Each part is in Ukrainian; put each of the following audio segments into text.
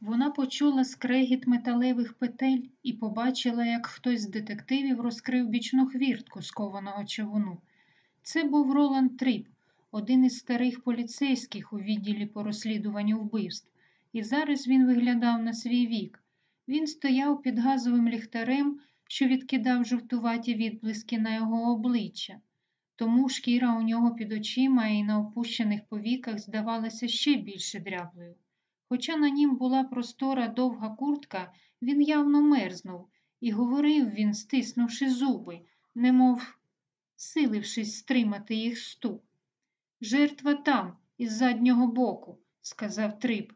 Вона почула скрегіт металевих петель і побачила, як хтось з детективів розкрив бічну хвіртку скованого човуну. Це був Роланд Тріп, один із старих поліцейських у відділі по розслідуванню вбивств, і зараз він виглядав на свій вік. Він стояв під газовим ліхтарем, що відкидав жовтуваті відблиски на його обличчя. Тому шкіра у нього під очима і на опущених повіках здавалася ще більше дряблою. Хоча на нім була простора довга куртка, він явно мерзнув, і говорив він, стиснувши зуби, немов силившись стримати їх стук. Жертва там, із заднього боку, сказав Трип,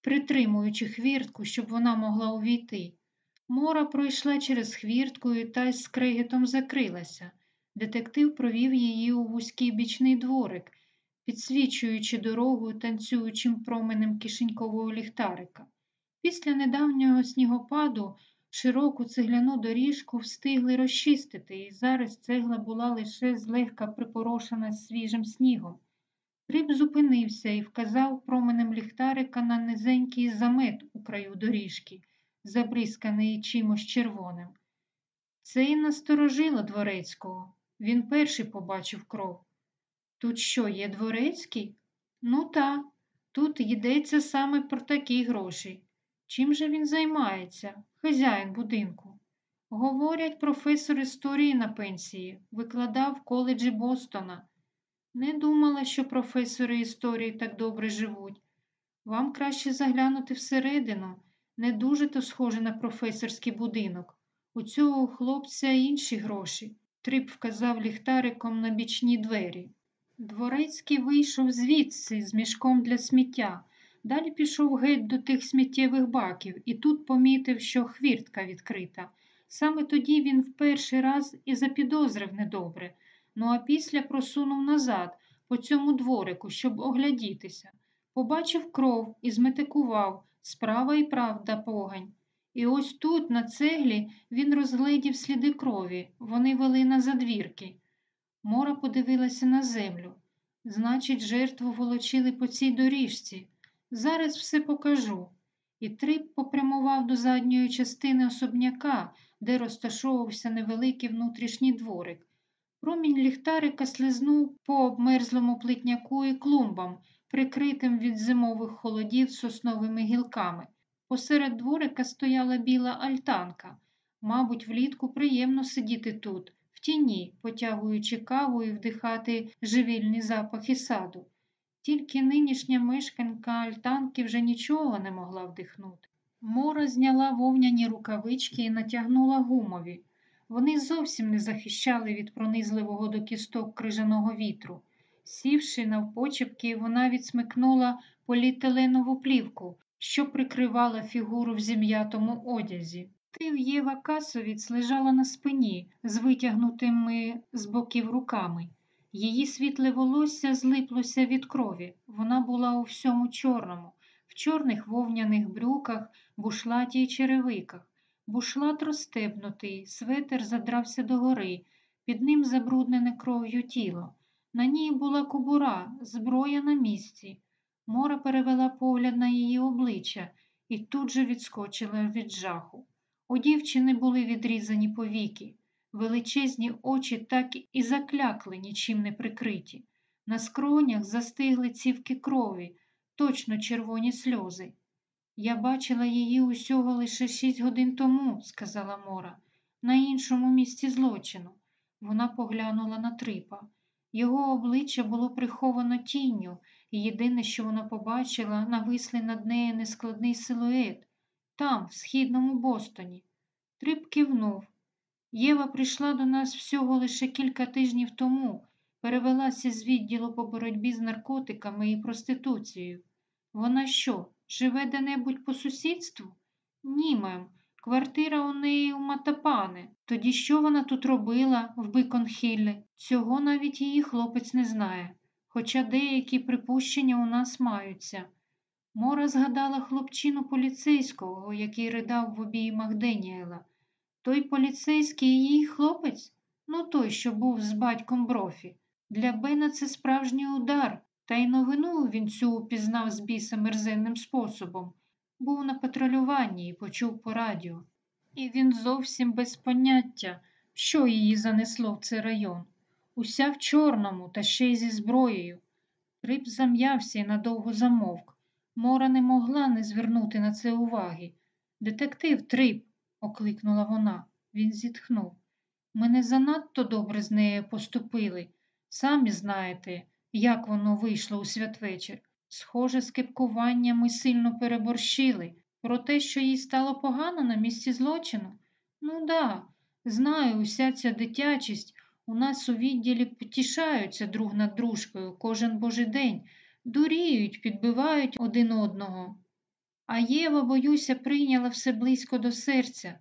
притримуючи хвіртку, щоб вона могла увійти. Мора пройшла через хвіртку і та з крегітом закрилася. Детектив провів її у вузький бічний дворик, підсвічуючи дорогу танцюючим променем кишенькового ліхтарика. Після недавнього снігопаду широку цегляну доріжку встигли розчистити, і зараз цегла була лише злегка припорошена свіжим снігом. Риб зупинився і вказав променем ліхтарика на низенький замет у краю доріжки, забризканий чимось червоним. Це і насторожило дворецького. Він перший побачив кров. Тут що, є дворецький? Ну та, тут йдеться саме про такі гроші. Чим же він займається, хазяїн будинку? Говорять, професор історії на пенсії, викладав в коледжі Бостона. Не думала, що професори історії так добре живуть. Вам краще заглянути всередину, не дуже то схоже на професорський будинок. У цього хлопця інші гроші. Трип вказав ліхтариком на бічні двері. Дворецький вийшов звідси з мішком для сміття. Далі пішов геть до тих сміттєвих баків і тут помітив, що хвіртка відкрита. Саме тоді він в перший раз і запідозрив недобре, ну а після просунув назад, по цьому дворику, щоб оглядітися. Побачив кров і зметикував справа і правда погань. І ось тут, на цеглі, він розгледів сліди крові, вони вели на задвірки. Мора подивилася на землю. Значить, жертву волочили по цій доріжці. Зараз все покажу. І Трип попрямував до задньої частини особняка, де розташовувався невеликий внутрішній дворик. Промінь ліхтарика слизнув по обмерзлому плитняку і клумбам, прикритим від зимових холодів сосновими гілками. Посеред дворика стояла біла альтанка. Мабуть, влітку приємно сидіти тут, в тіні, потягуючи каву і вдихати живільні запахи саду. Тільки нинішня мешканка альтанки вже нічого не могла вдихнути. Мора зняла вовняні рукавички і натягнула гумові. Вони зовсім не захищали від пронизливого до кісток крижаного вітру. Сівши навпочепки, вона відсмикнула поліетиленову плівку, що прикривала фігуру в зім'ятому одязі. Єва Касовіць лежала на спині з витягнутими з боків руками. Її світле волосся злиплося від крові. Вона була у всьому чорному, в чорних вовняних брюках, бушлаті й черевиках. Бушлат розстебнутий, светер задрався догори, під ним забруднене кров'ю тіло. На ній була кобура, зброя на місці. Мора перевела погляд на її обличчя і тут же відскочила від жаху. У дівчини були відрізані повіки. Величезні очі так і заклякли, нічим не прикриті. На скронях застигли цівки крові, точно червоні сльози. Я бачила її усього лише шість годин тому, сказала Мора, на іншому місці злочину. Вона поглянула на трипа. Його обличчя було приховано тінню, і єдине, що вона побачила, навислий над нею нескладний силует, там, в східному Бостоні. Трип кивнув. Єва прийшла до нас всього лише кілька тижнів тому, перевелася з відділу по боротьбі з наркотиками і проституцією. Вона що, живе де-небудь по сусідству? Ні, мем, квартира у неї у Матапане. Тоді що вона тут робила в Биконхіллі? Цього навіть її хлопець не знає, хоча деякі припущення у нас маються. Мора згадала хлопчину поліцейського, який ридав в обіймах Деніела. Той поліцейський її хлопець? Ну той, що був з батьком брофі. Для Бена це справжній удар, та й новину він цю упізнав з біса мерзенним способом. Був на патрулюванні і почув по радіо. І він зовсім без поняття, що її занесло в цей район. Уся в чорному та ще й зі зброєю. Трип зам'явся і надовго замовк. Мора не могла не звернути на це уваги. Детектив Трип, окликнула вона. Він зітхнув. Ми не занадто добре з нею поступили. Самі знаєте, як воно вийшло у святвечір. Схоже, з ми сильно переборщили. Про те, що їй стало погано на місці злочину? Ну да, знаю, уся ця дитячість. У нас у відділі потішаються друг над дружкою кожен божий день, дуріють, підбивають один одного. А Єва, боюся, прийняла все близько до серця.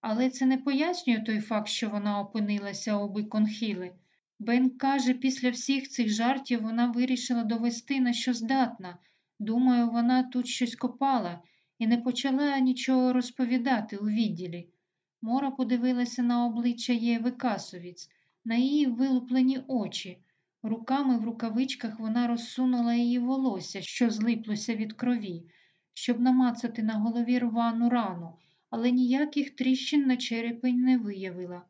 Але це не пояснює той факт, що вона опинилася оби конхіли. Бен каже, після всіх цих жартів вона вирішила довести, на що здатна. Думаю, вона тут щось копала і не почала нічого розповідати у відділі. Мора подивилася на обличчя Єви Касовіць, на її вилуплені очі. Руками в рукавичках вона розсунула її волосся, що злиплося від крові, щоб намацати на голові рвану рану, але ніяких тріщин на черепі не виявила.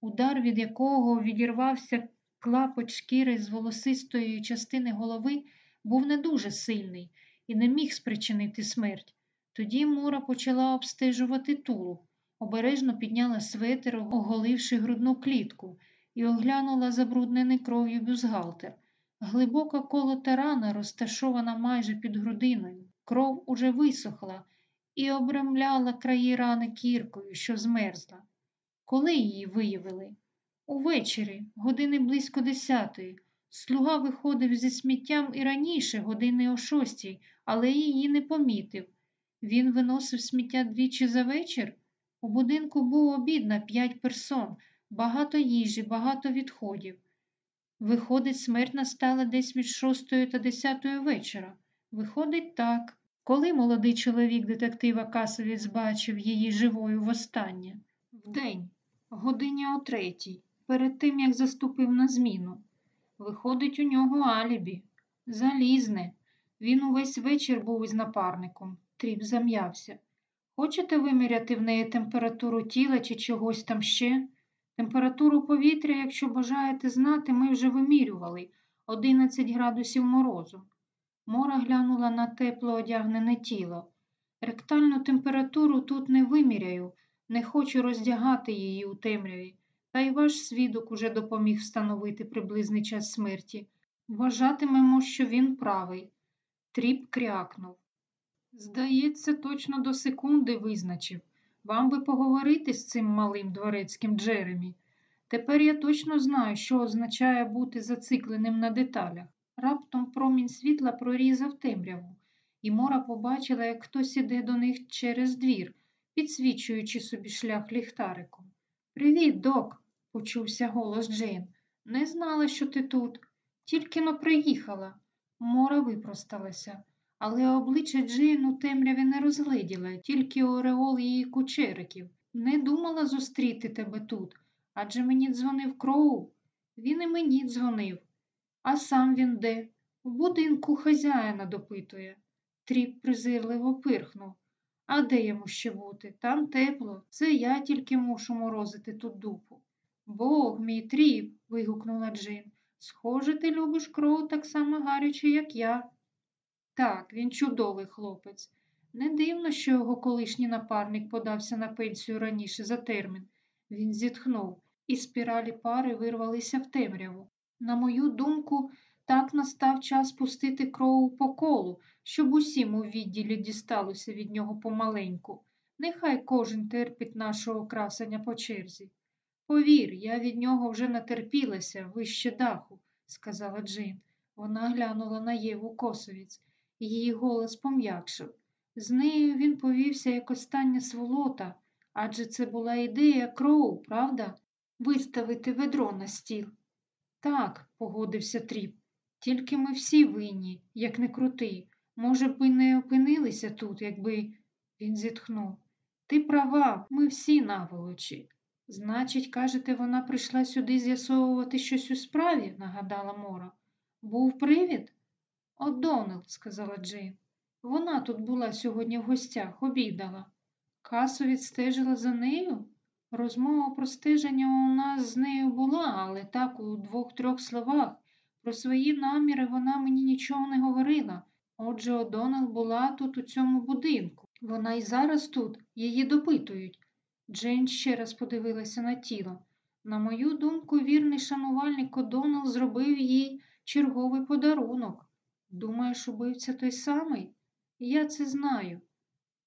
Удар, від якого відірвався клапоть шкіри з волосистої частини голови, був не дуже сильний і не міг спричинити смерть. Тоді Мура почала обстежувати тулуб, обережно підняла светер, оголивши грудну клітку, і оглянула забруднений кров'ю бюзгалтер. Глибока колота рана, розташована майже під грудиною. Кров уже висохла і обрамляла краї рани кіркою, що змерзла. Коли її виявили? Увечері, години близько десятої. Слуга виходив зі сміттям і раніше, години о шостій, але її не помітив. Він виносив сміття двічі за вечір. У будинку був обід на п'ять персон, багато їжі, багато відходів. Виходить, смерть настала десь між шостою та десятою вечора. Виходить, так. Коли молодий чоловік детектива Касовець бачив її живою востаннє? Вдень, годині о третій, перед тим, як заступив на зміну. Виходить, у нього алібі. Залізне. Він увесь вечір був із напарником. Тріп зам'явся. Хочете виміряти в неї температуру тіла чи чогось там ще? Температуру повітря, якщо бажаєте знати, ми вже вимірювали 11 градусів морозу. Мора глянула на тепло одягнене тіло. Ректальну температуру тут не виміряю, не хочу роздягати її у темряві, та й ваш свідок уже допоміг встановити приблизний час смерті. Вважатимемо, що він правий. Тріп крякнув. Здається, точно до секунди визначив. Вам би поговорити з цим малим дворецьким Джеремі. Тепер я точно знаю, що означає бути зацикленим на деталях. Раптом промінь світла прорізав темряву, і Мора побачила, як хтось іде до них через двір, підсвічуючи собі шлях ліхтариком. Привіт, док, почувся голос Джейн. Не знала, що ти тут. Тільки но приїхала. Мора випросталася, але обличчя Джейн у темряві не розгледіла, тільки ореол її кучериків. Не думала зустріти тебе тут, адже мені дзвонив Кроу. Він і мені дзвонив. А сам він де? В будинку хазяїна допитує. Тріп презирливо пирхнув. А де йому ще бути? Там тепло. Це я тільки мушу морозити тут дупу. Бог мій Тріп. вигукнула Джейн. Схоже, ти любиш Кроу так само гаряче, як я. Так, він чудовий хлопець. Не дивно, що його колишній напарник подався на пенсію раніше за термін. Він зітхнув, і спіралі пари вирвалися в темряву. На мою думку, так настав час пустити кров по колу, щоб усім у відділі дісталося від нього помаленьку. Нехай кожен терпить нашого красення по черзі. Повір, я від нього вже натерпілася вище даху, сказала Джин. Вона глянула на Єву косовіць. Її голос пом'якшив. З нею він повівся як остання сволота, адже це була ідея Кроу, правда? Виставити ведро на стіл. Так, погодився Тріп, тільки ми всі винні, як не крути. Може б, і не опинилися тут, якби він зітхнув. Ти права, ми всі наволочі. Значить, кажете, вона прийшла сюди з'ясовувати щось у справі, нагадала Мора. Був привід? О'Доннелл», – сказала Джейн. Вона тут була сьогодні в гостях, обідала. Касовіц стежила за нею? Розмова про стеження у нас з нею була, але так у двох-трьох словах. Про свої наміри вона мені нічого не говорила. Отже, О'Доннелл була тут у цьому будинку. Вона й зараз тут, її допитують. Джейн ще раз подивилася на тіло. На мою думку, вірний шанувальник Одонал зробив їй черговий подарунок. Думаєш, убивця той самий? Я це знаю.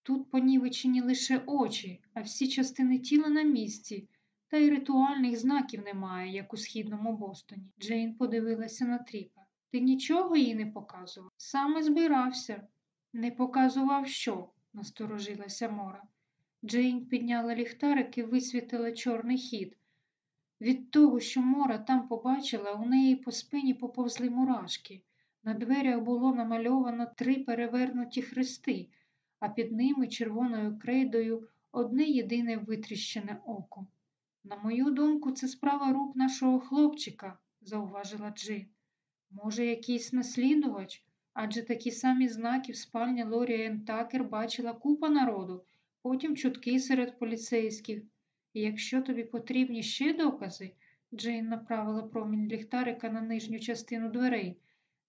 Тут понівечені лише очі, а всі частини тіла на місці, та й ритуальних знаків немає, як у східному Бостоні. Джейн подивилася на тріпа. Ти нічого їй не показував? Саме збирався. Не показував що? насторожилася Мора. Джейн підняла ліхтарик і висвітила чорний хід. Від того, що Мора там побачила, у неї по спині поповзли мурашки. На дверях було намальовано три перевернуті хрести, а під ними червоною крейдою одне єдине витріщене око. На мою думку, це справа рук нашого хлопчика, зауважила Джин. Може, якийсь наслідувач? Адже такі самі знаки в спальні Лорі Ентакер бачила купа народу, потім чутки серед поліцейських. І якщо тобі потрібні ще докази, Джейн направила промінь ліхтарика на нижню частину дверей.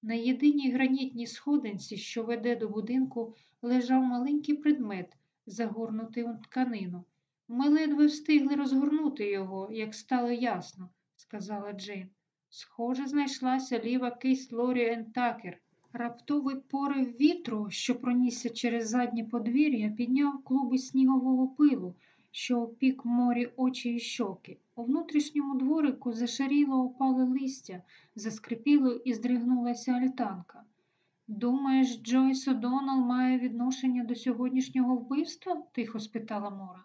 На єдиній гранітній сходинці, що веде до будинку, лежав маленький предмет, загорнутий у тканину. Ми ледве встигли розгорнути його, як стало ясно, сказала Джейн. Схоже, знайшлася ліва кисть Лорі Ентакер. Раптовий порив вітру, що пронісся через заднє подвір'я, підняв клуби снігового пилу, що опік Морі очі і щоки. У внутрішньому дворику зашаріло опале листя, заскрипіло і здригнулася альтанка. Думаєш, Джойс О'Доннелл має відношення до сьогоднішнього вбивства? тихо спитала Мора.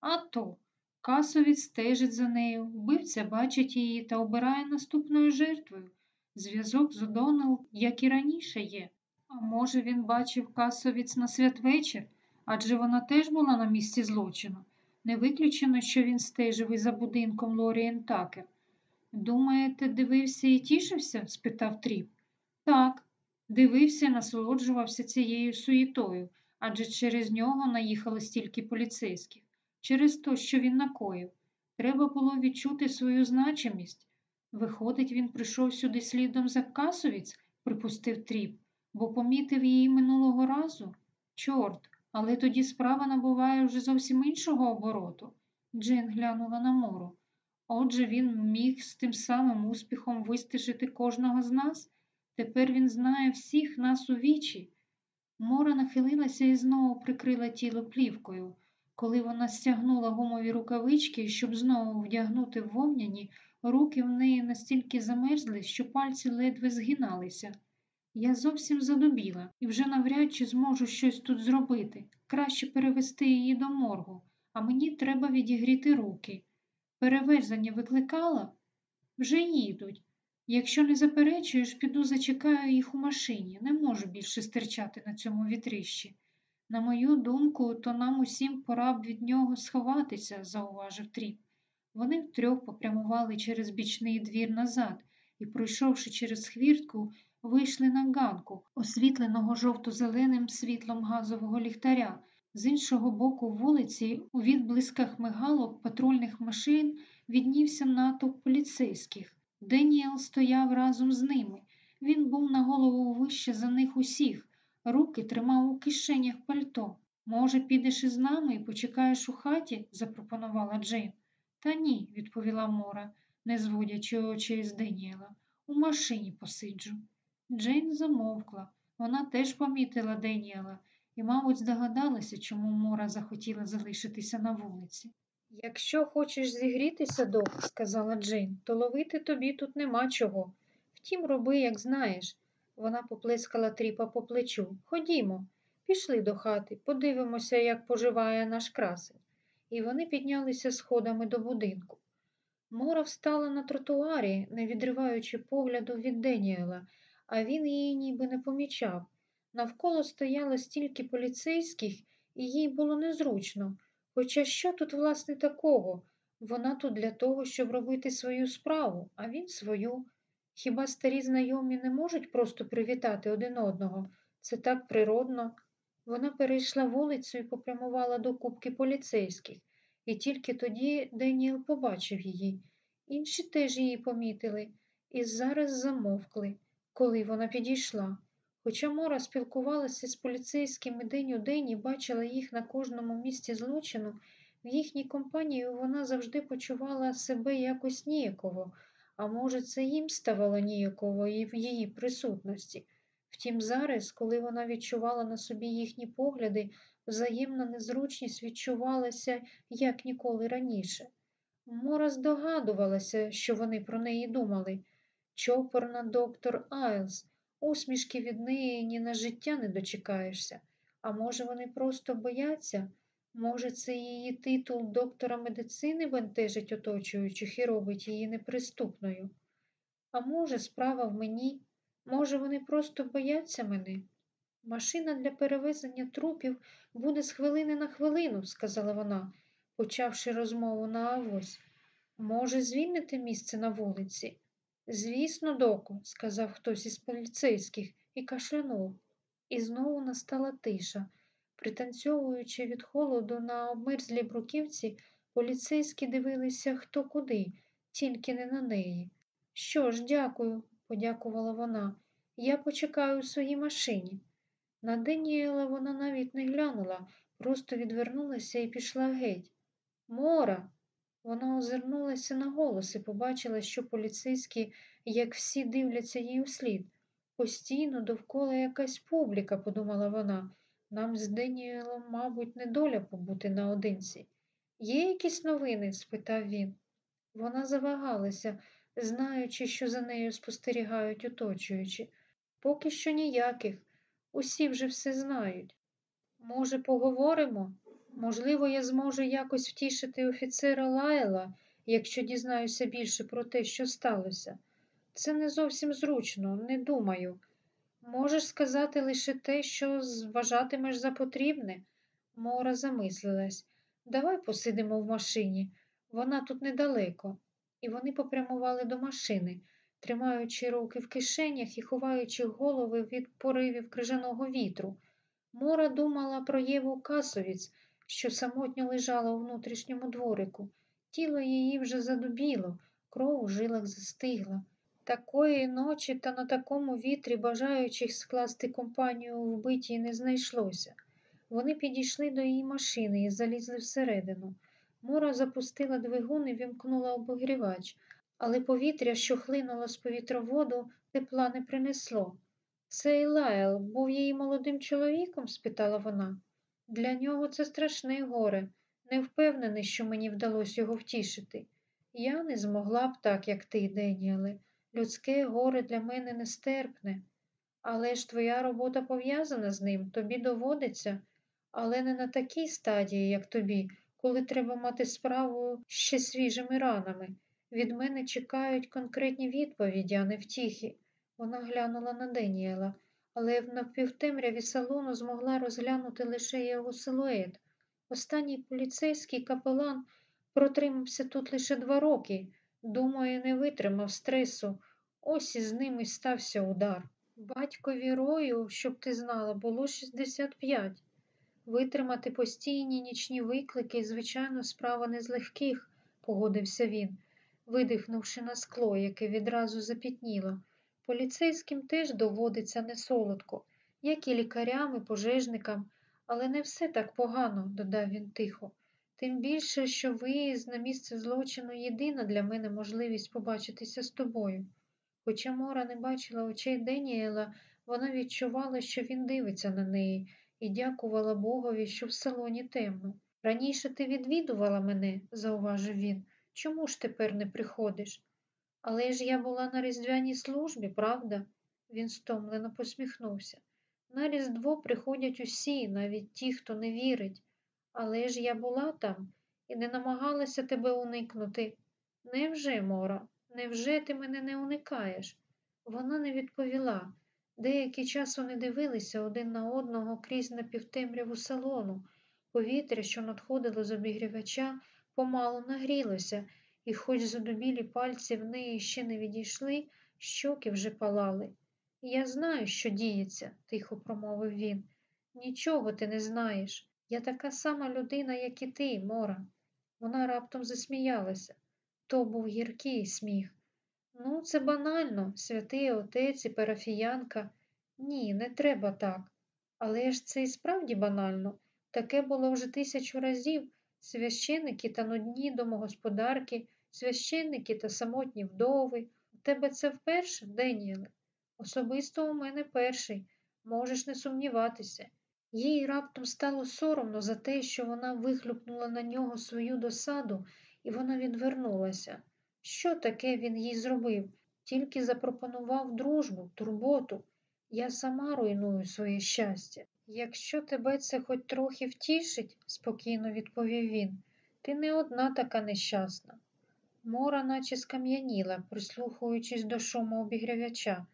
«А то, Касовіц стежить за нею, вбивця бачить її та обирає наступною жертвою. Зв'язок з О'Доннелл, як і раніше, є. А може, він бачив Касовіц на святвечір, адже вона теж була на місці злочину. Не виключено, що він стежив і за будинком Лоріен Такер. Думаєте, дивився і тішився? спитав Тріп. Так, дивився і насолоджувався цією суєтою, адже через нього наїхало стільки поліцейських, через те, що він накоїв. Треба було відчути свою значимість. Виходить, він прийшов сюди слідом за Касовіц, припустив Тріп, бо помітив її минулого разу. Чорт, але тоді справа набуває вже зовсім іншого обороту. Джин глянула на мору. Отже, він міг з тим самим успіхом вистежити кожного з нас. Тепер він знає всіх нас у вічі. Мора нахилилася і знову прикрила тіло плівкою. Коли вона стягнула гумові рукавички, щоб знову вдягнути вовняні, руки в неї настільки замерзли, що пальці ледве згиналися. Я зовсім задубіла і вже навряд чи зможу щось тут зробити. Краще перевести її до моргу, а мені треба відігріти руки. Перевезення викликала? Вже їдуть. Якщо не заперечуєш, піду зачекаю їх у машині. Не можу більше стирчати на цьому вітрищі. На мою думку, то нам усім пора б від нього сховатися, зауважив Тріп. Вони втрьох попрямували через бічний двір назад і, пройшовши через хвіртку, вийшли на ганку, освітленого жовто-зеленим світлом газового ліхтаря. З іншого боку вулиці, у відблисках мигалок патрульних машин, віднівся натовп поліцейських. Деніел стояв разом з ними. Він був на голову вище за них усіх, руки тримав у кишенях пальто. Може, підеш із нами і почекаєш у хаті? запропонувала Джейн. Та ні, відповіла Мора, не зводячи очей з Деніела. У машині посиджу. Джейн замовкла. Вона теж помітила Деніела і, мабуть, здогадалася, чому Мора захотіла залишитися на вулиці. Якщо хочеш зігрітися, док, сказала Джейн, то ловити тобі тут нема чого. Втім, роби, як знаєш. Вона поплескала тріпа по плечу. Ходімо, пішли до хати, подивимося, як поживає наш красень. І вони піднялися сходами до будинку. Мора встала на тротуарі, не відриваючи погляду від Деніела, а він її ніби не помічав. Навколо стояло стільки поліцейських, і їй було незручно. Хоча що тут, власне, такого? Вона тут для того, щоб робити свою справу, а він свою. Хіба старі знайомі не можуть просто привітати один одного? Це так природно. Вона перейшла вулицю і попрямувала до кубки поліцейських, і тільки тоді Деніел побачив її. Інші теж її помітили і зараз замовкли, коли вона підійшла. Хоча Мора спілкувалася з поліцейськими день у день і бачила їх на кожному місці злочину, в їхній компанії вона завжди почувала себе якось ніяково, а може, це їм ставало ніяково і в її присутності. Втім, зараз, коли вона відчувала на собі їхні погляди, взаємна незручність відчувалася як ніколи раніше. Мора здогадувалася, що вони про неї думали. Чопорна доктор Айлс, усмішки від неї ні на життя не дочекаєшся. А може, вони просто бояться? Може, це її титул доктора медицини бентежить оточуючих і робить її неприступною? А може, справа в мені? Може, вони просто бояться мене? Машина для перевезення трупів буде з хвилини на хвилину, сказала вона, почавши розмову на авось. Може, звільнити місце на вулиці? Звісно, доку, сказав хтось із поліцейських і кашлянув. І знову настала тиша. Пританцьовуючи від холоду на обмерзлій бруківці, поліцейські дивилися хто куди, тільки не на неї. Що ж, дякую, подякувала вона. Я почекаю у своїй машині. На Деніела вона навіть не глянула, просто відвернулася і пішла геть. Мора. Вона озирнулася на голос і побачила, що поліцейські, як всі дивляться їй услід. Постійно довкола якась публіка, подумала вона. Нам з Деніелом, мабуть, недоля побути наодинці. Є якісь новини? спитав він. Вона завагалася, знаючи, що за нею спостерігають оточуючи. Поки що ніяких. Усі вже все знають. Може, поговоримо? Можливо, я зможу якось втішити офіцера Лайла, якщо дізнаюся більше про те, що сталося. Це не зовсім зручно, не думаю. Можеш сказати лише те, що вважатимеш за потрібне? Мора замислилась. Давай посидимо в машині. Вона тут недалеко. І вони попрямували до машини, тримаючи руки в кишенях і ховаючи голови від поривів крижаного вітру. Мора думала про Єву Касовіць, що самотньо лежала у внутрішньому дворику. Тіло її вже задубіло, кров у жилах застигла. Такої ночі та на такому вітрі бажаючих скласти компанію у вбитій не знайшлося. Вони підійшли до її машини і залізли всередину. Мора запустила двигун і вімкнула обогрівач, але повітря, що хлинуло з повітроводу, тепла не принесло. Цей Лайл був її молодим чоловіком? спитала вона. Для нього це страшне горе. Не впевнений, що мені вдалося його втішити. Я не змогла б так, як ти, Деніеле. Людське горе для мене нестерпне. Але ж твоя робота пов'язана з ним, тобі доводиться, але не на такій стадії, як тобі, коли треба мати справу ще свіжими ранами. Від мене чекають конкретні відповіді, а не втіхи. Вона глянула на Деніела, але в напівтемряві салону змогла розглянути лише його силует. Останній поліцейський капелан протримався тут лише два роки. Думаю, не витримав стресу. Ось із ним і стався удар. Батькові рою, щоб ти знала, було 65. Витримати постійні нічні виклики, звичайно, справа не з легких, погодився він, видихнувши на скло, яке відразу запітніло. Поліцейським теж доводиться несолодко, як і лікарям, і пожежникам, але не все так погано, додав він тихо. Тим більше, що виїзд на місце злочину єдина для мене можливість побачитися з тобою. Хоча Мора не бачила очей Деніела, вона відчувала, що він дивиться на неї, і дякувала Богові, що в салоні темно. Раніше ти відвідувала мене, зауважив він. Чому ж тепер не приходиш? Але ж я була на різдвяній службі, правда? Він стомлено посміхнувся. На Різдво приходять усі, навіть ті, хто не вірить. Але ж я була там і не намагалася тебе уникнути. Невже, Мора, невже ти мене не уникаєш? Вона не відповіла. Деякий час вони дивилися один на одного крізь напівтемряву салону. Повітря, що надходило з обігрівача, помалу нагрілося, і, хоч задубілі пальці в неї ще не відійшли, щоки вже палали. Я знаю, що діється, тихо промовив він. Нічого ти не знаєш. Я така сама людина, як і ти, Мора. Вона раптом засміялася. То був гіркий сміх. Ну, це банально, святий отець і парафіянка. Ні, не треба так. Але ж це і справді банально. Таке було вже тисячу разів. Священники та нудні домогосподарки, священники та самотні вдови. У тебе це вперше, Деніеле? Особисто у мене перший, можеш не сумніватися. Їй раптом стало соромно за те, що вона вихлюпнула на нього свою досаду, і вона відвернулася. Що таке він їй зробив? Тільки запропонував дружбу, турботу. Я сама руйную своє щастя. Якщо тебе це хоч трохи втішить, спокійно відповів він, ти не одна така нещасна. Мора наче скам'яніла, прислухаючись до шуму обігрівача,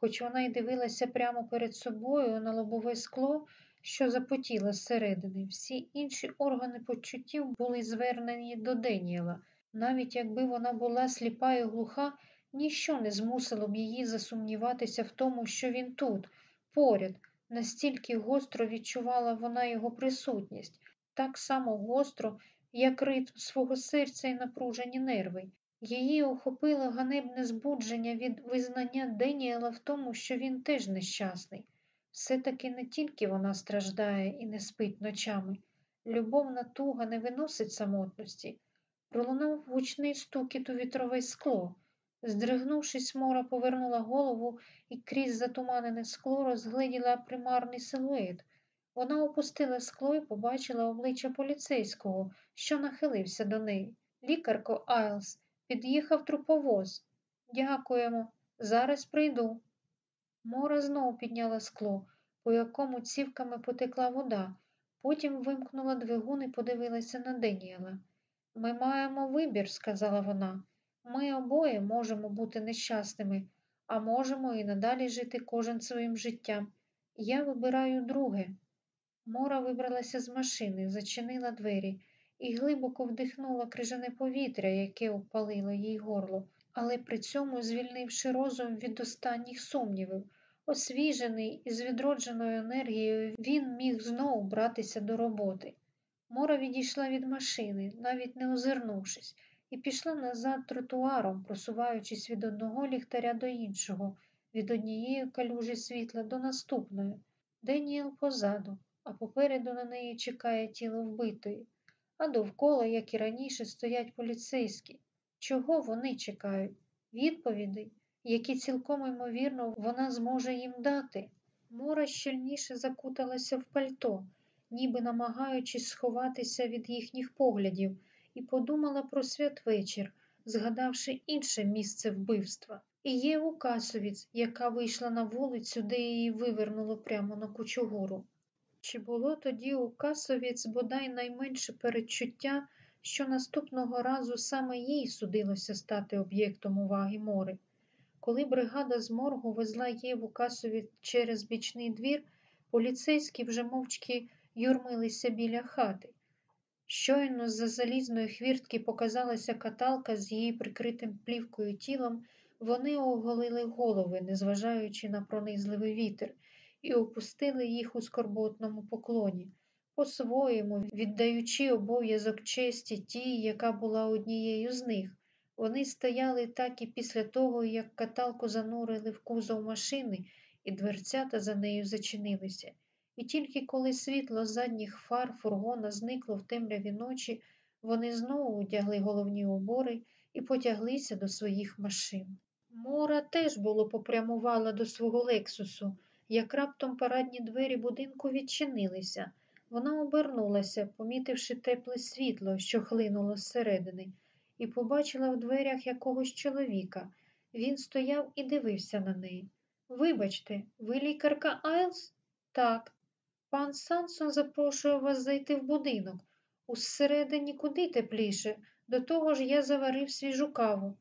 хоч вона й дивилася прямо перед собою на лобове скло, що запотіло зсередини. Всі інші органи почуттів були звернені до Деніела. Навіть якби вона була сліпа і глуха, ніщо не змусило б її засумніватися в тому, що він тут, поряд, настільки гостро відчувала вона його присутність, так само гостро, як ритм свого серця і напружені нерви. Її охопило ганебне збудження від визнання Деніела в тому, що він теж нещасний. Все-таки не тільки вона страждає і не спить ночами. Любовна туга не виносить самотності. Пролунав гучний стукіт у вітрове скло. Здригнувшись, Мора повернула голову і крізь затуманене скло розгледіла примарний силует. Вона опустила скло і побачила обличчя поліцейського, що нахилився до неї. Лікарко Айлс, під'їхав труповоз. Дякуємо. Зараз прийду. Мора знову підняла скло, по якому цівками потекла вода. Потім вимкнула двигун і подивилася на Деніела. Ми маємо вибір, сказала вона. Ми обоє можемо бути нещасними, а можемо і надалі жити кожен своїм життям. Я вибираю друге. Мора вибралася з машини, зачинила двері і глибоко вдихнула крижане повітря, яке опалило їй горло, але при цьому звільнивши розум від останніх сумнівів. Освіжений і з відродженою енергією, він міг знову братися до роботи. Мора відійшла від машини, навіть не озирнувшись, і пішла назад тротуаром, просуваючись від одного ліхтаря до іншого, від однієї калюжі світла до наступної. Деніел позаду, а попереду на неї чекає тіло вбитої. А довкола, як і раніше, стоять поліцейські. Чого вони чекають? Відповідей, які цілком ймовірно вона зможе їм дати. Мора щільніше закуталася в пальто, ніби намагаючись сховатися від їхніх поглядів, і подумала про святвечір, згадавши інше місце вбивства. І Єву Касовіць, яка вийшла на вулицю, де її вивернуло прямо на кучугуру. Чи було тоді у Касовіць бодай найменше передчуття, що наступного разу саме їй судилося стати об'єктом уваги мори? Коли бригада з моргу везла Єву Касовіць через бічний двір, поліцейські вже мовчки юрмилися біля хати. Щойно з-за залізної хвіртки показалася каталка з її прикритим плівкою тілом, вони оголили голови, незважаючи на пронизливий вітер, і опустили їх у скорботному поклоні, по-своєму віддаючи обов'язок честі тій, яка була однією з них. Вони стояли так і після того, як каталку занурили в кузов машини, і дверцята за нею зачинилися. І тільки коли світло задніх фар фургона зникло в темряві ночі, вони знову одягли головні убори і потяглися до своїх машин. Мора теж було попрямувала до свого лексусу, як раптом парадні двері будинку відчинилися. Вона обернулася, помітивши тепле світло, що хлинуло зсередини, і побачила в дверях якогось чоловіка. Він стояв і дивився на неї. Вибачте, ви лікарка Айлс? Так. Пан Сансон запрошує вас зайти в будинок. Усередині куди тепліше, до того ж я заварив свіжу каву.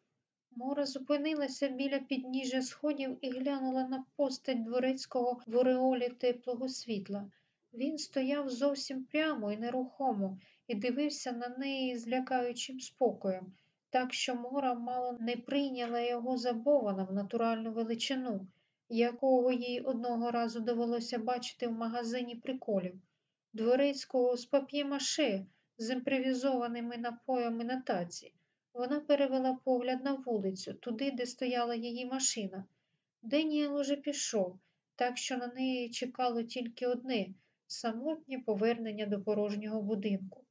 Мора зупинилася біля підніжжя сходів і глянула на постать дворецького в ореолі теплого світла. Він стояв зовсім прямо і нерухомо і дивився на неї з лякаючим спокоєм, так що Мора мало не прийняла його за Бована в натуральну величину. якого їй одного разу довелося бачити в магазині приколів, дворецького з пап'є-маше з імпровізованими напоями на таці. Вона перевела погляд на вулицю, туди, де стояла її машина. Деніел уже пішов, так що на неї чекало тільки одне самотнє повернення до порожнього будинку.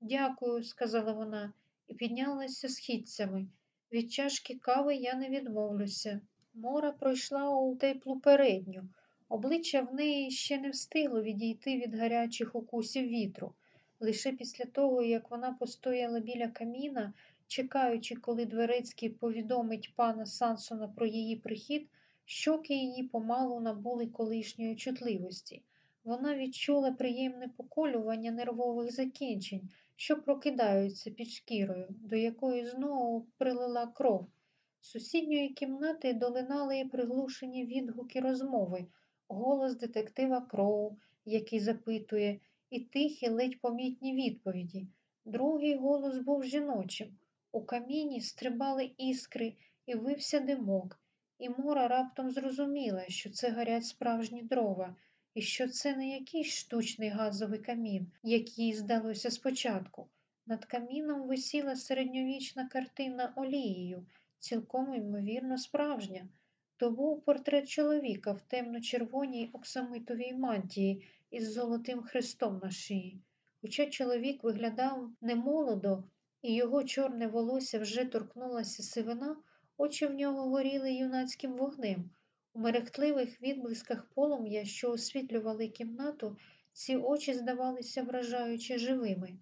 Дякую, сказала вона і піднялася східцями. Від чашки кави я не відмовлюся. Мора пройшла у теплу передню. Обличчя в неї ще не встигло відійти від гарячих укусів вітру. Лише після того, як вона постояла біля каміна, чекаючи, коли дверецький повідомить пана Сансона про її прихід, щоки її помалу набули колишньої чутливості. Вона відчула приємне поколювання нервових закінчень, що прокидаються під шкірою, до якої знову прилила кров. З сусідньої кімнати долинали приглушені відгуки розмови, голос детектива Кроу, який запитує, і тихі, ледь помітні відповіді. Другий голос був жіночим. У каміні стрибали іскри і вився димок, і Мора раптом зрозуміла, що це горять справжні дрова, і що це не якийсь штучний газовий камін, як їй здалося спочатку. Над каміном висіла середньовічна картина олією, цілком ймовірно справжня. То був портрет чоловіка в темно-червоній оксамитовій мантії із золотим хрестом на шиї. Хоча чоловік виглядав немолодо, і його чорне волосся вже торкнулася сивина, очі в нього горіли юнацьким вогнем. У мерехтливих відблисках полум'я, що освітлювали кімнату, ці очі здавалися вражаючи живими.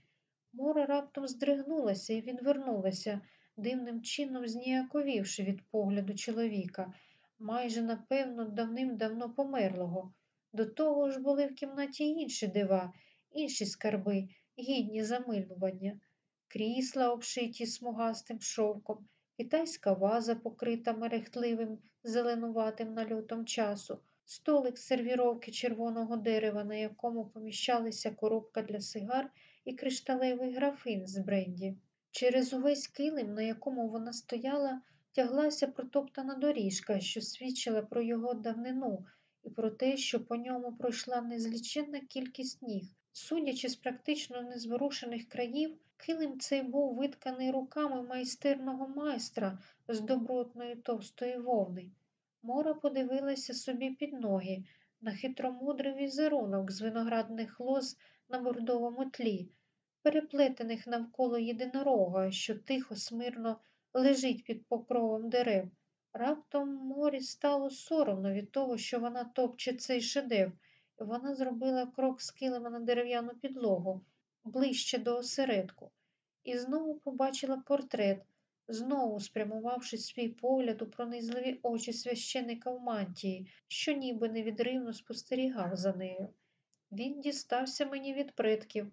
Мора раптом здригнулася і відвернулася, дивним чином зніяковівши від погляду чоловіка, майже, напевно, давним-давно померлого. До того ж були в кімнаті інші дива, інші скарби, гідні замилування, крісла, обшиті смугастим шовком, китайська ваза, покрита мерехтливим зеленуватим нальотом часу, столик сервіровки червоного дерева, на якому поміщалися коробка для сигар і кришталевий графин з бренді. Через увесь килим, на якому вона стояла, тяглася протоптана доріжка, що свідчила про його давнину і про те, що по ньому пройшла незліченна кількість ніг. Судячи з практично незворушених країв, килим цей був витканий руками майстерного майстра з добротної товстої вовни. Мора подивилася собі під ноги на хитромудрий візерунок з виноградних лоз на бордовому тлі, переплетених навколо єдинорога, що тихо, смирно лежить під покровом дерев. Раптом морі стало соромно від того, що вона топче цей шедевр, і вона зробила крок з килима на дерев'яну підлогу, ближче до осередку, і знову побачила портрет, знову спрямувавши свій погляд у пронизливі очі священика в мантії, що ніби невідривно спостерігав за нею. Він дістався мені від предків.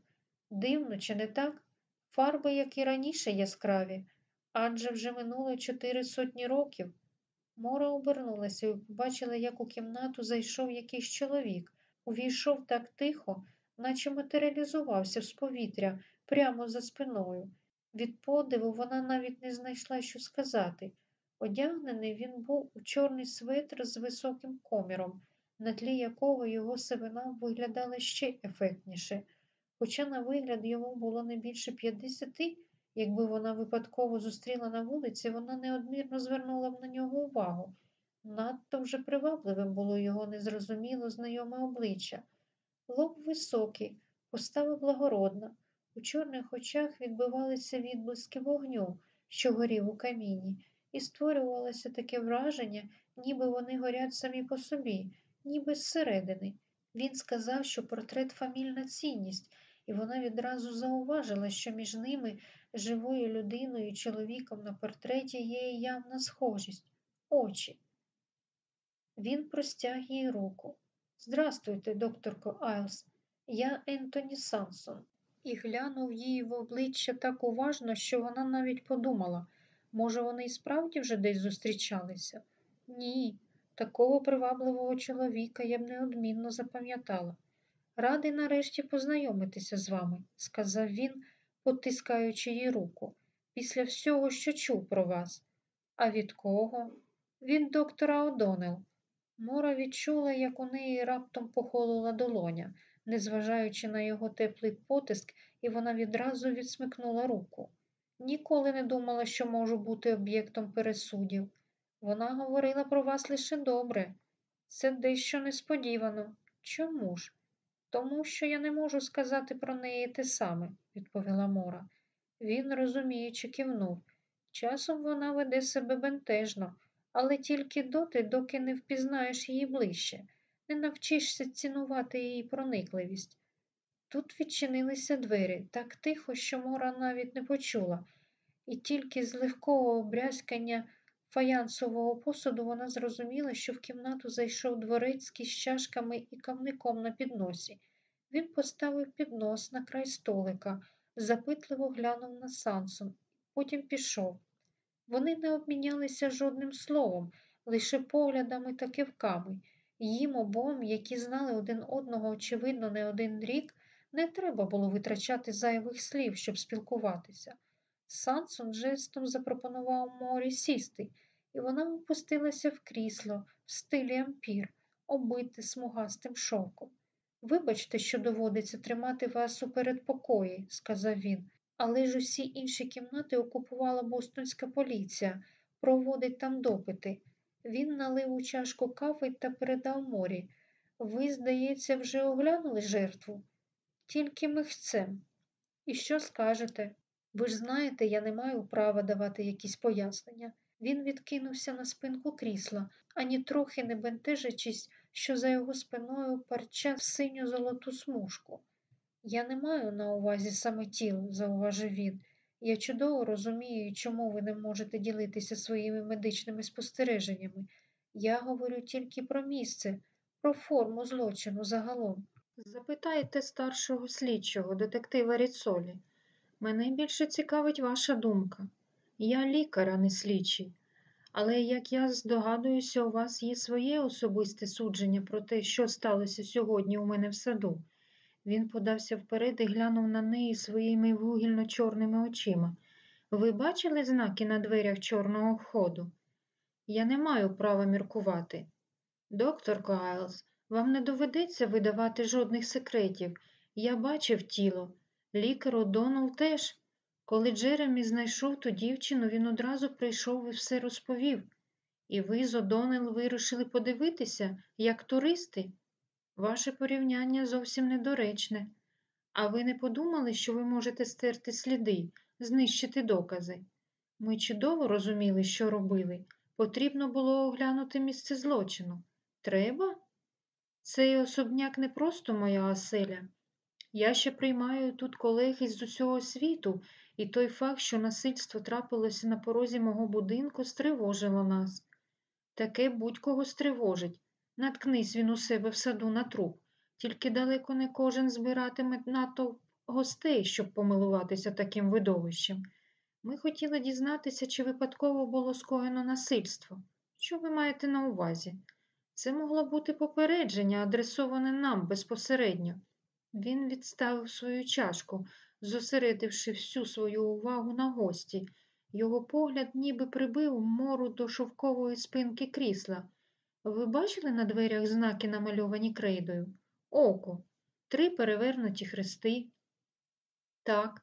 Дивно, чи не так? Фарби, як і раніше, яскраві, адже вже минуло чотири сотні років. Мора обернулася і побачила, як у кімнату зайшов якийсь чоловік, увійшов так тихо, наче матеріалізувався з повітря прямо за спиною. Від подиву вона навіть не знайшла, що сказати. Одягнений він був у чорний светр з високим коміром, на тлі якого його сивина виглядала ще ефектніше. Хоча на вигляд йому було не більше п'ятдесяти, якби вона випадково зустріла на вулиці, вона неодмірно звернула б на нього увагу. Надто вже привабливим було його незрозуміло знайоме обличчя. Лоб високий, постава благородна. У чорних очах відбивалися відблиски вогню, що горів у каміні, і створювалося таке враження, ніби вони горять самі по собі, ніби зсередини. Він сказав, що портрет фамільна цінність, і вона відразу зауважила, що між ними, живою людиною і чоловіком на портреті, є явна схожість очі. Він простяг їй руку. Здрастуйте, докторко Айлс, я Ентоні Сансон. І глянув їй в обличчя так уважно, що вона навіть подумала, може, вони і справді вже десь зустрічалися? Ні, такого привабливого чоловіка я б неодмінно запам'ятала. Радий нарешті познайомитися з вами, сказав він, потискаючи їй руку, після всього, що чув про вас. А від кого? Від доктора Одонел. Мора відчула, як у неї раптом похолола долоня, незважаючи на його теплий потиск, і вона відразу відсмикнула руку. Ніколи не думала, що можу бути об'єктом пересудів. Вона говорила про вас лише добре. Це дещо несподівано. Чому ж? Тому що я не можу сказати про неї те саме, відповіла Мора. Він, розуміючи, кивнув. Часом вона веде себе бентежно, але тільки доти, доки не впізнаєш її ближче, не навчишся цінувати її проникливість. Тут відчинилися двері так тихо, що Мора навіть не почула, і тільки з легкого обрязкання фаянсового посуду вона зрозуміла, що в кімнату зайшов дворецький з чашками і кавником на підносі. Він поставив піднос на край столика, запитливо глянув на Сансон, потім пішов. Вони не обмінялися жодним словом, лише поглядами та кивками. Їм обом, які знали один одного, очевидно, не один рік, не треба було витрачати зайвих слів, щоб спілкуватися. Сансон жестом запропонував Морі сісти, і вона опустилася в крісло в стилі ампір, оббите смугастим шовком. Вибачте, що доводиться тримати вас у передпокої, сказав він, але ж усі інші кімнати окупувала бостонська поліція, проводить там допити. Він налив у чашку кави та передав морі. Ви, здається, вже оглянули жертву? Тільки михцем. І що скажете? Ви ж знаєте, я не маю права давати якісь пояснення. Він відкинувся на спинку крісла, ані трохи не бентежачись, що за його спиною парчав синю золоту смужку. Я не маю на увазі саме тіло, зауважив він. Я чудово розумію, чому ви не можете ділитися своїми медичними спостереженнями. Я говорю тільки про місце, про форму злочину загалом. Запитайте старшого слідчого, детектива Ріцолі. Мене більше цікавить ваша думка. Я лікар, а не слідчий. Але, як я здогадуюся, у вас є своє особисте судження про те, що сталося сьогодні у мене в саду. Він подався вперед і глянув на неї своїми вугільно-чорними очима. Ви бачили знаки на дверях чорного входу? Я не маю права міркувати. Докторка Айлс, вам не доведеться видавати жодних секретів. Я бачив тіло. Лікар О'Доннелл теж. Коли Джеремі знайшов ту дівчину, він одразу прийшов і все розповів. І ви з О'Доннелл вирушили подивитися, як туристи? Ваше порівняння зовсім недоречне. А ви не подумали, що ви можете стерти сліди, знищити докази? Ми чудово розуміли, що робили. Потрібно було оглянути місце злочину. Треба? Цей особняк не просто моя оселя. Я ще приймаю тут колег із усього світу, і той факт, що насильство трапилося на порозі мого будинку, стривожило нас. Таке будь-кого стривожить. Наткнись він у себе в саду на труп, тільки далеко не кожен збиратиме натовп гостей, щоб помилуватися таким видовищем. Ми хотіли дізнатися, чи випадково було скоєно насильство. Що ви маєте на увазі? Це могло бути попередження, адресоване нам безпосередньо. Він відставив свою чашку, зосередивши всю свою увагу на гості. Його погляд ніби прибив мору до шовкової спинки крісла. Ви бачили на дверях знаки, намальовані крейдою? Око, три перевернуті хрести. Так,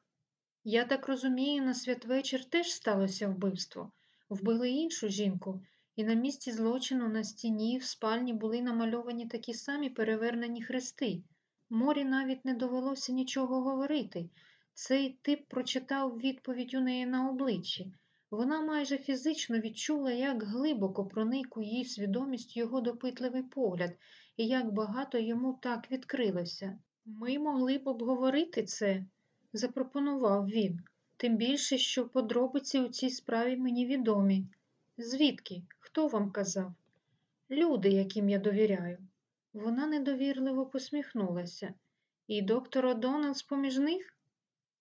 я так розумію, на святвечір теж сталося вбивство. Вбили іншу жінку, і на місці злочину на стіні в спальні були намальовані такі самі перевернені хрести. Морі навіть не довелося нічого говорити. Цей тип прочитав відповідь у неї на обличчі. Вона майже фізично відчула, як глибоко проник у її свідомість його допитливий погляд і як багато йому так відкрилося. Ми могли б обговорити це, запропонував він, тим більше, що подробиці у цій справі мені відомі. Звідки? Хто вам казав? Люди, яким я довіряю. Вона недовірливо посміхнулася. І доктор О'Доннелл з-поміж них?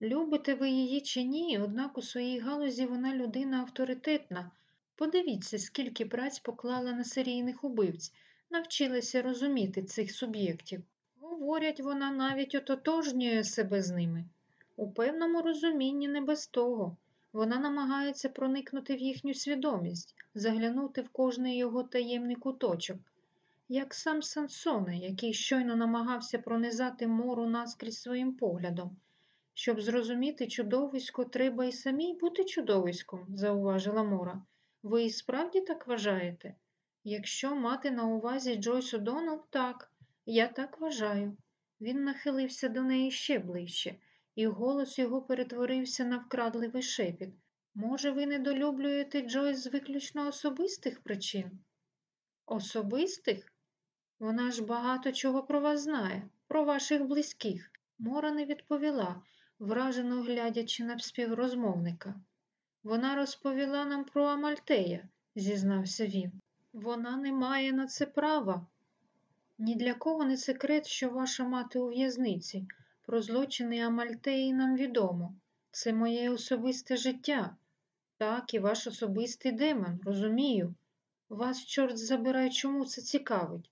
Любите ви її чи ні, однак у своїй галузі вона людина авторитетна. Подивіться, скільки праць поклала на серійних убивць, навчилася розуміти цих суб'єктів. Говорять, вона навіть ототожнює себе з ними. У певному розумінні не без того. Вона намагається проникнути в їхню свідомість, заглянути в кожний його таємний куточок. як сам Сансоне, який щойно намагався пронизати Мору наскрізь своїм поглядом. Щоб зрозуміти чудовисько, треба і самій бути чудовиськом, зауважила Мора. Ви і справді так вважаєте? Якщо мати на увазі Джойс О'Доннелл, так, я так вважаю. Він нахилився до неї ще ближче, і голос його перетворився на вкрадливий шепіт. Може, ви недолюблюєте Джойс з виключно особистих причин? Особистих? Вона ж багато чого про вас знає, про ваших близьких. Мора не відповіла, вражено глядячи на співрозмовника. Вона розповіла нам про Амальтея, зізнався він. Вона не має на це права. Ні для кого не секрет, що ваша мати у в'язниці. Про злочини Амальтеї нам відомо. Це моє особисте життя. Так, і ваш особистий демон, розумію. Вас, чорт забирай, чому це цікавить?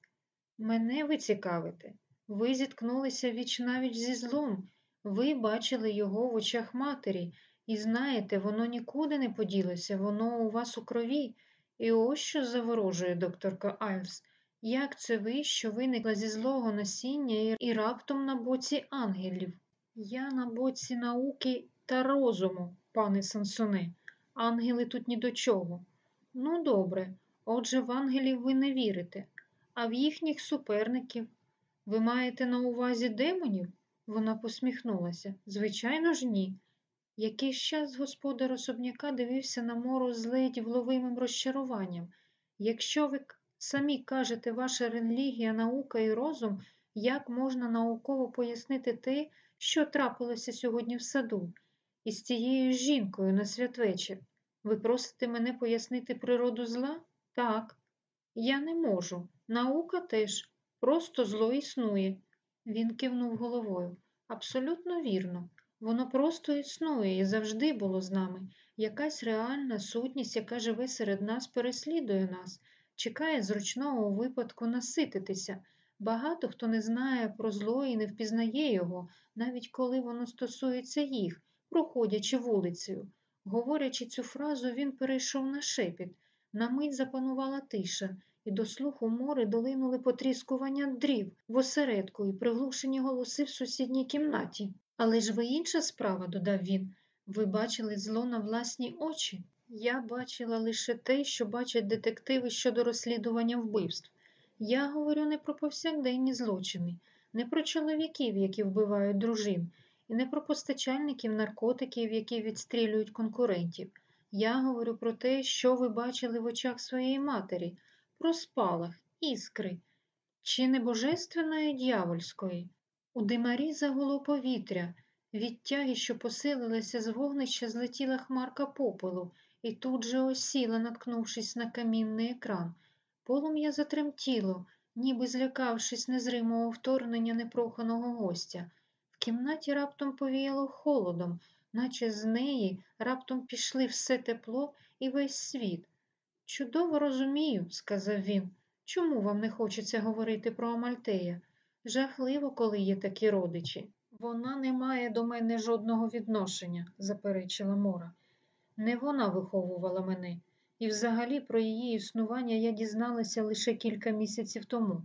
Мене ви цікавите. Ви зіткнулися віч навіч зі злом. Ви бачили його в очах матері, і знаєте, воно нікуди не поділося, воно у вас у крові. І ось що заворожує докторка Айлс. Як це ви, що виникла зі злого насіння і раптом на боці ангелів? Я на боці науки та розуму, пане Сансоне. Ангели тут ні до чого. Ну, добре, отже, в ангелів ви не вірите, а в їхніх суперників. Ви маєте на увазі демонів? Вона посміхнулася. Звичайно ж, ні. Якийсь час господар особняка дивився на мору з ледь вловимим розчаруванням. Якщо ви самі кажете, ваша релігія, наука і розум, як можна науково пояснити те, що трапилося сьогодні в саду, із цією жінкою на святвечір? Ви просите мене пояснити природу зла? Так. Я не можу. Наука теж. Просто зло існує. Він кивнув головою. Абсолютно вірно. Воно просто існує і завжди було з нами. Якась реальна сутність, яка живе серед нас, переслідує нас, чекає зручного випадку насититися. Багато хто не знає про зло і не впізнає його, навіть коли воно стосується їх, проходячи вулицею. Говорячи цю фразу, він перейшов на шепіт. На мить запанувала тиша, і до слуху мори долинули потріскування дрів в осередку і приглушені голоси в сусідній кімнаті. Але ж ви інша справа, додав він. Ви бачили зло на власні очі. Я бачила лише те, що бачать детективи щодо розслідування вбивств. Я говорю не про повсякденні злочини, не про чоловіків, які вбивають дружин, і не про постачальників наркотиків, які відстрілюють конкурентів. Я говорю про те, що ви бачили в очах своєї матері, про спалах, іскри, чи не божественної дьявольської. У димарі загуло повітря, від тяги, що посилилася з вогнища, злетіла хмарка попелу і тут же осіла, наткнувшись на камінний екран. Полум'я затремтіло, ніби злякавшись незримого вторгнення непроханого гостя. В кімнаті раптом повіяло холодом, наче з неї раптом пішли все тепло і весь світ. Чудово розумію, сказав він. Чому вам не хочеться говорити про Амальтея? Жахливо, коли є такі родичі. Вона не має до мене жодного відношення, заперечила Мора. Не вона виховувала мене, і взагалі про її існування я дізналася лише кілька місяців тому.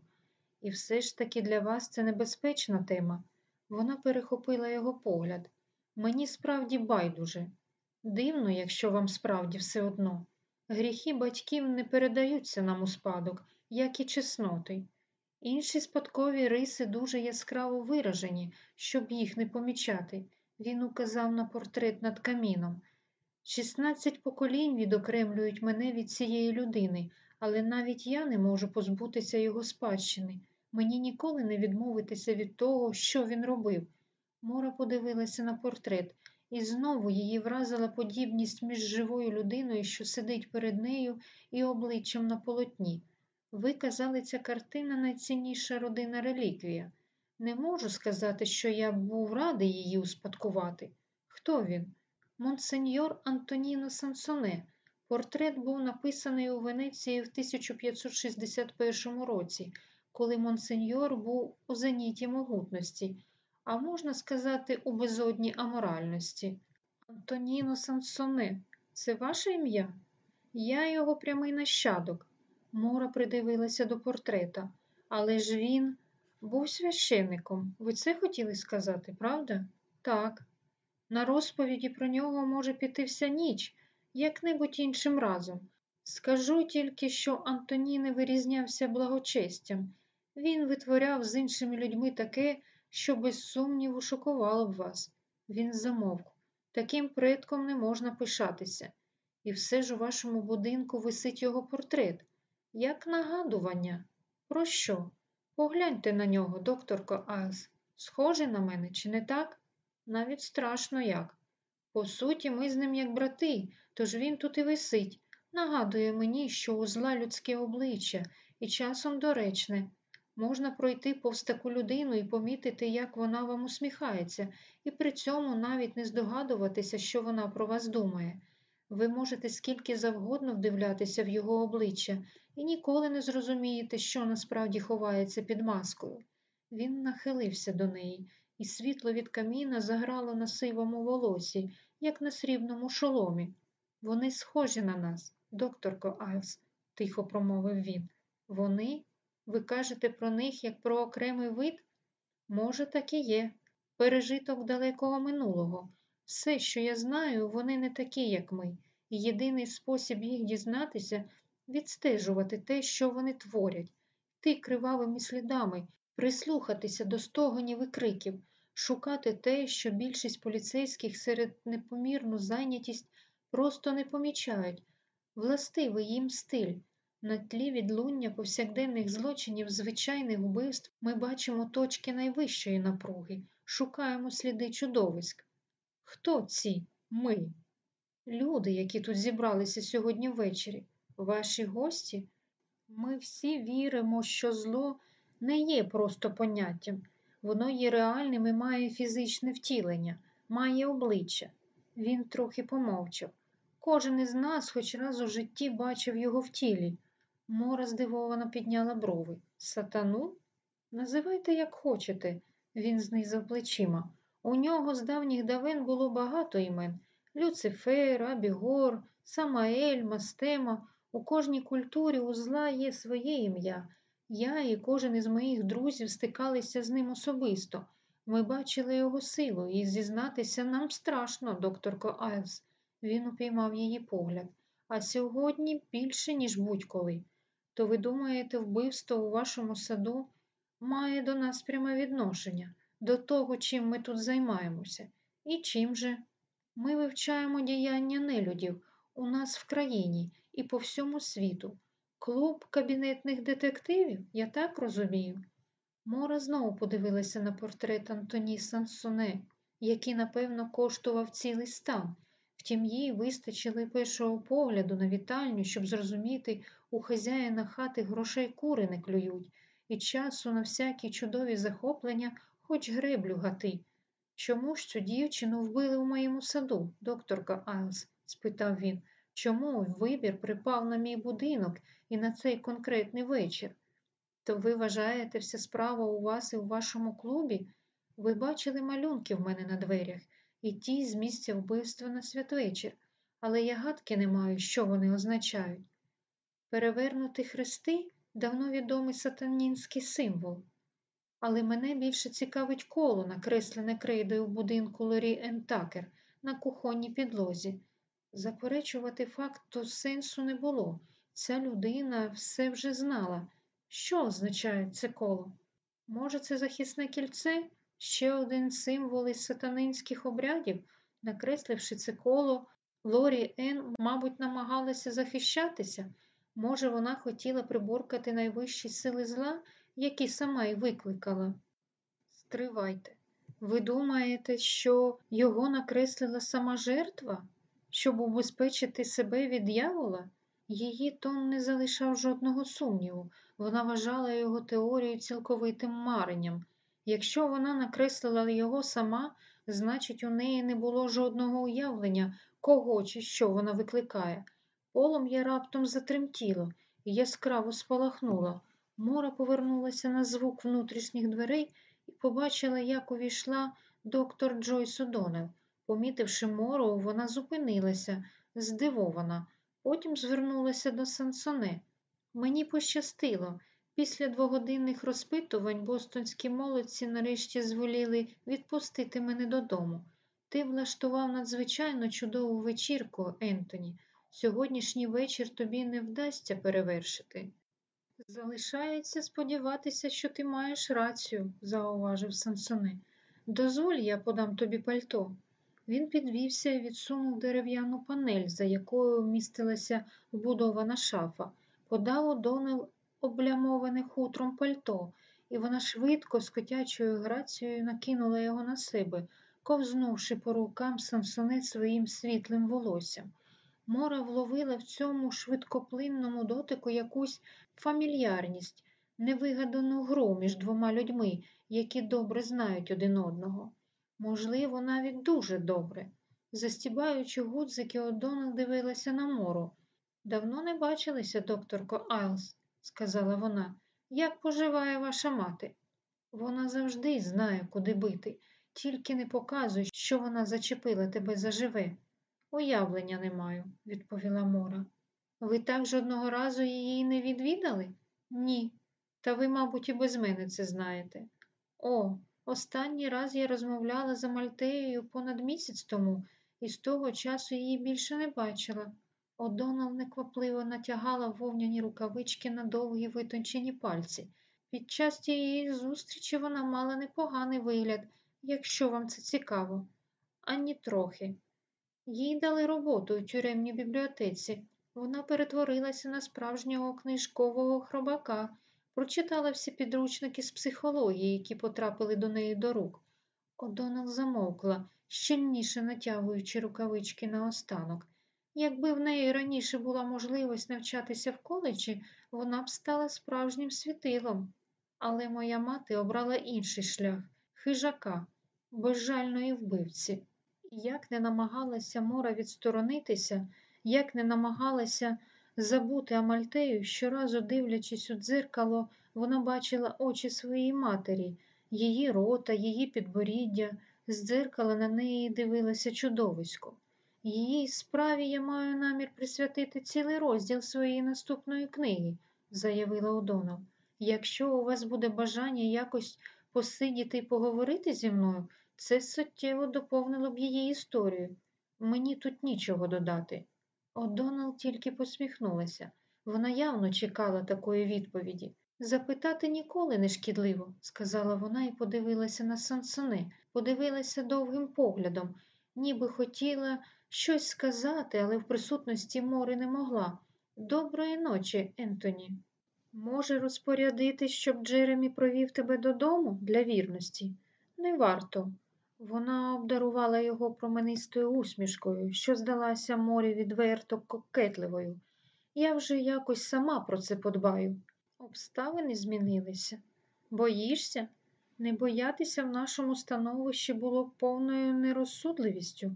І все ж таки для вас це небезпечна тема. Вона перехопила його погляд. Мені справді байдуже. Дивно, якщо вам справді все одно. Гріхи батьків не передаються нам у спадок, як і чесноти. Інші спадкові риси дуже яскраво виражені, щоб їх не помічати. Він указав на портрет над каміном. Шістнадцять поколінь відокремлюють мене від цієї людини, але навіть я не можу позбутися його спадщини. Мені ніколи не відмовитися від того, що він робив. Мора подивилася на портрет, і знову її вразила подібність між живою людиною, що сидить перед нею, і обличчям на полотні. Ви казали, ця картина найцінніша родина реліквія. Не можу сказати, що я був радий її успадкувати. Хто він? Монсеньор Антоніно Сансоне. Портрет був написаний у Венеції в 1561 році, коли монсеньор був у зеніті могутності, а можна сказати, у безодні аморальності. Антоніно Сансоне, це ваше ім'я? Я його прямий нащадок. Мора придивилася до портрета. Але ж він був священником. Ви це хотіли сказати, правда? Так. На розповіді про нього може піти вся ніч, як-небудь іншим разом. Скажу тільки, що Антоній не вирізнявся благочестям. Він витворяв з іншими людьми таке, що без сумніву шокувало б вас. Він замовк. Таким предком не можна пишатися. І все ж у вашому будинку висить його портрет. Як нагадування. Про що? Погляньте на нього, докторко Айлс. Схожий на мене, чи не так? Навіть страшно як. По суті, ми з ним як брати, тож він тут і висить. Нагадує мені, що у зла людське обличчя і часом доречне. Можна пройти повз таку людину і помітити, як вона вам усміхається, і при цьому навіть не здогадуватися, що вона про вас думає. Ви можете скільки завгодно вдивлятися в його обличчя і ніколи не зрозумієте, що насправді ховається під маскою. Він нахилився до неї, і світло від каміна заграло на сивому волосі, як на срібному шоломі. Вони схожі на нас, докторко Айлс, тихо промовив він. Вони? Ви кажете про них як про окремий вид? Може, так і є. Пережиток далекого минулого. Все, що я знаю, вони не такі, як ми, і єдиний спосіб їх дізнатися відстежувати те, що вони творять, йти кривавими слідами, прислухатися до стогонів і криків, шукати те, що більшість поліцейських серед непомірну зайнятість просто не помічають, властивий їм стиль. На тлі відлуння повсякденних злочинів, звичайних вбивств ми бачимо точки найвищої напруги, шукаємо сліди чудовиськ. Хто ці ми? Люди, які тут зібралися сьогодні ввечері, ваші гості? Ми всі віримо, що зло не є просто поняттям, воно є реальним і має фізичне втілення, має обличчя. Він трохи помовчав. Кожен із нас хоч раз у житті бачив його в тілі. Мора здивовано підняла брови. Сатану? Називайте, як хочете, він знизав плечима. У нього з давніх давен було багато імен Люцифер, Абігор, Самаель, Мастема. У кожній культурі у зла є своє ім'я. Я і кожен із моїх друзів стикалися з ним особисто. Ми бачили його силу, і зізнатися нам страшно, докторко Айлс. Він упіймав її погляд. А сьогодні більше, ніж будь-коли. То ви думаєте, вбивство у вашому саду має до нас пряме відношення, до того, чим ми тут займаємося. І чим же? Ми вивчаємо діяння нелюдів у нас в країні і по всьому світу. Клуб кабінетних детективів, я так розумію. Мора знову подивилася на портрет Антоні Сансоне, який, напевно, коштував цілий стан. Втім, їй вистачили першого погляду на вітальню, щоб зрозуміти, у хазяїна хати грошей кури не клюють, і часу на всякі чудові захоплення хоч греблю гати. Чому ж цю дівчину вбили у моєму саду, докторка Айлс? спитав він. Чому вибір припав на мій будинок і на цей конкретний вечір? То ви вважаєте, вся справа у вас і у вашому клубі? Ви бачили малюнки в мене на дверях і ті з місця вбивства на святвечір, але я гадки не маю, що вони означають. Перевернути хрести давно відомий сатанінський символ. Але мене більше цікавить коло, накреслене крейдою в будинку Лорі Ентакер на кухонній підлозі. Заперечувати факту сенсу не було. Ця людина все вже знала. Що означає це коло? Може, це захисне кільце? Ще один символ із сатанинських обрядів, накресливши це коло, Лорі Ен, мабуть, намагалася захищатися. Може, вона хотіла приборкати найвищі сили зла, які сама й викликала. Стривайте, ви думаєте, що його накреслила сама жертва, щоб убезпечити себе від дьявола? Її тон не залишав жодного сумніву. Вона вважала його теорію цілковитим маренням. Якщо вона накреслила його сама, значить, у неї не було жодного уявлення, кого чи що вона викликає. Полум'я раптом затремтіло і яскраво спалахнуло. Мора повернулася на звук внутрішніх дверей і побачила, як увійшла доктор Джойс Одонел. Помітивши мору, вона зупинилася, здивована. Потім звернулася до Сансоне. Мені пощастило. Після двогодинних розпитувань бостонські молодці нарешті зволіли відпустити мене додому. Ти влаштував надзвичайно чудову вечірку, Ентоні. Сьогоднішній вечір тобі не вдасться перевершити. Залишається сподіватися, що ти маєш рацію, зауважив Сансоне. Дозволь, я подам тобі пальто. Він підвівся і відсунув дерев'яну панель, за якою вмістилася вбудована шафа, подав Одонел облямоване хутром пальто, і вона швидко, з котячою грацією накинула його на себе, ковзнувши по рукам Сансоне своїм світлим волоссям. Мора вловила в цьому швидкоплинному дотику якусь фамільярність, невигадану гру між двома людьми, які добре знають один одного. Можливо, навіть дуже добре. Застібаючи гудзики, Одонал дивилася на мору. Давно не бачилися, докторко Айлс, сказала вона. Як поживає ваша мати? Вона завжди знає, куди бити, тільки не показуй, що вона зачепила тебе заживе. Уявлення не маю, відповіла Мора. Ви так жодного разу її не відвідали? Ні. Та ви, мабуть, і без мене це знаєте. О, останній раз я розмовляла за Мальтеєю понад місяць тому, і з того часу її більше не бачила. Одонал неквапливо натягала вовняні рукавички на довгі витончені пальці. Під час тієї зустрічі вона мала непоганий вигляд, якщо вам це цікаво. Ані трохи. Їй дали роботу у тюремній бібліотеці. Вона перетворилася на справжнього книжкового хробака, прочитала всі підручники з психології, які потрапили до неї до рук. Одонал замовкла, щільніше натягуючи рукавички наостанок. Якби в неї раніше була можливість навчатися в коледжі, вона б стала справжнім світилом. Але моя мати обрала інший шлях хижака, безжальної вбивці. Як не намагалася Мора відсторонитися, як не намагалася забути Амальтею, щоразу дивлячись у дзеркало, вона бачила очі своєї матері, її рота, її підборіддя, з дзеркала на неї дивилося чудовисько. Її справі я маю намір присвятити цілий розділ своєї наступної книги, заявила Одонал. Якщо у вас буде бажання якось посидіти і поговорити зі мною, це суттєво доповнило б її історію. Мені тут нічого додати. Одонал тільки посміхнулася. Вона явно чекала такої відповіді. Запитати ніколи не шкідливо, сказала вона і подивилася на Сансоне, подивилася довгим поглядом, ніби хотіла щось сказати, але в присутності Мори не могла. Доброї ночі, Ентоні. Може розпорядити, щоб Джеремі провів тебе додому для вірності? Не варто. Вона обдарувала його променистою усмішкою, що здалася морі відверто кокетливою. Я вже якось сама про це подбаю. Обставини змінилися. Боїшся? Не боятися в нашому становищі було повною нерозсудливістю.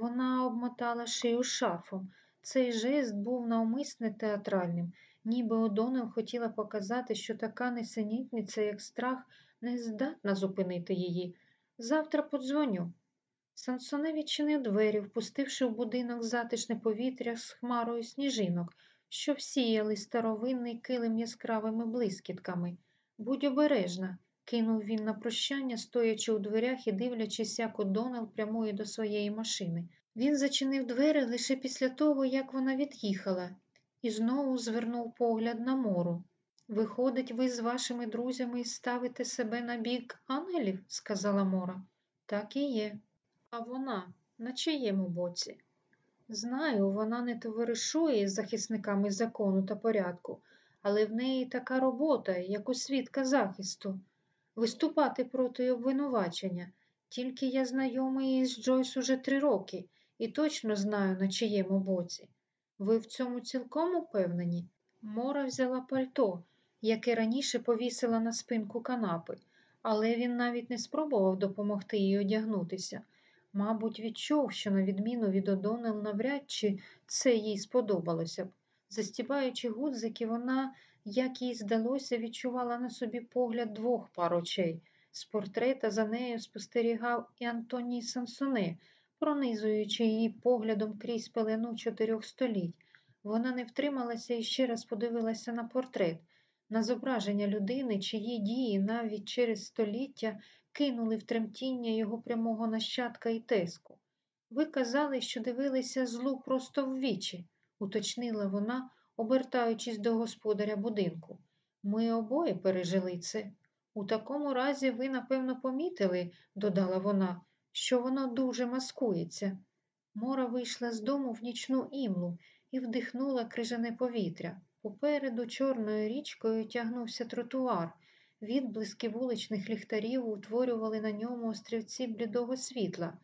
Вона обмотала шию шарфом. Цей жест був навмисне театральним, ніби Одонел хотіла показати, що така несенітниця, як страх, не здатна зупинити її. Завтра подзвоню. Сансоне відчинив двері, впустивши в будинок затишне повітря з хмарою сніжинок, що всіяли старовинний килим яскравими блискітками. Будь обережна, кинув він на прощання, стоячи у дверях і дивлячись, як Одонал прямує до своєї машини. Він зачинив двері лише після того, як вона від'їхала, і знову звернув погляд на мору. Виходить, ви з вашими друзями ставите себе на бік ангелів, сказала Мора. Так і є. А вона на чиєму боці? Знаю, вона не товаришує з захисниками закону та порядку, але в неї така робота, як у свідка захисту, виступати проти обвинувачення. Тільки я знайомий із Джойс уже три роки і точно знаю, на чиєму боці. Ви в цьому цілком упевнені? Мора взяла пальто, яке раніше повісила на спинку канапи, але він навіть не спробував допомогти їй одягнутися. Мабуть, відчув, що, на відміну від Одонел, навряд чи це їй сподобалося б. Застібаючи гудзики, вона, як їй здалося, відчувала на собі погляд двох пар очей. З портрета за нею спостерігав і Антоній Сансоне, пронизуючи її поглядом крізь пелену чотирьох століть. Вона не втрималася і ще раз подивилася на портрет. на зображення людини, чиї дії навіть через століття кинули в тремтіння його прямого нащадка і теску. Ви казали, що дивилися злу просто в вічі, уточнила вона, обертаючись до господаря будинку. Ми обоє пережили це. У такому разі ви, напевно, помітили, додала вона, що воно дуже маскується. Мора вийшла з дому в нічну імлу і вдихнула крижане повітря. Попереду чорною річкою тягнувся тротуар. Відблиски вуличних ліхтарів утворювали на ньому острівці блідого світла.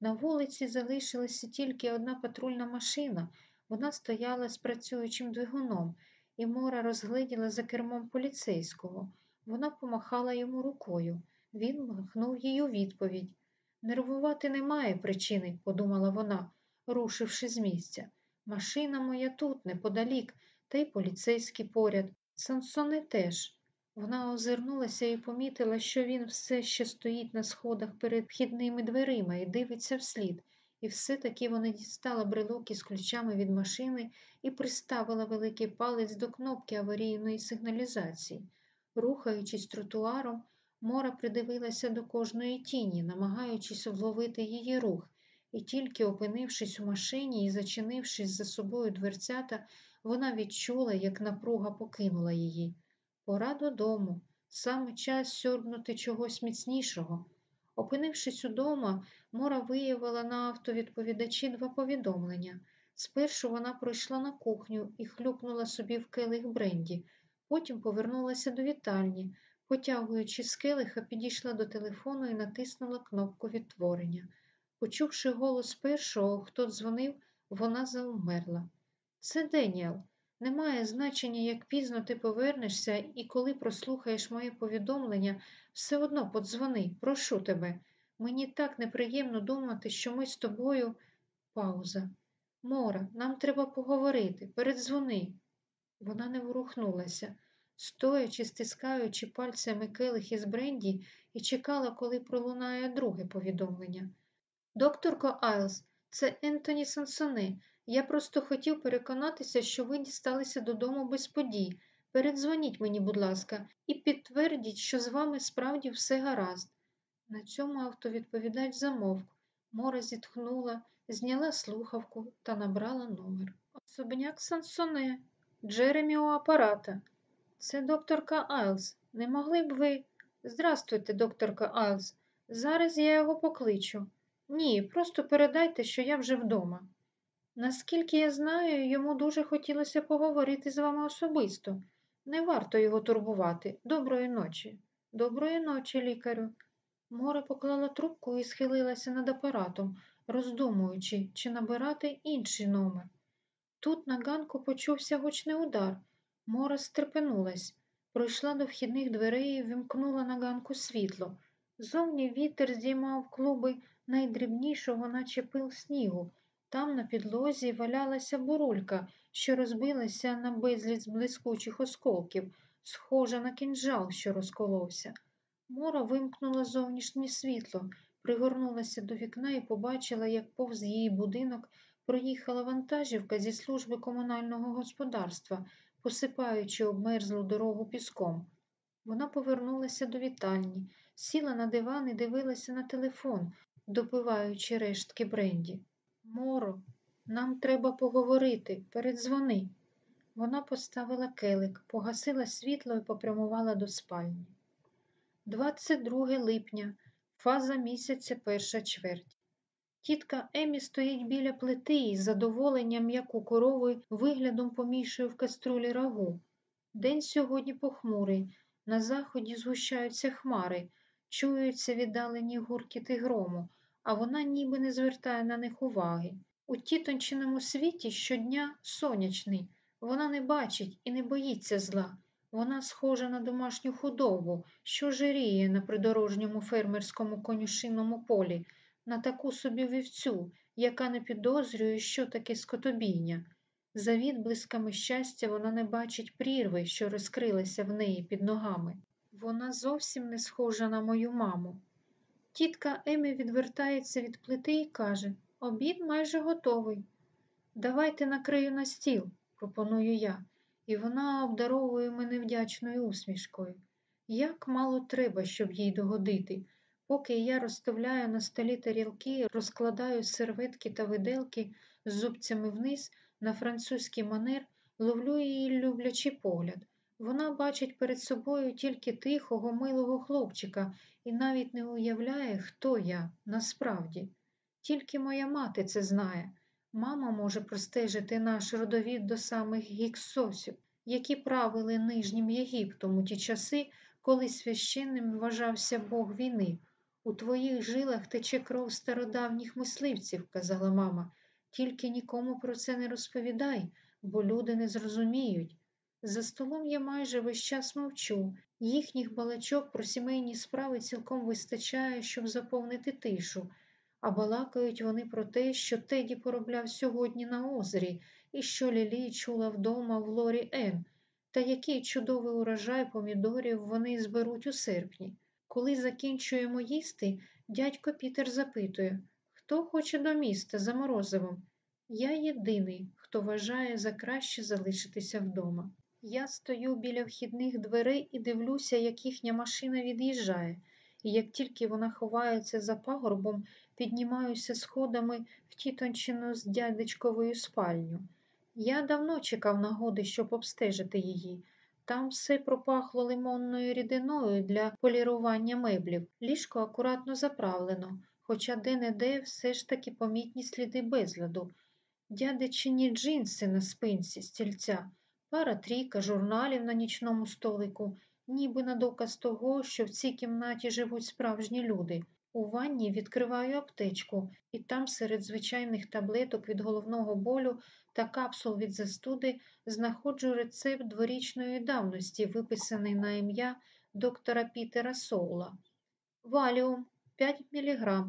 На вулиці залишилася тільки одна патрульна машина. Вона стояла з працюючим двигуном, і Мора розгледіла за кермом поліцейського. Вона помахала йому рукою. Він махнув їй у відповідь. Нервувати немає причини, подумала вона, рушивши з місця. Машина моя тут, неподалік, та й поліцейський поряд. Сансони теж. Вона озирнулася і помітила, що він все ще стоїть на сходах перед вхідними дверима і дивиться вслід. І все-таки вона дістала брелок із ключами від машини і приставила великий палець до кнопки аварійної сигналізації. Рухаючись тротуаром, Мора придивилася до кожної тіні, намагаючись вловити її рух, і тільки опинившись у машині і зачинившись за собою дверцята, вона відчула, як напруга покинула її. Пора додому, саме час сьорбнути чогось міцнішого. Опинившись удома, Мора виявила на автовідповідачі два повідомлення. Спершу вона пройшла на кухню і хлюпнула собі в келих бренді, потім повернулася до вітальні, потягуючи з келиха, підійшла до телефону і натиснула кнопку відтворення. Почувши голос першого, хто дзвонив, вона заумерла. Це Деніел. Немає значення, як пізно ти повернешся, і коли прослухаєш моє повідомлення, все одно подзвони, прошу тебе. Мені так неприємно думати, що ми з тобою. Пауза. Мора, нам треба поговорити. Передзвони. Вона не ворухнулася, стоячи, стискаючи пальцями келих із бренді, і чекала, коли пролунає друге повідомлення. Докторко Айлс, це Ентоні Сансоне. Я просто хотів переконатися, що ви дісталися додому без подій. Передзвоніть мені, будь ласка, і підтвердіть, що з вами справді все гаразд. На цьому автовідповідач замовк. Мора зітхнула, зняла слухавку та набрала номер. Особняк Сансоне, Джеремі у апарата. Це докторка Айлс. Не могли б ви. Здрастуйте, докторка Айлс. Зараз я його покличу. Ні, просто передайте, що я вже вдома. Наскільки я знаю, йому дуже хотілося поговорити з вами особисто. Не варто його турбувати. Доброї ночі. Доброї ночі, лікарю. Мора поклала трубку і схилилася над апаратом, роздумуючи, чи набирати інший номер. Тут на ганку почувся гучний удар. Мора стрепенулась, пройшла до вхідних дверей і вимкнула на ганку світло. Зовні вітер здіймав клуби найдрібнішого, наче пил снігу. Там на підлозі валялася бурулька, що розбилася на безліч блискучих осколків, схожа на кінжал, що розколовся. Мора вимкнула зовнішнє світло, пригорнулася до вікна і побачила, як повз її будинок проїхала вантажівка зі служби комунального господарства, посипаючи обмерзлу дорогу піском. Вона повернулася до вітальні, сіла на диван і дивилася на телефон, допиваючи рештки бренді. Моро, нам треба поговорити, передзвони. Вона поставила келик, погасила світло і попрямувала до спальні. 22 липня, фаза місяця перша чверть. Тітка Емі стоїть біля плити і з задоволенням, як корови, виглядом помішує в каструлі рагу. День сьогодні похмурий, на заході згущаються хмари, чуються віддалені гуркіти грому, а вона ніби не звертає на них уваги. У тітончиному світі щодня сонячний, вона не бачить і не боїться зла. Вона схожа на домашню худобу, що жиріє на придорожньому фермерському конюшинному полі, на таку собі вівцю, яка не підозрює, що таке скотобійня. За відблисками щастя вона не бачить прірви, що розкрилася в неї під ногами. Вона зовсім не схожа на мою маму. Тітка Емі відвертається від плити і каже обід майже готовий. Давайте накрию на стіл, пропоную я. і вона обдаровує мене вдячною усмішкою. Як мало треба, щоб їй догодити. Поки я розставляю на столі тарілки, розкладаю серветки та виделки з зубцями вниз на французький манер, ловлю її люблячий погляд. Вона бачить перед собою тільки тихого, милого хлопчика і навіть не уявляє, хто я насправді. Тільки моя мати це знає. Мама може простежити наш родовід до самих гіксосів, які правили Нижнім Єгиптом у ті часи, коли священним вважався Бог війни. У твоїх жилах тече кров стародавніх мисливців, казала мама. Тільки нікому про це не розповідай, бо люди не зрозуміють. За столом я майже весь час мовчу. Їхніх балачок про сімейні справи цілком вистачає, щоб заповнити тишу, а балакають вони про те, що Теді поробляв сьогодні на озері, і що Лілі чула вдома в Лорі Ен, та який чудовий урожай помідорів вони зберуть у серпні. Коли закінчуємо їсти, дядько Пітер запитує, хто хоче до міста за морозивом? Я єдиний, хто вважає за краще залишитися вдома. Я стою біля вхідних дверей і дивлюся, як їхня машина від'їжджає, і як тільки вона ховається за пагорбом, піднімаюся сходами в тітончину з дядечковою спальню. Я давно чекав нагоди, щоб обстежити її. Там все пропахло лимонною рідиною для полірування меблів. Ліжко акуратно заправлено, хоча де-не-де все ж таки помітні сліди безладу. Дядечині джинси на спинці стільця, пара трійка журналів на нічному столику, ніби на доказ того, що в цій кімнаті живуть справжні люди. У ванні відкриваю аптечку, і там серед звичайних таблеток від головного болю та капсул від застуди знаходжу рецепт дворічної давності, виписаний на ім'я доктора Пітера Соула. Валіум 5 мг.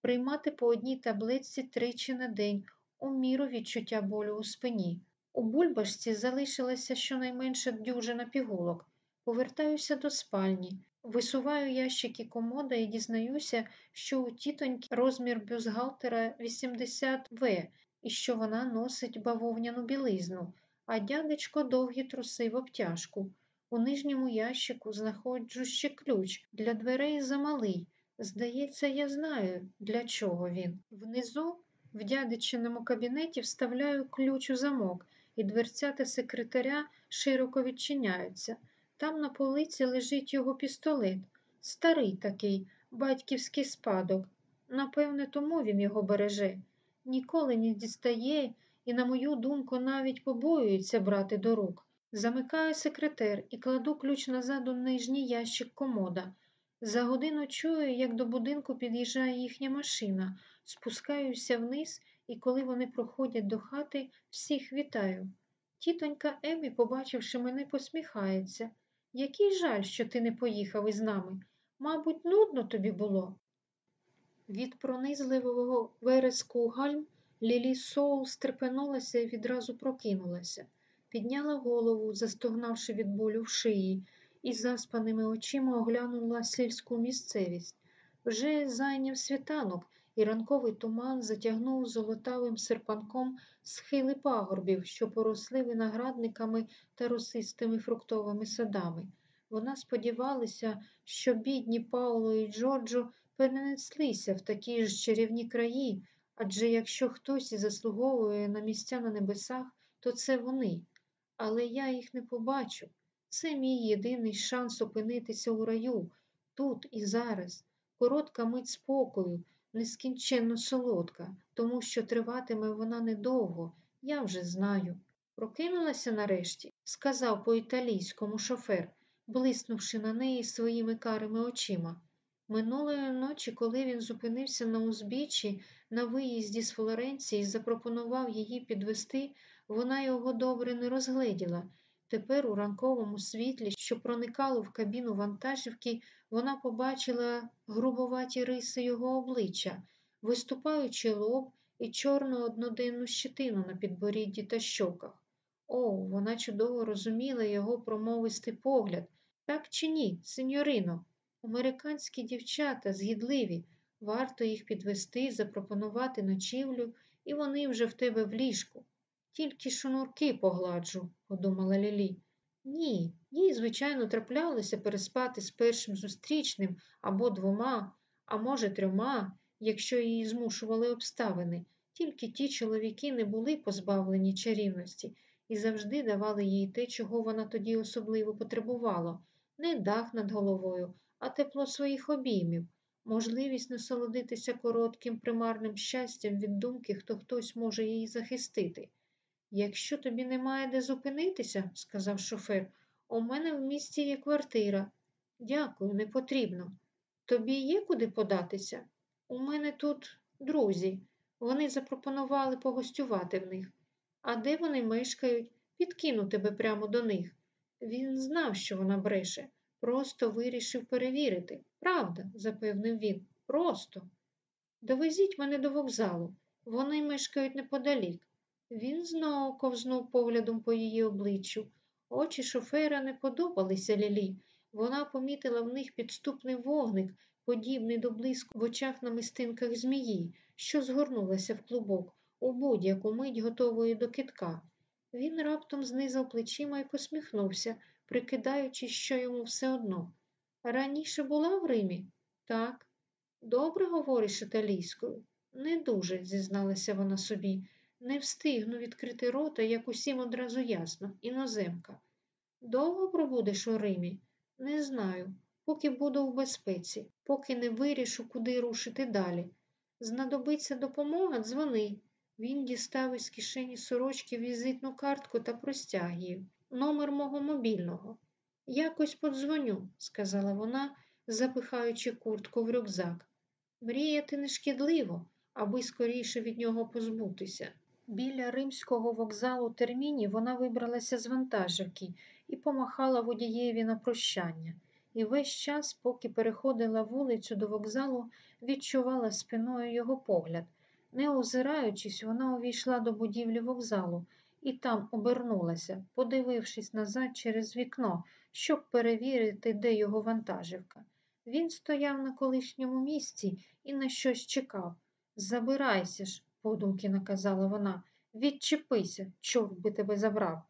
Приймати по одній таблетці тричі на день у міру відчуття болю у спині. У бульбашці залишилася щонайменше дюжина пігулок. Повертаюся до спальні, висуваю ящики комода і дізнаюся, що у тітоньки розмір бюстгальтера 80В і що вона носить бавовняну білизну, а дядечко довгі труси в обтяжку. У нижньому ящику знаходжу ще ключ для дверей замалий. Здається, я знаю, для чого він. Внизу, в дядечиному кабінеті, вставляю ключ у замок, і дверцята секретаря широко відчиняються. Там на полиці лежить його пістолет, старий такий, батьківський спадок. Напевне, тому він його береже. Ніколи не дістає і, на мою думку, навіть побоюється брати до рук. Замикаю секретер і кладу ключ назад у нижній ящик комода. За годину чую, як до будинку під'їжджає їхня машина, спускаюся вниз, і коли вони проходять до хати, всіх вітаю. Тітонька Емі, побачивши мене, посміхається. Який жаль, що ти не поїхав із нами. Мабуть, нудно тобі було. Від пронизливого вереску гальм Лілі Соул стрепенулася і відразу прокинулася, підняла голову, застогнавши від болю в шиї, і заспаними очима оглянула сільську місцевість. Вже зайняв світанок, і ранковий туман затягнув золотавим серпанком схили пагорбів, що поросли виноградниками та росистими фруктовими садами. Вона сподівалася, що бідні Пауло і Джорджо перенеслися в такі ж чарівні краї, адже якщо хтось і заслуговує на місця на небесах, то це вони. Але я їх не побачу. Це мій єдиний шанс опинитися у раю, тут і зараз. Коротка мить спокою, нескінченно солодка, тому що триватиме вона недовго, я вже знаю. Прокинулася нарешті, сказав по-італійському шофер, блиснувши на неї своїми карими очима. Минулої ночі, коли він зупинився на узбіччі на виїзді з Флоренції і запропонував її підвести, вона його добре не розгледіла. Тепер у ранковому світлі, що проникало в кабіну вантажівки, вона побачила грубоваті риси його обличчя, виступаючий лоб і чорну одноденну щетину на підборідді та щоках. О, вона чудово розуміла його промовистий погляд. Так чи ні, сеньорино? Американські дівчата згідливі, варто їх підвести, запропонувати ночівлю, і вони вже в тебе в ліжку. Тільки шнурки погладжу, подумала Лілі. Ні, їй, звичайно, траплялося переспати з першим зустрічним або двома, а може, трьома, якщо її змушували обставини. Тільки ті чоловіки не були позбавлені чарівності і завжди давали їй те, чого вона тоді особливо потребувала не дах над головою, а тепло своїх обіймів, можливість насолодитися коротким примарним щастям від думки, хто хтось може її захистити. Якщо тобі немає де зупинитися, сказав шофер, у мене в місті є квартира. Дякую, не потрібно. Тобі є куди податися? У мене тут друзі. Вони запропонували погостювати в них. А де вони мешкають? Підкину тебе прямо до них. Він знав, що вона бреше, просто вирішив перевірити. Правда, запевнив він. Просто. Довезіть мене до вокзалу. Вони мешкають неподалік. Він знову ковзнув поглядом по її обличчю. Очі шофера не подобалися Лілі. Вона помітила в них підступний вогник, подібний до блиску в очах на мистинках змії, що згорнулася в клубок, у будь-яку мить готової до китка. Він раптом знизав плечима і посміхнувся, прикидаючи, що йому все одно. Раніше була в Римі? Так. Добре говориш італійською? Не дуже, зізналася вона собі. Не встигну відкрити рота, як усім одразу ясно, іноземка. Довго пробудеш у Римі? Не знаю, поки буду в безпеці, поки не вирішу, куди рушити далі. Знадобиться допомога, дзвони. Він дістав із кишені сорочки візитну картку та простяг її, номер мого мобільного. Якось подзвоню, сказала вона, запихаючи куртку в рюкзак. Мріяти не шкідливо, аби скоріше від нього позбутися. Біля римського вокзалу терміні вона вибралася з вантажівки і помахала водієві на прощання. І весь час, поки переходила вулицю до вокзалу, відчувала спиною його погляд. Не озираючись, вона увійшла до будівлі вокзалу і там обернулася, подивившись назад через вікно, щоб перевірити, де його вантажівка. Він стояв на колишньому місці і на щось чекав. Забирайся ж, подумки наказала вона, відчепися, чорт би тебе забрав.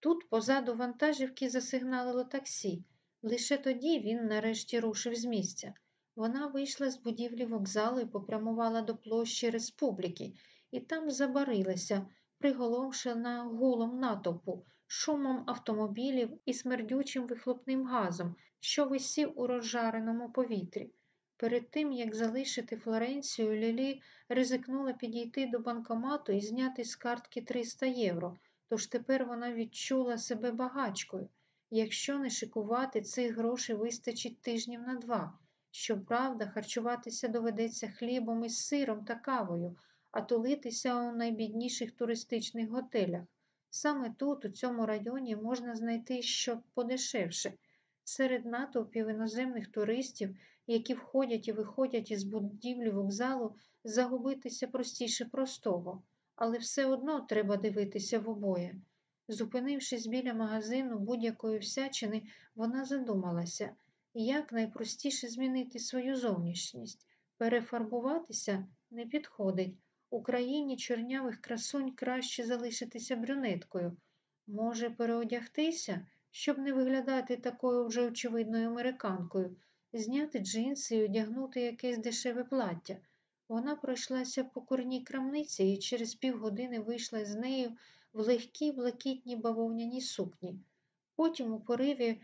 Тут позаду вантажівки засигналило таксі. Лише тоді він нарешті рушив з місця. Вона вийшла з будівлі вокзалу і попрямувала до площі Республіки, і там забарилася, приголомшена гулом натовпу, шумом автомобілів і смердючим вихлопним газом, що висів у розжареному повітрі. Перед тим, як залишити Флоренцію, Лілі ризикнула підійти до банкомату і зняти з картки 300 євро, тож тепер вона відчула себе багачкою. Якщо не шикувати, цих грошей вистачить тижнів на два. Щоправда, харчуватися доведеться хлібом із сиром та кавою, а тулитися у найбідніших туристичних готелях. Саме тут, у цьому районі, можна знайти що подешевше. Серед натовпів іноземних туристів, які входять і виходять із будівлі вокзалу, загубитися простіше простого, але все одно треба дивитися в обоє. Зупинившись біля магазину будь-якої всячини, вона задумалася, як найпростіше змінити свою зовнішність. Перефарбуватися не підходить. У країні чорнявих красунь краще залишитися брюнеткою. Може, переодягтися, щоб не виглядати такою вже очевидною американкою, зняти джинси і одягнути якесь дешеве плаття. Вона пройшлася по курній крамниці і через півгодини вийшла з нею в легкій блакитній бавовняній сукні. Потім, у пориві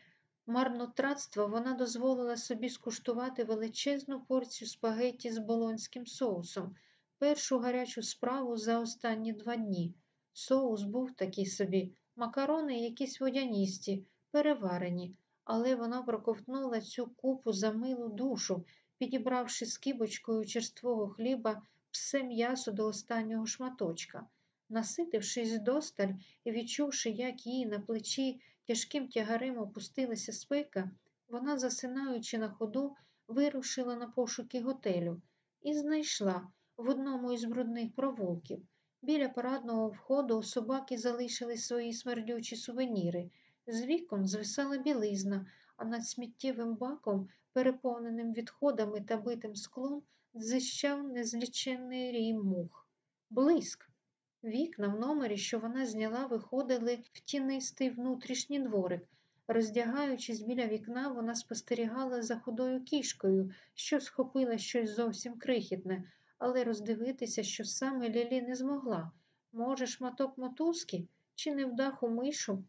марнотратства, вона дозволила собі скуштувати величезну порцію спагетті з болонським соусом, першу гарячу справу за останні два дні. Соус був такий собі, макарони якісь водяністі, переварені, але вона проковтнула цю купу за милу душу, підібравши скибочкою черствого хліба все м'ясо до останнього шматочка. Наситившись досталь і відчувши, як їй на плечі тяжким тягарем опустилася спека, вона, засинаючи на ходу, вирушила на пошуки готелю і знайшла в одному із брудних провулків. Біля парадного входу собаки залишили свої смердючі сувеніри. З вікон звисала білизна, а над сміттєвим баком, переповненим відходами та битим склом, дзищав незліченний рій мух. Блиск. Вікна в номері, що вона зняла, виходили в тінистий внутрішній дворик. Роздягаючись біля вікна, вона спостерігала за худою кішкою, що схопила щось зовсім крихітне, але роздивитися, що саме Лілі не змогла. Може, шматок мотузки чи невдаху мишу?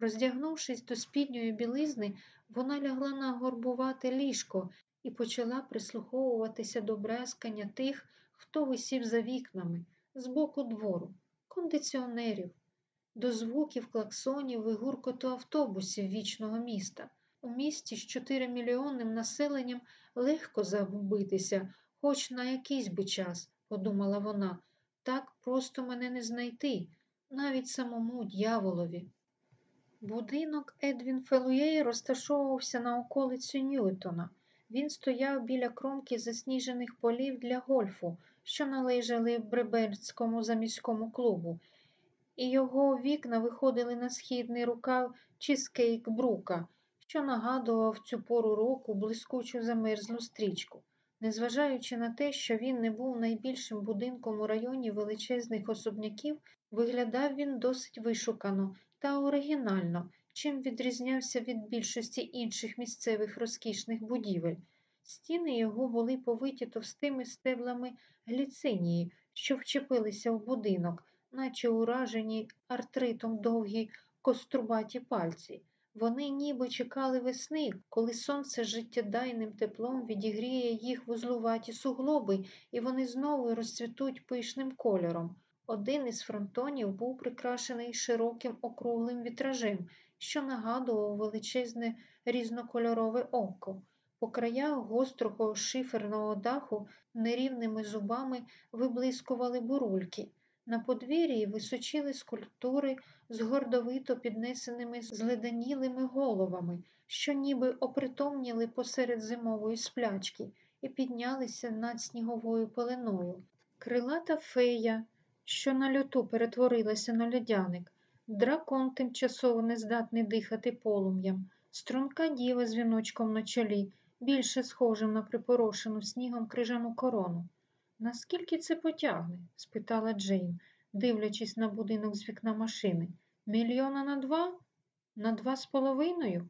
Роздягнувшись до спідньої білизни, вона лягла на горбувате ліжко і почала прислуховуватися до брязкання тих, хто висів за вікнами, з боку двору, кондиціонерів, до звуків клаксонів і гуркоту автобусів вічного міста. У місті з 4 мільйонним населенням легко загубитися, хоч на якийсь би час, подумала вона. Так просто мене не знайти, навіть самому дьяволові. Будинок Едвін Фелуєй розташовувався на околиці Ньютона. Він стояв біля кромки засніжених полів для гольфу, що належали Бребельському заміському клубу, і його вікна виходили на східний рукав Чізкейк Брука, що нагадував цю пору року блискучу замерзлу стрічку. Незважаючи на те, що він не був найбільшим будинком у районі величезних особняків, виглядав він досить вишукано та оригінально, чим відрізнявся від більшості інших місцевих розкішних будівель. Стіни його були повиті товстими стеблами гліцинії, що вчепилися в будинок, наче уражені артритом довгі кострубаті пальці. Вони ніби чекали весни, коли сонце життєдайним теплом відігріє їх вузлуваті суглоби, і вони знову розцвітуть пишним кольором. Один із фронтонів був прикрашений широким округлим вітражем, що нагадував величезне різнокольорове око. По краях гострого шиферного даху нерівними зубами виблискували бурульки. На подвір'ї височили скульптури з гордовито піднесеними зледанілими головами, що ніби опритомніли посеред зимової сплячки і піднялися над сніговою пеленою. Крилата фея, що на льоту перетворилася на льодяник, дракон тимчасово не здатний дихати полум'ям, струнка діва з віночком на чолі, більше схожим на припорошену снігом крижану корону. Наскільки це потягне? спитала Джейн, дивлячись на будинок з вікна машини. Мільйона на два? На два з половиною?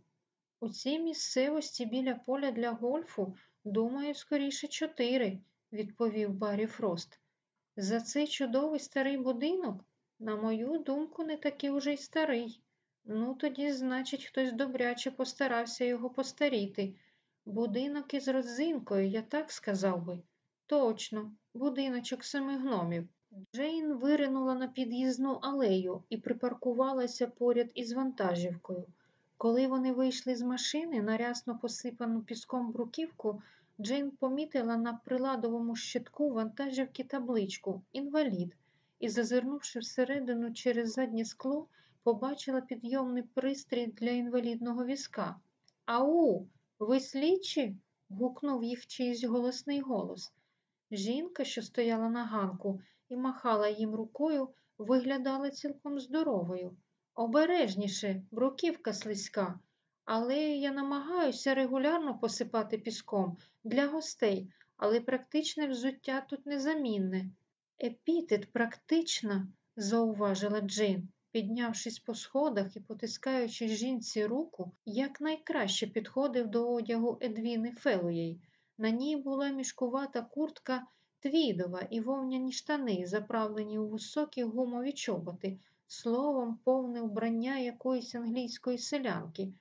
У цій місцевості біля поля для гольфу, думаю, скоріше чотири, відповів Баррі Фрост. За цей чудовий старий будинок, на мою думку, не такий уже й старий. Ну, тоді, значить, хтось добряче постарався його постаріти. Будинок із родзинкою, я так сказав би. Точно, будиночок семи гномів. Джейн виринула на під'їзну алею і припаркувалася поряд із вантажівкою. Коли вони вийшли з машини на рясно посипану піском бруківку, Джейн помітила на приладовому щитку вантажівки табличку Інвалід і, зазирнувши всередину через заднє скло, побачила підйомний пристрій для інвалідного візка. Ау, ви слідчі? гукнув їх чийсь голосний голос. Жінка, що стояла на ганку і махала їм рукою, виглядала цілком здоровою. Обережніше, бруківка слизька, але я намагаюся регулярно посипати піском для гостей, але практичне взуття тут незамінне. Епітет практична, зауважила Джейн, піднявшись по сходах і потискаючи жінці руку, якнайкраще підходив до одягу Едвіни Фелоєй. На ній була мішкувата куртка твідова і вовняні штани, заправлені у високі гумові чоботи, словом, повне вбрання якоїсь англійської селянки.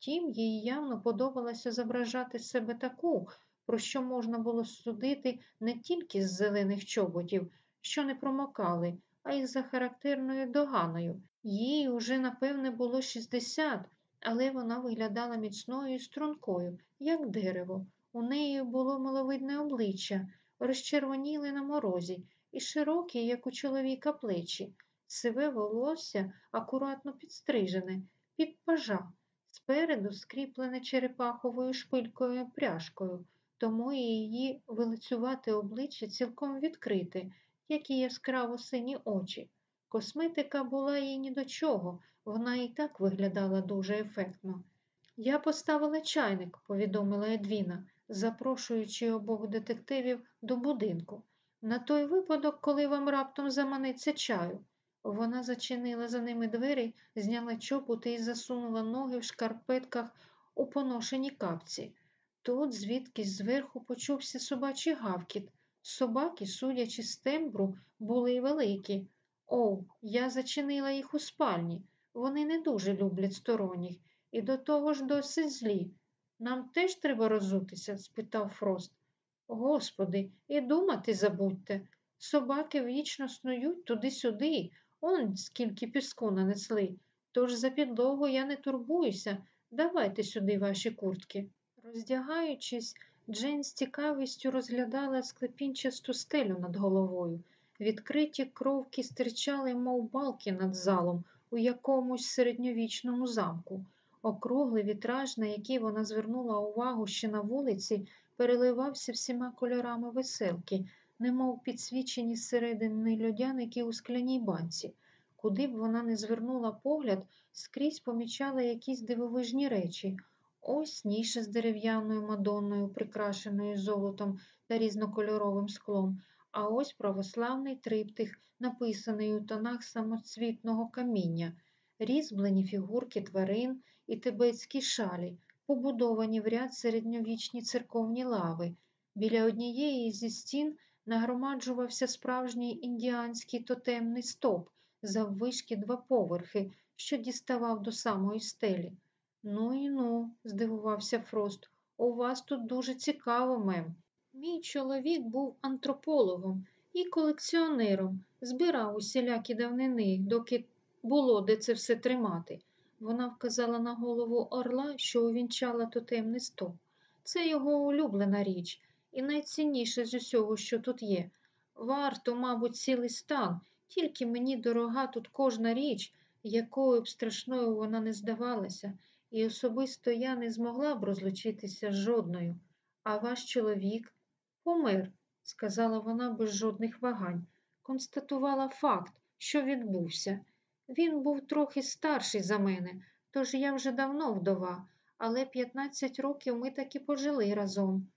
Втім, їй явно подобалося зображати себе таку, про що можна було судити не тільки з зелених чоботів, що не промокали, а й за характерною доганою. Їй уже, напевне, було 60, але вона виглядала міцною і стрункою, як дерево. У неї було маловидне обличчя, розчервоніли на морозі, і широкі, як у чоловіка плечі, сиве волосся акуратно підстрижене, під пажа, спереду скріплене черепаховою шпилькою пряжкою, тому її вилицювате обличчя цілком відкрите, як і яскраво сині очі. Косметика була їй ні до чого, вона і так виглядала дуже ефектно. Я поставила чайник, повідомила Едвіна, запрошуючи обох детективів до будинку. На той випадок, коли вам раптом заманеться чаю. Вона зачинила за ними двері, зняла чоботи і засунула ноги в шкарпетках у поношеній капці. Тут, звідкись зверху, почувся собачий гавкіт. Собаки, судячи з тембру, були великі. О, я зачинила їх у спальні. Вони не дуже люблять сторонніх і до того ж досить злі. Нам теж треба розутися? спитав Фрост. Господи, і думати забудьте. Собаки вічно снують туди-сюди, он скільки піску нанесли. Тож за підлогу я не турбуюся. Давайте сюди ваші куртки. Роздягаючись, Джейн з цікавістю розглядала склепінчасту стелю над головою. Відкриті кровки стирчали, мов балки над залом у якомусь середньовічному замку. Округлий вітраж, на який вона звернула увагу ще на вулиці, переливався всіма кольорами веселки, немов підсвічені зсередини льодяники у скляній банці. Куди б вона не звернула погляд, скрізь помічала якісь дивовижні речі. Ось ніша з дерев'яною мадонною, прикрашеною золотом та різнокольоровим склом, а ось православний триптих, написаний у тонах самоцвітного каміння, різьблені фігурки тварин і тибетські шалі, побудовані в ряд середньовічні церковні лави. Біля однієї зі стін нагромаджувався справжній індіанський тотемний стоп, заввишки два поверхи, що діставав до самої стелі. Ну і ну, здивувався Фрост, у вас тут дуже цікаво, мем. Мій чоловік був антропологом і колекціонером, збирав усілякі давнини, доки було де це все тримати. Вона вказала на голову орла, що увінчала тотемний стоп. Це його улюблена річ, і найцінніше з усього, що тут є. Варто, мабуть, цілий стан, тільки мені дорога тут кожна річ, якою б страшною вона не здавалася, і особисто я не змогла б розлучитися з жодною. А ваш чоловік помер, сказала вона без жодних вагань, констатувала факт, що відбувся. Він був трохи старший за мене, тож я вже давно вдова, але 15 років ми таки пожили разом.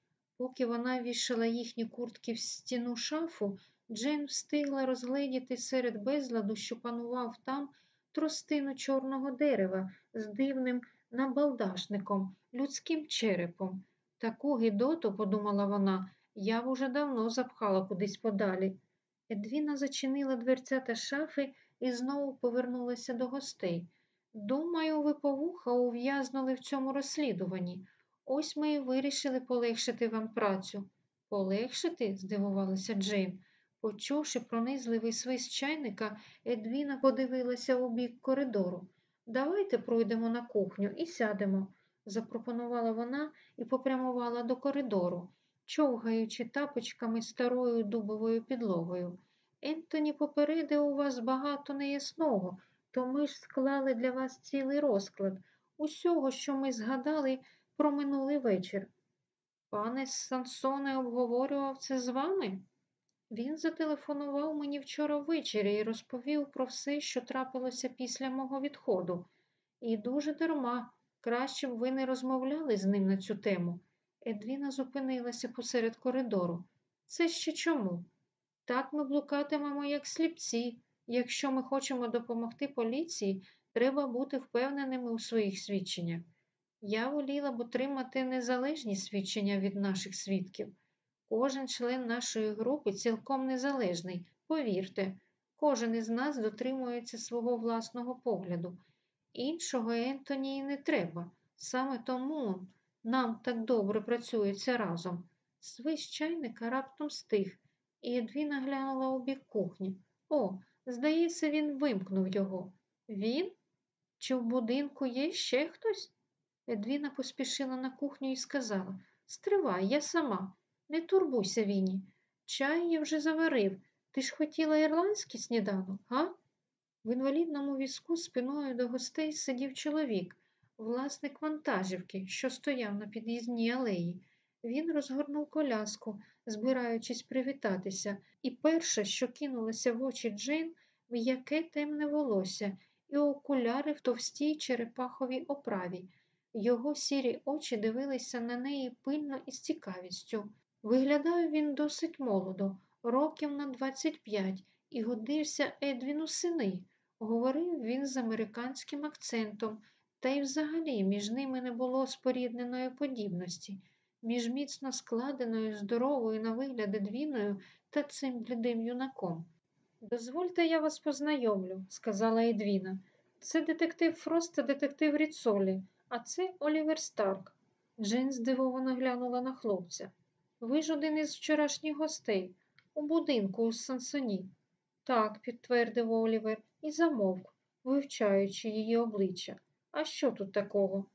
Поки вона вішала їхні куртки в стіну шафу, Джейн встигла розгледіти серед безладу, що панував там, тростину чорного дерева з дивним набалдашником, людським черепом. Таку гидоту, подумала вона, я б уже давно запхала кудись подалі. Едвіна зачинила дверцята шафи і знову повернулася до гостей. Думаю, ви повуха ув'язнули в цьому розслідуванні. Ось ми і вирішили полегшити вам працю. Полегшити? здивувалася Джейн. Почувши пронизливий свист чайника, Едвіна подивилася у бік коридору. Давайте пройдемо на кухню і сядемо, запропонувала вона і попрямувала до коридору, човгаючи тапочками старою дубовою підлогою. Ентоні попередив у вас багато неясного, то ми ж склали для вас цілий розклад усього, що ми згадали про минулий вечір. Пане Сансоне обговорював це з вами? Він зателефонував мені вчора ввечері і розповів про все, що трапилося після мого відходу. І дуже дарма, краще б ви не розмовляли з ним на цю тему. Едвіна зупинилася посеред коридору. Це ще чому? Так ми блукатимемо, як сліпці. Якщо ми хочемо допомогти поліції, треба бути впевненими у своїх свідченнях. Я воліла б отримати незалежні свідчення від наших свідків. Кожен член нашої групи цілком незалежний, повірте, кожен із нас дотримується свого власного погляду. Іншого Ентоні і не треба. Саме тому нам так добре працюється разом. Свист чайника раптом стих, і Едвіна глянула у бік кухні. О, здається, він вимкнув його. Він? Чи в будинку є ще хтось? Едвіна поспішила на кухню і сказала Стривай, я сама. Не турбуйся, Віні. Чай я вже заварив. Ти ж хотіла ірландський сніданок, га? В інвалідному візку спиною до гостей сидів чоловік, власник вантажівки, що стояв на під'їзній алеї. Він розгорнув коляску, збираючись привітатися, і перше, що кинулося в очі Джейн, м'яке темне волосся і окуляри в товстій черепаховій оправі. Його сірі очі дивилися на неї пильно і з цікавістю. Виглядав він досить молодо, років на 25 і годився Едвіну сини. Говорив він з американським акцентом, та й взагалі між ними не було спорідненої подібності, між міцно складеною, здоровою на вигляд Едвіною та цим блідим юнаком. Дозвольте, я вас познайомлю, сказала Едвіна. Це детектив Фрост та детектив Ріцолі, а це Олівер Старк. Джейн здивовано глянула на хлопця. Ви ж один із вчорашніх гостей у будинку у Сансоні. Так, підтвердив Олівер і замовк, вивчаючи її обличчя. А що тут такого?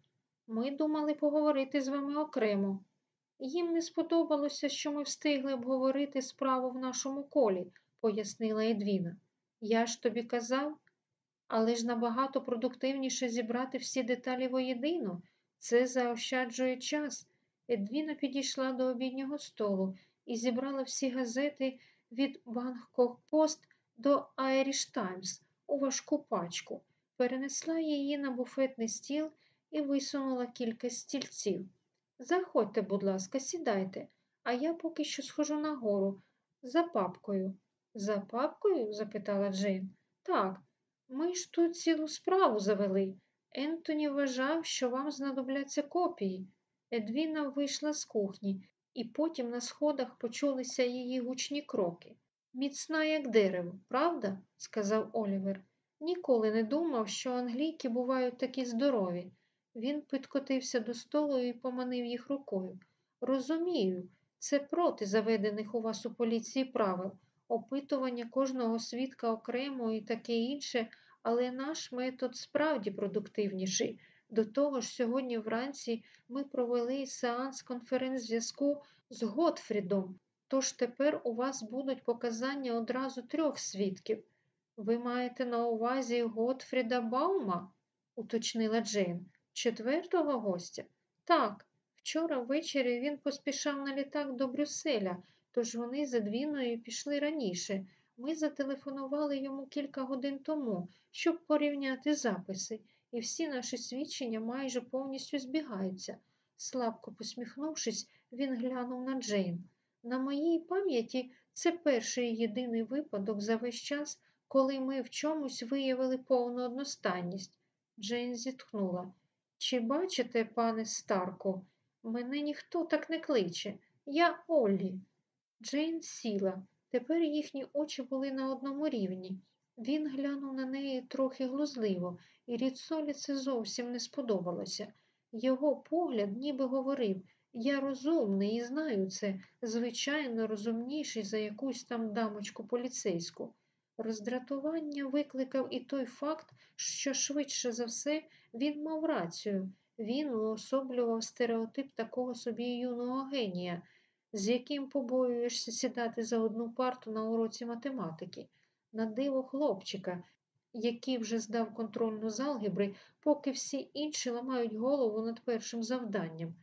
Ми думали поговорити з вами окремо. Їм не сподобалося, що ми встигли обговорити справу в нашому колі, пояснила Едвіна. Я ж тобі казав, але ж набагато продуктивніше зібрати всі деталі воєдино. Це заощаджує час. Едвіна підійшла до обіднього столу і зібрала всі газети від Бангкок Пост до Irish Times у важку пачку, перенесла її на буфетний стіл і висунула кілька стільців. Заходьте, будь ласка, сідайте, а я поки що схожу нагору за папкою. За папкою? запитала Джейн. Так, ми ж тут цілу справу завели. Ентоні вважав, що вам знадобляться копії. Едвіна вийшла з кухні, і потім на сходах почулися її гучні кроки. Міцна, як дерево, правда? сказав Олівер. Ніколи не думав, що англійки бувають такі здорові. Він підкотився до столу і поманив їх рукою. Розумію, це проти заведених у вас у поліції правил, опитування кожного свідка окремо і таке інше, але наш метод справді продуктивніший. До того ж, сьогодні вранці ми провели сеанс конференц-зв'язку з Готфрідом, тож тепер у вас будуть показання одразу трьох свідків. Ви маєте на увазі Готфріда Баума? уточнила Джейн. Четвертого гостя? Так, вчора ввечері він поспішав на літак до Брюсселя, тож вони з Едвіною пішли раніше. Ми зателефонували йому кілька годин тому, щоб порівняти записи, і всі наші свідчення майже повністю збігаються. Слабко посміхнувшись, він глянув на Джейн. На моїй пам'яті це перший і єдиний випадок за весь час, коли ми в чомусь виявили повну одностайність. Джейн зітхнула. Чи бачите, пане Старку, мене ніхто так не кличе. Я Оллі. Джейн сіла. Тепер їхні очі були на одному рівні. Він глянув на неї трохи глузливо, і Ріцолі це зовсім не сподобалося. Його погляд ніби говорив Я розумний і знаю це, звичайно, розумніший за якусь там дамочку поліцейську. Роздратування викликав і той факт, що швидше за все він мав рацію. Він уособлював стереотип такого собі юного генія, з яким побоюєшся сідати за одну парту на уроці математики, на диво хлопчика, який вже здав контрольну з алгебри, поки всі інші ламають голову над першим завданням.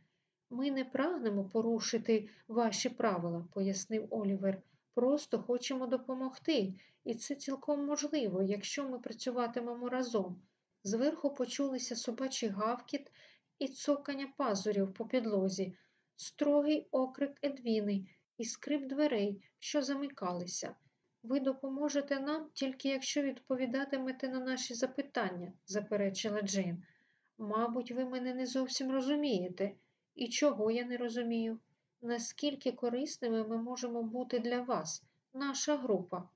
Ми не прагнемо порушити ваші правила, пояснив Олівер. Просто хочемо допомогти, і це цілком можливо, якщо ми працюватимемо разом. Зверху почулися собачий гавкіт і цокання пазурів по підлозі, строгий окрик Едвіни і скрип дверей, що замикалися. Ви допоможете нам тільки якщо відповідатимете на наші запитання, заперечила Джейн. Мабуть, ви мене не зовсім розумієте. І чого я не розумію? Наскільки корисними ми можемо бути для вас, наша група?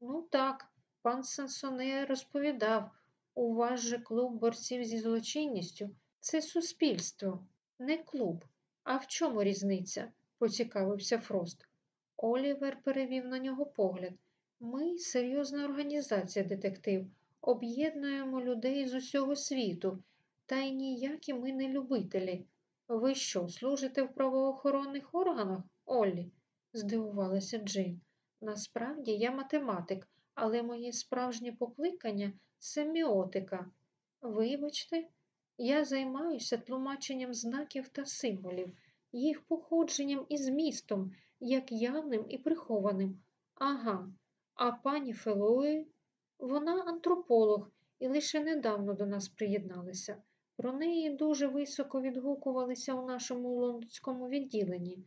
Ну так, пан Сансоне розповідав, у вас же клуб борців зі злочинністю. Це суспільство, не клуб. А в чому різниця? поцікавився Фрост. Олівер перевів на нього погляд. Ми серйозна організація, детектив, об'єднуємо людей з усього світу, та й ніякі ми не любителі. Ви що, служите в правоохоронних органах, Оллі? здивувалася Джейн. Насправді я математик, але моє справжнє покликання семіотика. Вибачте, я займаюся тлумаченням знаків та символів, їх походженням і змістом, як явним і прихованим. Ага, а пані Фелої, вона антрополог і лише недавно до нас приєдналася. Про неї дуже високо відгукувалися у нашому лондонському відділенні.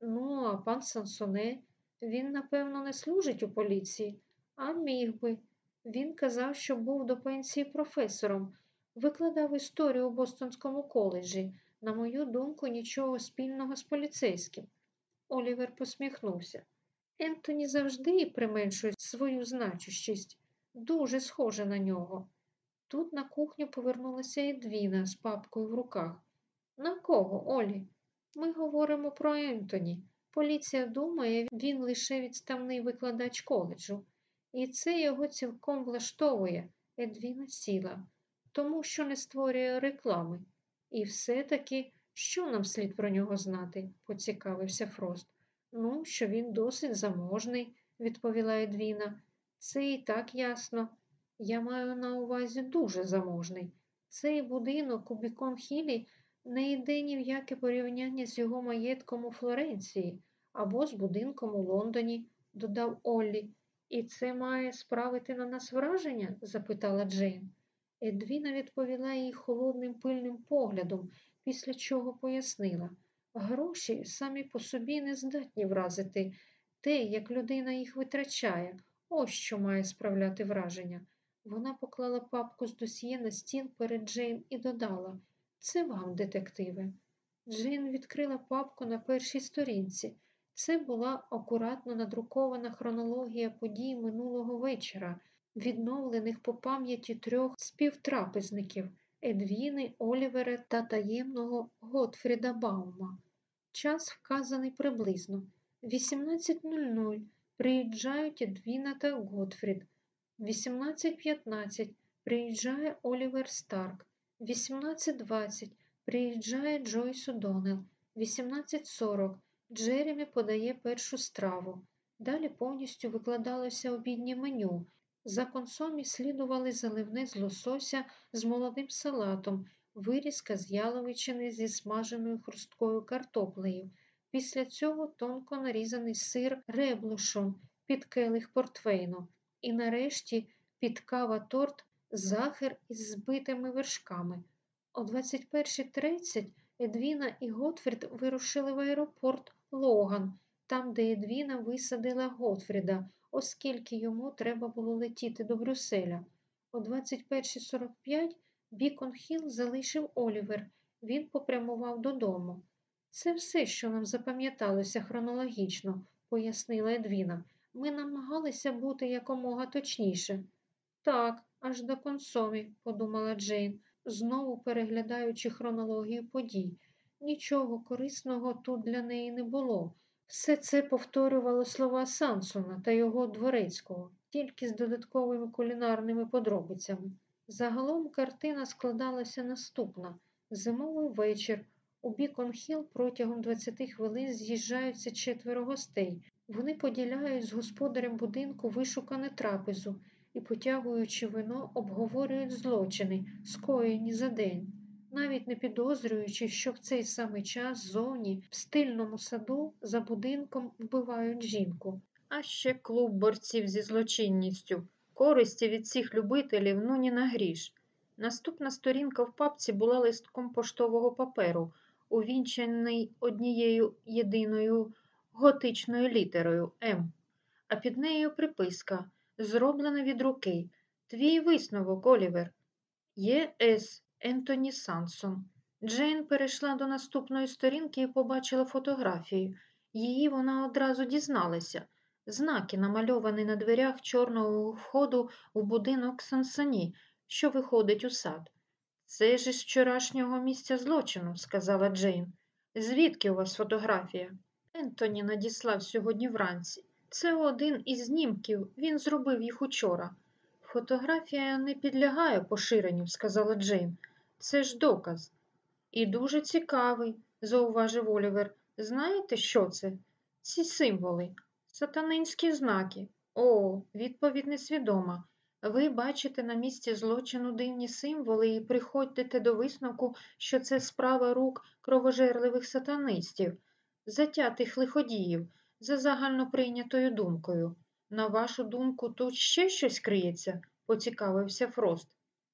Ну, а пан Сансоне, Він, напевно, не служить у поліції, а міг би. Він казав, що був до пенсії професором, викладав історію у Бостонському коледжі. На мою думку, нічого спільного з поліцейським. Олівер посміхнувся. Ентоні завжди применшує свою значущість, дуже схоже на нього. Тут на кухню повернулася Едвіна з папкою в руках. На кого, Олі? Ми говоримо про Ентоні. Поліція думає, він лише відставний викладач коледжу. І це його цілком влаштовує, Едвіна сіла, тому що не створює реклами. І все-таки, що нам слід про нього знати? поцікавився Фрост. Ну, що він досить заможний, відповіла Едвіна. Це і так ясно. Я маю на увазі дуже заможний. Цей будинок у Бікон-Хілі не йде ні в яке порівняння з його маєтком у Флоренції або з будинком у Лондоні, додав Оллі. І це має справити на нас враження? запитала Джейн. Едвіна відповіла їй холодним пильним поглядом, після чого пояснила. Гроші самі по собі не здатні вразити те, як людина їх витрачає. Ось що має справляти враження. Вона поклала папку з досьє на стіл перед Джейн і додала Це вам, детективе. Джейн відкрила папку на першій сторінці. Це була акуратно надрукована хронологія подій минулого вечора, відновлених по пам'яті трьох співтрапезників Едвіни, Олівера та таємного Готфріда Баума. Час вказаний приблизно. 18.00 приїжджають Едвіна та Готфрід. 18.15 приїжджає Олівер Старк. 18.20 приїжджає Джойс Удонел. 18.40 Джеремі подає першу страву. Далі повністю викладалося обіднє меню. За консомі слідували заливне з лосося з молодим салатом, вирізка з яловичини зі смаженою хрусткою картоплею. Після цього тонко нарізаний сир реблушом під келих портвейну. І нарешті під кава торт захер із збитими вершками. О 21.30 Едвіна і Готфрід вирушили в аеропорт Логан, там, де Едвіна висадила Готфріда, оскільки йому треба було летіти до Брюсселя. О 21.45 Бікон Хіл залишив Олівер. Він попрямував додому. Це все, що нам запам'яталося хронологічно, пояснила Едвіна. Ми намагалися бути якомога точніше. Так, аж до консомі, подумала Джейн, знову переглядаючи хронологію подій. Нічого корисного тут для неї не було. Все це повторювало слова Сансона та його дворецького, тільки з додатковими кулінарними подробицями. Загалом картина складалася наступна. Зимовий вечір. У Бікон-Хіл протягом 20 хвилин з'їжджаються четверо гостей. Вони поділяють з господарем будинку вишукану трапезу і, потягуючи вино, обговорюють злочини, скоєні за день, навіть не підозрюючи, що в цей самий час зовні в стильному саду за будинком вбивають жінку. А ще клуб борців зі злочинністю. Користі від цих любителів ну ні на гріш. Наступна сторінка в папці була листком поштового паперу, увінчений однією єдиною готичною літерою М, а під нею приписка, зроблена від руки. Твій висновок, Олівер. Є С. Ентоні Сансон. Джейн перейшла до наступної сторінки і побачила фотографію. Її вона одразу дізналася. Знаки, намальовані на дверях чорного входу в будинок Сансоні, що виходить у сад. Це ж із вчорашнього місця злочину, сказала Джейн. Звідки у вас фотографія? Ентоні надіслав сьогодні вранці. Це один із знімків, він зробив їх учора. Фотографія не підлягає поширенню, сказала Джейн. Це ж доказ. І дуже цікавий, зауважив Олівер. Знаєте, що це? Ці символи, сатанинські знаки. О, відповідь несвідома. Ви бачите на місці злочину дивні символи і приходите до висновку, що це справа рук кровожерливих сатанистів, затятих лиходіїв, за загальноприйнятою думкою. На вашу думку, тут ще щось криється? поцікавився Фрост.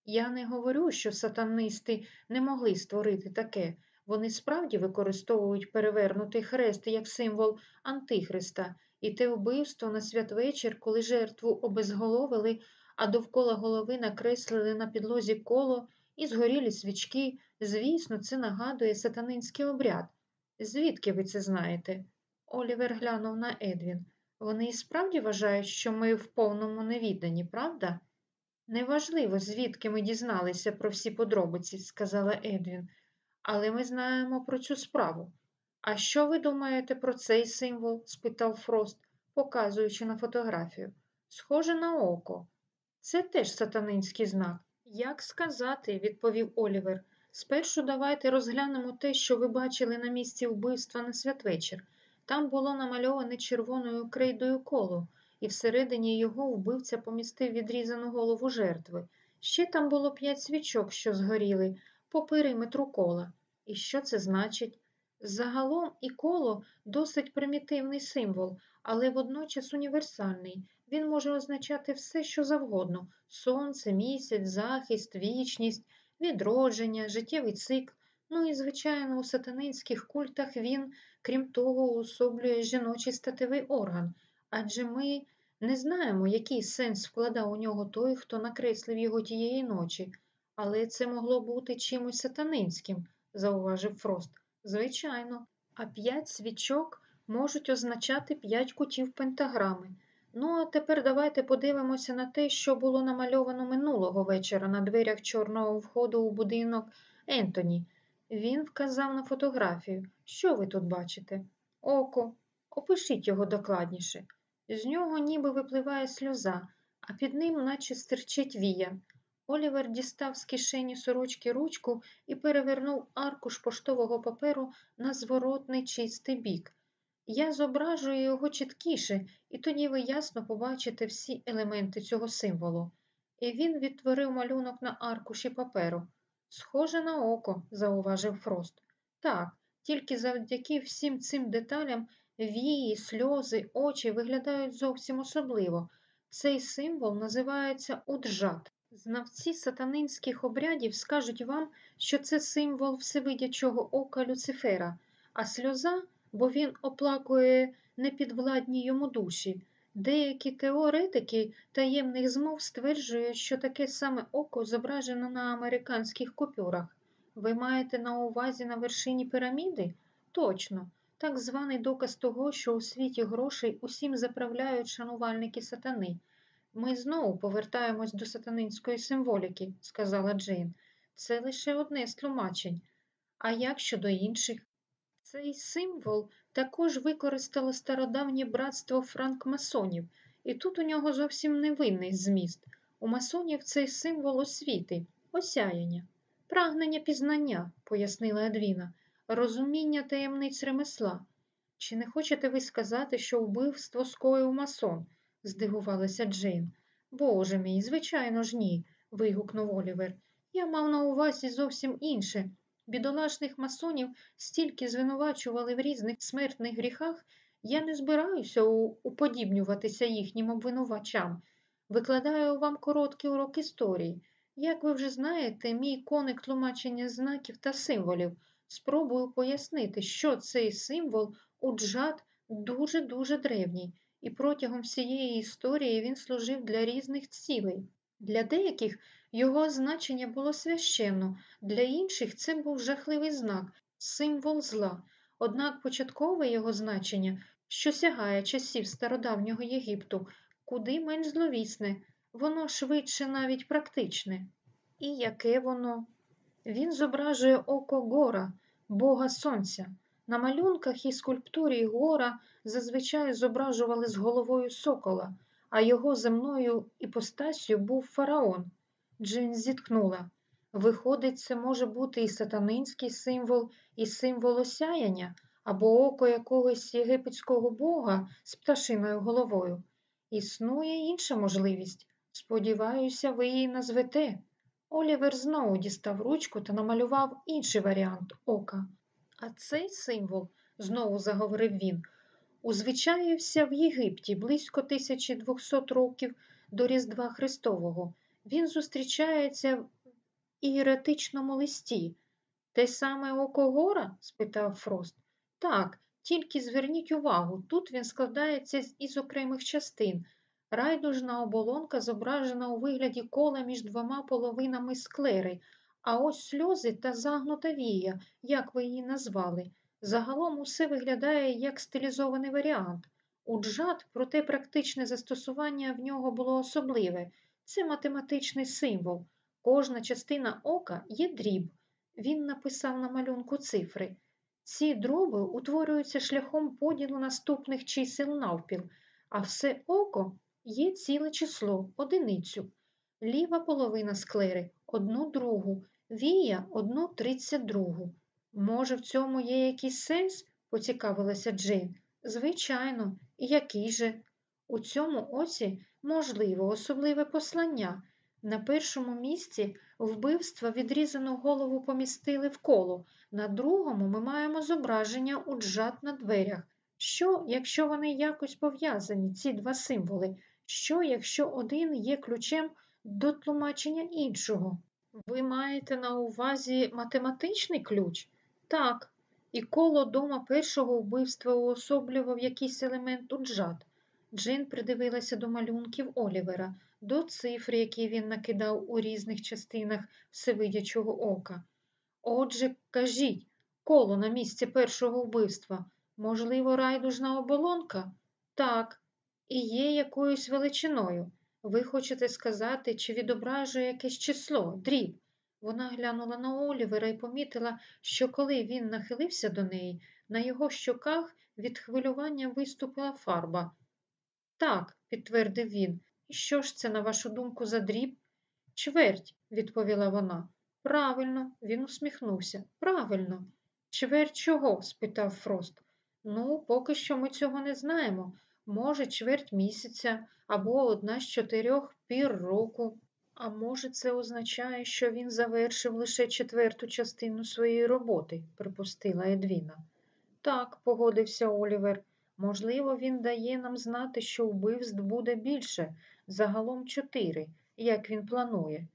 Я не говорю, що сатанисти не могли створити таке. Вони справді використовують перевернутий хрест як символ Антихриста І те вбивство на святвечір, коли жертву обезголовили, а довкола голови накреслили на підлозі коло і згорілі свічки, звісно, це нагадує сатанинський обряд. Звідки ви це знаєте? Олівер глянув на Едвін. Вони і справді вважають, що ми в повному невідданні, правда? Неважливо, звідки ми дізналися про всі подробиці, сказала Едвін, але ми знаємо про цю справу. А що ви думаєте про цей символ? спитав Фрост, показуючи на фотографію. Схоже на око. Це теж сатанинський знак. Як сказати, відповів Олівер. Спершу давайте розглянемо те, що ви бачили на місці вбивства на святвечір. Там було намальоване червоною крейдою коло, і всередині його вбивця помістив відрізану голову жертви. Ще там було п'ять свічок, що згоріли, по периметру кола. І що це значить? Загалом і коло досить примітивний символ, але водночас універсальний. Він може означати все, що завгодно сонце, місяць, захист, вічність, відродження, життєвий цикл. Ну і, звичайно, у сатанинських культах він, крім того, уособлює жіночий статевий орган, адже ми не знаємо, який сенс вкладав у нього той, хто накреслив його тієї ночі, але це могло бути чимось сатанинським, зауважив Фрост. Звичайно, а п'ять свічок можуть означати п'ять кутів пентаграми. Ну, а тепер давайте подивимося на те, що було намальовано минулого вечора на дверях чорного входу у будинок Ентоні. Він вказав на фотографію. Що ви тут бачите? Око. Опишіть його докладніше. З нього ніби випливає сльоза, а під ним наче стирчить вія. Олівер дістав з кишені сорочки ручку і перевернув аркуш поштового паперу на зворотний чистий бік. Я зображую його чіткіше, і тоді ви ясно побачите всі елементи цього символу. І він відтворив малюнок на аркуші паперу. Схоже на око, зауважив Фрост. Так, тільки завдяки всім цим деталям вії, сльози, очі виглядають зовсім особливо. Цей символ називається уджат. Знавці сатанинських обрядів скажуть вам, що це символ всевидячого ока Люцифера, а сльоза, бо він оплакує непідвладні йому душі. Деякі теоретики таємних змов стверджують, що таке саме око зображено на американських купюрах. Ви маєте на увазі на вершині піраміди? Точно, так званий доказ того, що у світі грошей усім заправляють шанувальники сатани. Ми знову повертаємось до сатанинської символіки, сказала Джейн. Це лише одне з тлумачень. А як щодо інших? Цей символ також використало стародавнє братство франкмасонів, і тут у нього зовсім невинний зміст. У масонів цей символ освіти, осяяння, прагнення пізнання, пояснила Едвіна, розуміння таємниць ремесла. Чи не хочете ви сказати, що вбивство скоїв масон? здивувалася Джейн. Боже мій, звичайно ж ні, вигукнув Олівер. Я мав на увазі зовсім інше. Бідолашних масонів стільки звинувачували в різних смертних гріхах, я не збираюся уподібнюватися їхнім обвинувачам. Викладаю вам короткий урок історії. Як ви вже знаєте, мій коник тлумачення знаків та символів. Спробую пояснити, що цей символ уджат дуже-дуже древній, і протягом всієї історії він служив для різних цілей. Для деяких його значення було священно, для інших це був жахливий знак, символ зла. Однак початкове його значення, що сягає часів стародавнього Єгипту, куди менш зловісне, воно швидше навіть практичне. І яке воно? Він зображує око гора, Бога Сонця. На малюнках і скульптурі гора зазвичай зображували з головою сокола, а його земною іпостасю був фараон. Джин зіткнула. Виходить, це може бути і сатанинський символ, і символ осяяння, або око якогось єгипетського бога з пташиною головою. Існує інша можливість. Сподіваюся, ви її назвете. Олівер знову дістав ручку та намалював інший варіант ока. А цей символ, знову заговорив він, узвичаївся в Єгипті близько 1200 років до Різдва Христового. Він зустрічається в ієретичному листі. Те саме око гора? спитав Фрост. Так, Тільки зверніть увагу, тут він складається із окремих частин. Райдужна оболонка зображена у вигляді кола між двома половинами склери, а ось сльози та загнута вія, як ви її назвали. Загалом усе виглядає як стилізований варіант. У джад, проте практичне застосування в нього було особливе. Це математичний символ. Кожна частина ока є дріб. Він написав на малюнку цифри. Ці дроби утворюються шляхом поділу наступних чисел навпіл, а все око є ціле число, одиницю. Ліва половина склери одну другу, вія одну тридцять другу. Може, в цьому є якийсь сенс? поцікавилася Джейн. Звичайно, який же? У цьому оці можливо особливе послання. На першому місці вбивства відрізану голову помістили в коло, на другому ми маємо зображення у джат на дверях. Що, якщо вони якось пов'язані, ці два символи? Що, якщо один є ключем до тлумачення іншого? Ви маєте на увазі математичний ключ? Так. І коло дома першого вбивства уособлював якийсь елемент у джат. Джин придивилася до малюнків Олівера, до цифр, які він накидав у різних частинах всевидячого ока. Отже, кажіть, коло на місці першого вбивства, можливо, райдужна оболонка? Так, і є якоюсь величиною. Ви хочете сказати, чи відображує якесь число, дріб? Вона глянула на Олівера і помітила, що коли він нахилився до неї, на його щоках від хвилювання виступила фарба. Так, підтвердив він. І що ж це, на вашу думку, за дріб? Чверть, відповіла вона. Правильно, він усміхнувся. Правильно. Чверть чого? спитав Фрост. Ну, поки що ми цього не знаємо. Може, чверть місяця або одна з чотирьох пір року. А може, це означає, що він завершив лише четверту частину своєї роботи, припустила Едвіна. Так, погодився Олівер. Можливо, він дає нам знати, що вбивств буде більше, загалом чотири, як він планує.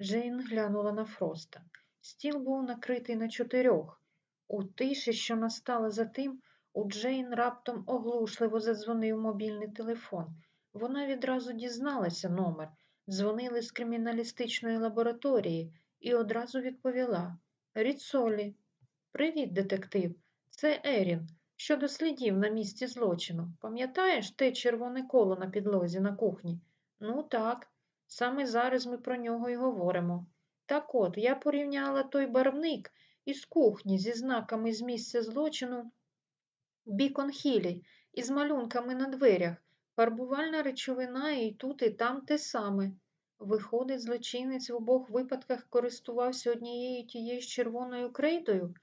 Джейн глянула на Фроста. Стіл був накритий на чотирьох. У тиші, що настала за тим, у Джейн раптом оглушливо задзвонив мобільний телефон. Вона відразу дізналася номер, дзвонили з криміналістичної лабораторії і одразу відповіла Ріцолі. Привіт, детектив. Це Ерін. Щодо слідів на місці злочину. Пам'ятаєш те червоне коло на підлозі на кухні? Ну так, саме зараз ми про нього й говоримо. Так от, я порівняла той барвник із кухні зі знаками з місця злочину Бікон-Хілі із малюнками на дверях. Фарбувальна речовина і тут, і там те саме. Виходить, злочинець в обох випадках користувався однією тією ж червоною крейдою?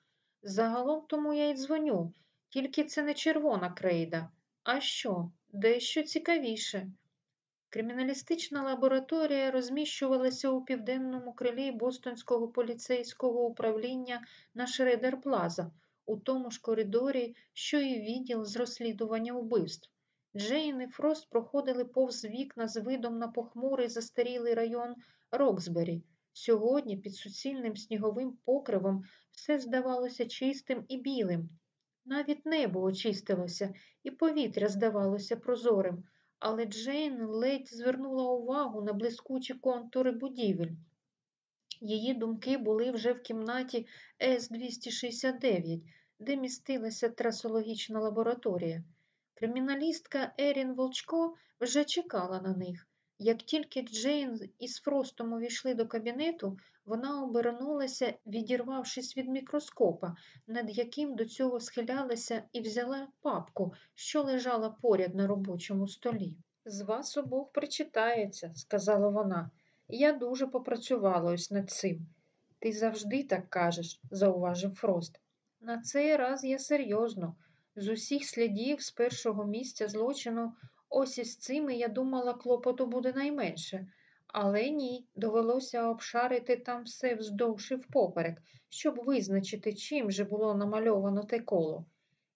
Загалом тому я й дзвоню, тільки це не червона крейда. А що? Дещо цікавіше. Криміналістична лабораторія розміщувалася у південному крилі Бостонського поліцейського управління на Шредер Плаза, у тому ж коридорі, що і відділ з розслідування вбивств. Джейн і Фрост проходили повз вікна з видом на похмурий застарілий район Роксбері. Сьогодні під суцільним сніговим покривом все здавалося чистим і білим. Навіть небо очистилося, і повітря здавалося прозорим, але Джейн ледь звернула увагу на блискучі контури будівель. Її думки були вже в кімнаті С-269, де містилася трасологічна лабораторія. Криміналістка Ерін Волчко вже чекала на них. Як тільки Джейн із Фростом увійшли до кабінету, вона обернулася, відірвавшись від мікроскопа, над яким до цього схилялася, і взяла папку, що лежала поряд на робочому столі. З вас обох причитається, сказала вона. Я дуже попрацювала ось над цим. Ти завжди так кажеш, зауважив Фрост. На цей раз я серйозно. З усіх слідів з першого місця злочину, ось із цими я думала, клопоту буде найменше. Але ні, довелося обшарити там все вздовж і впоперек, щоб визначити, чим же було намальовано те коло.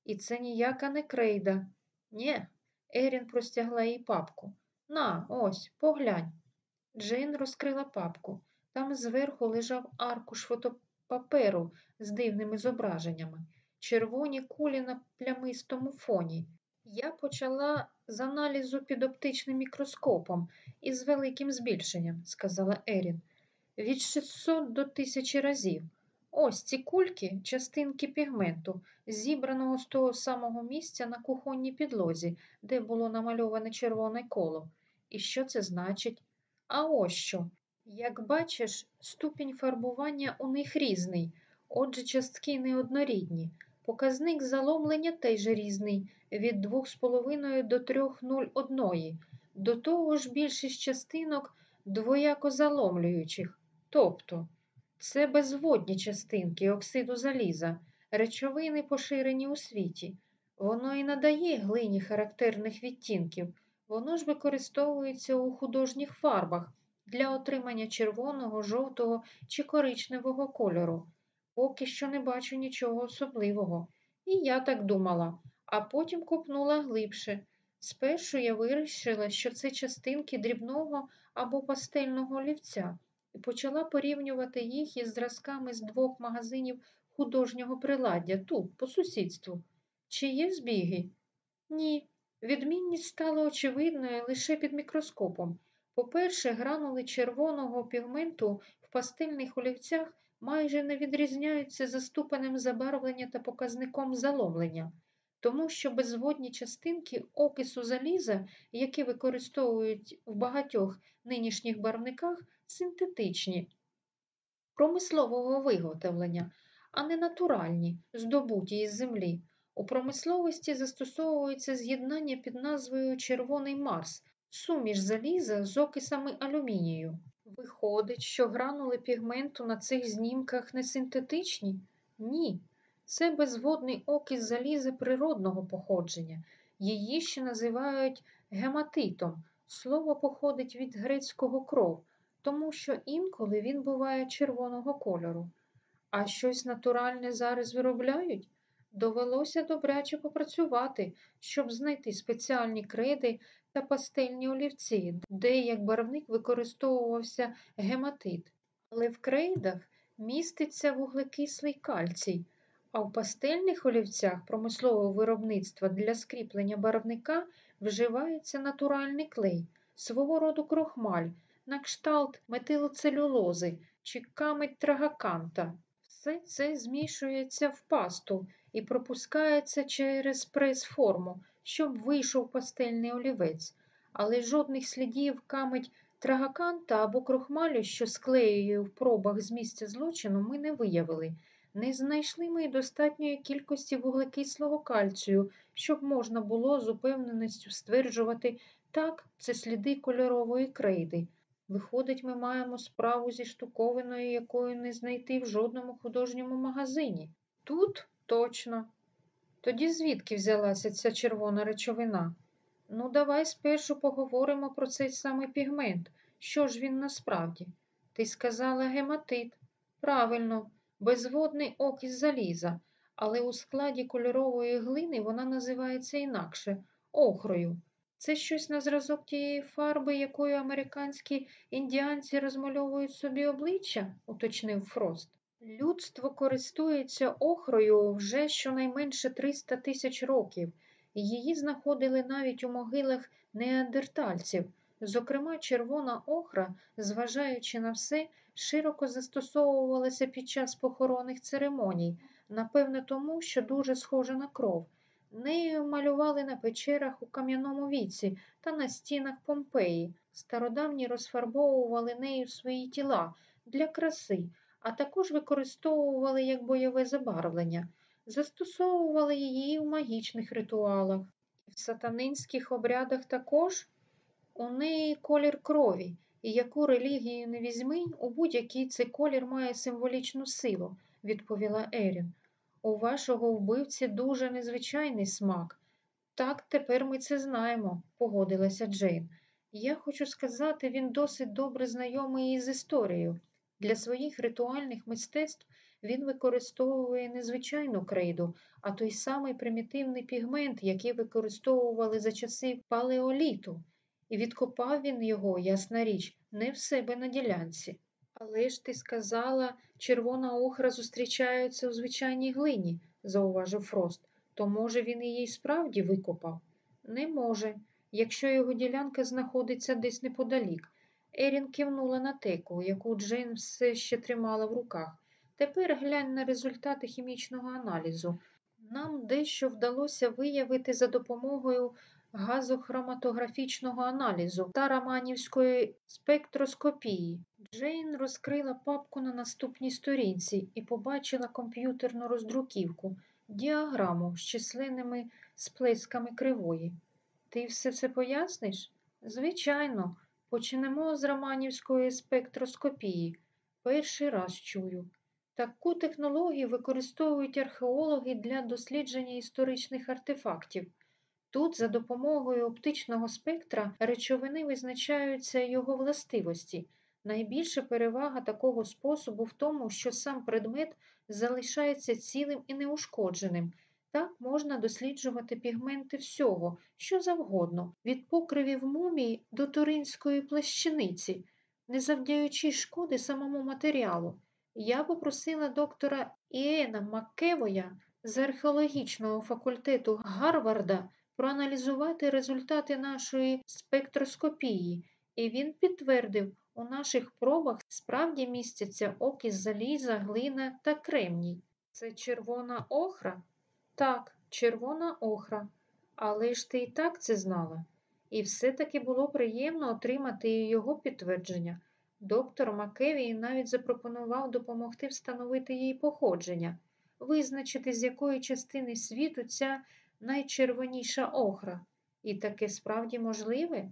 І це ніяка не крейда. Нє, Ерін простягла їй папку. На, ось, поглянь. Джейн розкрила папку. Там зверху лежав аркуш фотопаперу з дивними зображеннями. червоні кулі на плямистому фоні. Я почала з аналізу під оптичним мікроскопом із великим збільшенням, сказала Ерін, від 600 до 1000 разів. Ось ці кульки частинки пігменту, зібраного з того самого місця на кухонній підлозі, де було намальоване червоне коло. І що це значить? А ось що. Як бачиш, ступінь фарбування у них різний, отже, частки неоднорідні. Показник заломлення теж різний від 2,5 до 3,01. До того ж більшість частинок двояко заломлюючих. Тобто це безводні частинки оксиду заліза, речовини поширені у світі. Воно і надає глині характерних відтінків. Воно ж використовується у художніх фарбах для отримання червоного, жовтого чи коричневого кольору. Поки що не бачу нічого особливого. І я так думала, а потім копнула глибше. Спершу я вирішила, що це частинки дрібного або пастельного олівця, і почала порівнювати їх із зразками з двох магазинів художнього приладдя тут, по сусідству. Чи є збіги? Ні. Відмінність стала очевидною лише під мікроскопом. По-перше, гранули червоного пігменту в пастельних олівцях майже не відрізняються за ступенем забарвлення та показником заломлення, тому що безводні частинки окису заліза, які використовують в багатьох нинішніх барвниках, синтетичні, промислового виготовлення, а не натуральні, здобуті із землі. У промисловості застосовується з'єднання під назвою Червоний Марс, суміш заліза з окисами алюмінію. Виходить, що гранули пігменту на цих знімках не синтетичні? Ні. Це безводний окис заліза природного походження. Її ще називають гематитом. Слово походить від грецького кров, тому що інколи він буває червоного кольору. А щось натуральне зараз виробляють? Довелося добряче попрацювати, щоб знайти спеціальні креди та пастельні олівці, де як барвник використовувався гематит. Але в крейдах міститься вуглекислий кальцій, а в пастельних олівцях промислового виробництва для скріплення барвника вживається натуральний клей, свого роду крохмаль, на кшталт метилоцелюлози чи камедь трагаканта. Все це змішується в пасту і пропускається через прес-форму, щоб вийшов пастельний олівець, але жодних слідів камедь трагаканта або крохмалю, що склеює в пробах з місця злочину, ми не виявили. Не знайшли ми достатньої кількості вуглекислого кальцію, щоб можна було з упевненістю стверджувати, так, це сліди кольорової крейди. Виходить, ми маємо справу зі штуковиною, якої не знайти в жодному художньому магазині. Тут точно. Тоді звідки взялася ця червона речовина? Ну, давай спершу поговоримо про цей самий пігмент. Що ж він насправді? Ти сказала гематит. Правильно, безводний окис заліза, але у складі кольорової глини вона називається інакше охрою. Це щось на зразок тієї фарби, якою американські індіанці розмальовують собі обличчя, уточнив Фрост. Людство користується охрою вже щонайменше 300 тисяч років, її знаходили навіть у могилах неандертальців. Зокрема, червона охра, зважаючи на все, широко застосовувалася під час похоронних церемоній, напевне, тому, що дуже схожа на кров. Нею малювали на печерах у кам'яному віці та на стінах Помпеї. Стародавні розфарбовували нею свої тіла для краси, а також використовували як бойове забарвлення, застосовували її в магічних ритуалах. В сатанинських обрядах також у неї колір крові, і яку релігію не візьми, у будь-який цей колір має символічну силу, відповіла Ерін. У вашого вбивці дуже незвичайний смак. Так, тепер ми це знаємо, погодилася Джейн. Я хочу сказати, він досить добре знайомий із історією. Для своїх ритуальних мистецтв він використовує не звичайну крейду, а той самий примітивний пігмент, який використовували за часи палеоліту, і відкопав він його, ясна річ, не в себе на ділянці. Але ж ти сказала, червона охра зустрічається у звичайній глині, зауважив Фрост. То, може, він її справді викопав? Не може, якщо його ділянка знаходиться десь неподалік. Ерін кивнула на теку, яку Джейн все ще тримала в руках. Тепер глянь на результати хімічного аналізу. Нам дещо вдалося виявити за допомогою газохроматографічного аналізу та раманівської спектроскопії. Джейн розкрила папку на наступній сторінці і побачила комп'ютерну роздруківку, діаграму з численними сплесками кривої. Ти все це поясниш? Звичайно, почнемо з раманівської спектроскопії. Перший раз чую. Таку технологію використовують археологи для дослідження історичних артефактів. Тут за допомогою оптичного спектра речовини визначаються його властивості. Найбільша перевага такого способу в тому, що сам предмет залишається цілим і неушкодженим. Так можна досліджувати пігменти всього, що завгодно, від покривів мумії до туринської плащаниці, не завдаючи шкоди самому матеріалу. Я попросила доктора Іена Маккевоя з археологічного факультету Гарварда проаналізувати результати нашої спектроскопії, і він підтвердив, у наших пробах справді містяться окис заліза, глина та кремній. Це червона охра? Так, червона охра. Але ж ти і так це знала. І все-таки було приємно отримати його підтвердження. Доктор Макевій навіть запропонував допомогти встановити її походження, визначити, з якої частини світу ця найчервоніша охра. І таке справді можливе?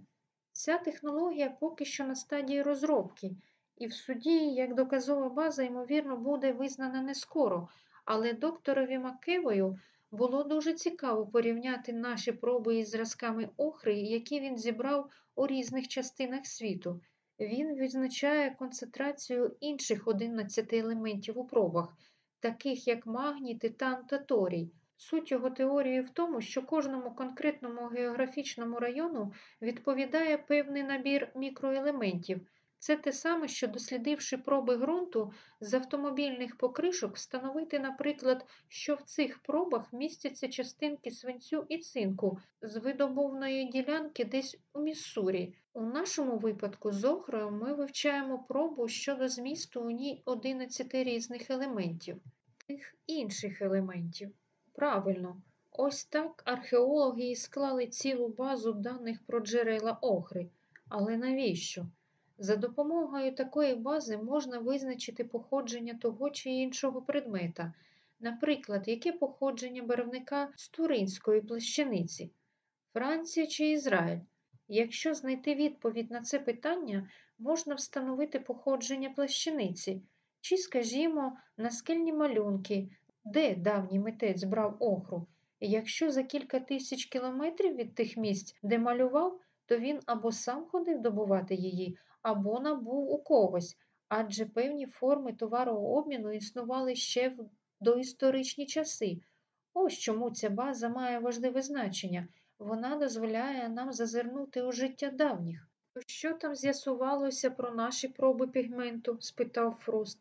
Ця технологія поки що на стадії розробки, і в суді, як доказова база, ймовірно, буде визнана не скоро, але докторові Макевою було дуже цікаво порівняти наші проби із зразками охри, які він зібрав у різних частинах світу. Він відзначає концентрацію інших 11 елементів у пробах, таких як магній, титан та торій. Суть його теорії в тому, що кожному конкретному географічному району відповідає певний набір мікроелементів. Це те саме, що дослідивши проби ґрунту з автомобільних покришок, встановити, наприклад, що в цих пробах містяться частинки свинцю і цинку з видобувної ділянки десь у Міссурі. У нашому випадку з охрою ми вивчаємо пробу щодо змісту у ній 11 різних елементів, тих інших елементів. Правильно, ось так археологи і склали цілу базу даних про джерела охри. Але навіщо? За допомогою такої бази можна визначити походження того чи іншого предмета, наприклад, яке походження барвника з туринської плащаниці, Франція чи Ізраїль. Якщо знайти відповідь на це питання, можна встановити походження плащаниці, чи, скажімо, наскельні малюнки, де давній митець брав охру. Якщо за кілька тисяч кілометрів від тих місць, де малював, то він або сам ходив добувати її, або набув у когось, адже певні форми товарообміну існували ще в доісторичні часи. Ось чому ця база має важливе значення. Вона дозволяє нам зазирнути у життя давніх. Що там з'ясувалося про наші проби пігменту? спитав Фрост.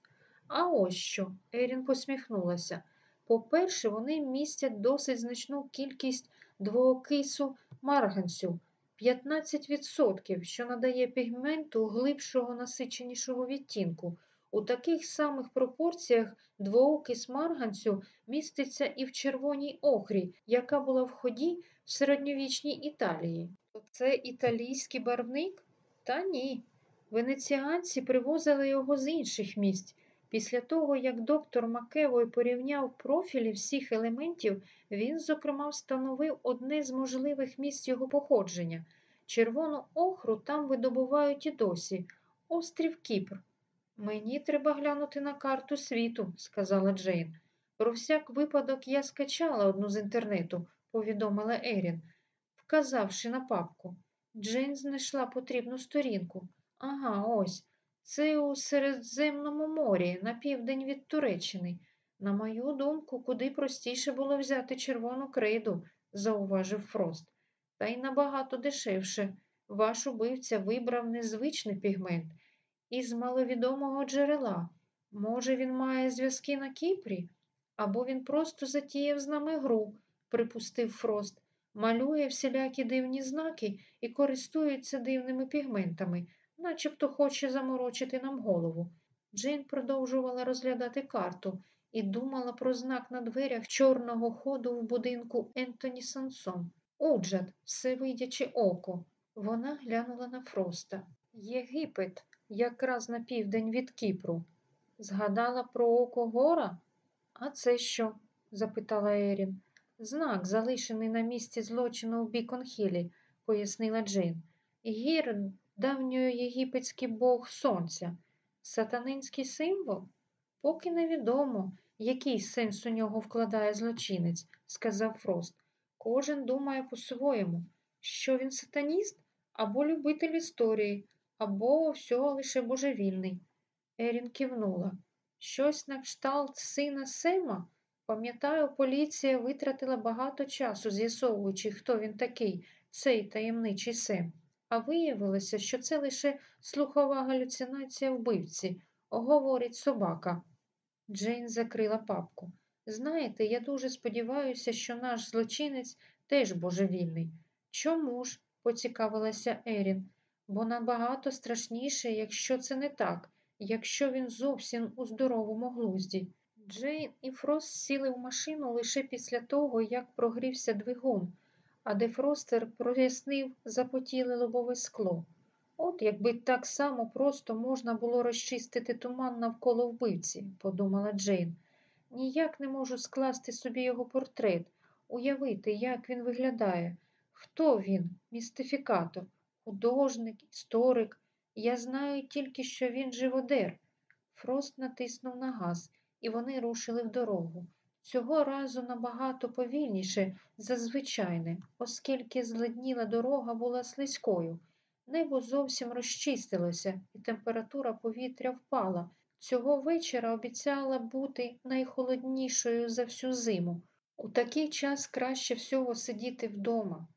А ось що, Ерін посміхнулася. По-перше, вони містять досить значну кількість двоокису марганцю 15%, що надає пігменту глибшого насиченішого відтінку. У таких самих пропорціях двоокис марганцю міститься і в червоній охрі, яка була в ході в середньовічній Італії. То це італійський барвник? Та ні. Венеціанці привозили його з інших місць. Після того, як доктор Макевой порівняв профілі всіх елементів, він, зокрема, встановив одне з можливих місць його походження. Червону охру там видобувають і досі острів Кіпр. Мені треба глянути на карту світу, сказала Джейн. Про всяк випадок я скачала одну з інтернету, повідомила Ерін, вказавши на папку. Джейн знайшла потрібну сторінку. Ага, ось. Це у Середземному морі, на південь від Туреччини. На мою думку, куди простіше було взяти червону крейду, зауважив Фрост. Та й набагато дешевше. Ваш убивця вибрав незвичний пігмент із маловідомого джерела. Може, він має зв'язки на Кіпрі? Або він просто затіяв з нами гру, припустив Фрост, малює всілякі дивні знаки і користується дивними пігментами, начебто хоче заморочити нам голову. Джейн продовжувала розглядати карту і думала про знак на дверях чорного ходу в будинку Ентоні Сансон. Уджад, всевидяче око. Вона глянула на Фроста. Єгипет, якраз на південь від Кіпру. Згадала про око гора? А це що? запитала Ерін. Знак, залишений на місці злочину в Біконхілі, пояснила Джейн. Гір давньоєгипетський бог сонця. Сатанинський символ? Поки невідомо, який сенс у нього вкладає злочинець, сказав Фрост. Кожен думає по-своєму, що він сатаніст або любитель історії, або всього лише божевільний. Ерін кивнула. Щось на кшталт сина Сема. Пам'ятаю, поліція витратила багато часу, з'ясовуючи, хто він такий, цей таємничий Сем. А виявилося, що це лише слухова галюцинація вбивці, говорить собака. Джейн закрила папку. Знаєте, я дуже сподіваюся, що наш злочинець теж божевільний. Чому ж? поцікавилася Ерін, бо набагато страшніше, якщо це не так, якщо він зовсім у здоровому глузді. Джейн і Фрост сіли в машину лише після того, як прогрівся двигун, а де Фростер прояснив запотіле лобове скло. От якби так само просто можна було розчистити туман навколо вбивці, подумала Джейн. Ніяк не можу скласти собі його портрет, уявити, як він виглядає. Хто він, містифікатор, художник, історик. Я знаю тільки, що він живодер. Фрост натиснув на газ, і вони рушили в дорогу. Цього разу набагато повільніше за звичайне, оскільки зледніла дорога була слизькою. Небо зовсім розчистилося, і температура повітря впала. Цього вечора обіцяла бути найхолоднішою за всю зиму. У такий час краще всього сидіти вдома.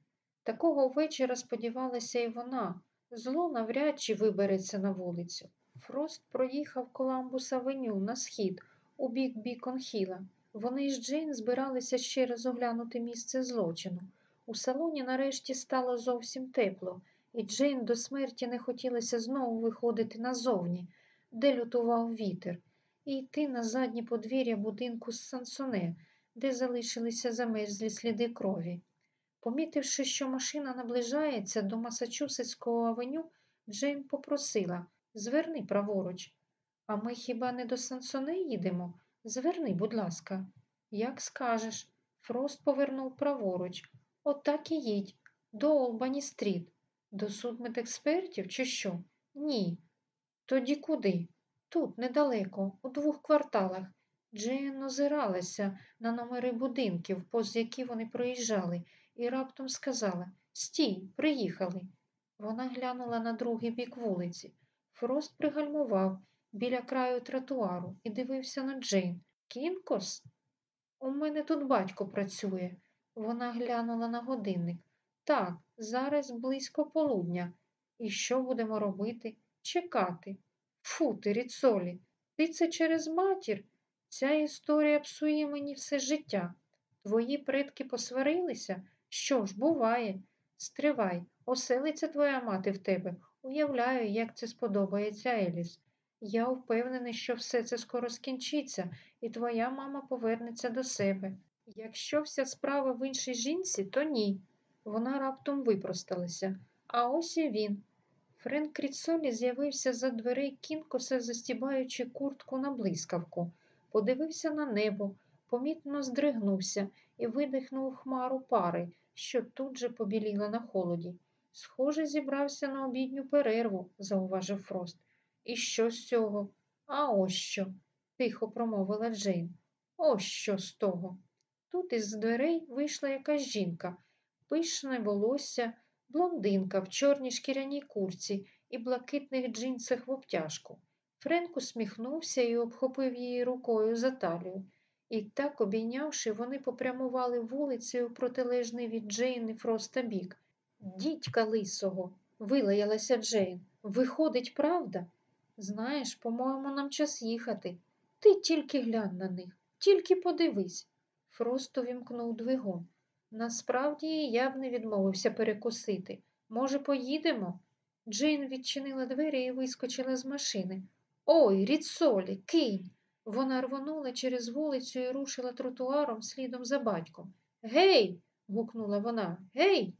Такого вечора сподівалася і вона. Зло навряд чи вибереться на вулицю. Фрост проїхав Коламбус Авеню на схід, у бік Біконхіла. Вони з Джейн збиралися ще раз оглянути місце злочину. У салоні нарешті стало зовсім тепло, і Джейн до смерті не хотілося знову виходити назовні, де лютував вітер, і йти на заднє подвір'я будинку з Сансоне, де залишилися замерзлі сліди крові. Помітивши, що машина наближається до Масачусетського авеню, Джейн попросила зверни праворуч. А ми хіба не до Сансоне їдемо? Зверни, будь ласка. Як скажеш. Фрост повернув праворуч. Отак і їдь, до Олбані стріт. До судмедекспертів чи що? Ні. Тоді куди? Тут, недалеко, у двох кварталах. Джейн озиралася на номери будинків, поз які вони проїжджали, і раптом сказала Стій, приїхали. Вона глянула на другий бік вулиці. Фрост пригальмував біля краю тротуару і дивився на Джейн. Кінкос? У мене тут батько працює. Вона глянула на годинник. Так, зараз близько полудня. І що будемо робити? Чекати. Фу, ти, Ріцолі, ти це через матір. Ця історія псує мені все життя. Твої предки посварилися? Що ж, буває. Стривай, оселиться твоя мати в тебе. Уявляю, як це сподобається Еліс. Я впевнений, що все це скоро скінчиться, і твоя мама повернеться до себе. Якщо вся справа в іншій жінці, то ні. Вона раптом випросталася. А ось і він. Френк Кріцолі з'явився за дверей кінкоса, застібаючи куртку на блискавку, подивився на небо, помітно здригнувся і видихнув хмару пари, що тут же побіліла на холоді. Схоже, зібрався на обідню перерву, зауважив Фрост. І що з цього? А ось що, тихо промовила Джейн. Ось що з того. Тут із дверей вийшла якась жінка, пишне волосся, блондинка в чорній шкіряній курці і блакитних джинсах в обтяжку. Френк усміхнувся і обхопив її рукою за талію. І так, обійнявши, вони попрямували вулицею протилежний від Джейн і Фроста бік. Дідька лисого, вилаялася Джейн. Виходить, правда? Знаєш, по-моєму, нам час їхати. Ти тільки глянь на них. Тільки подивись. Фрост увімкнув двигун. Насправді я б не відмовився перекусити. Може, поїдемо? Джейн відчинила двері і вискочила з машини. Ой, Ріцолі, кинь. Вона рвонула через вулицю і рушила тротуаром слідом за батьком. Гей. гукнула вона. Гей.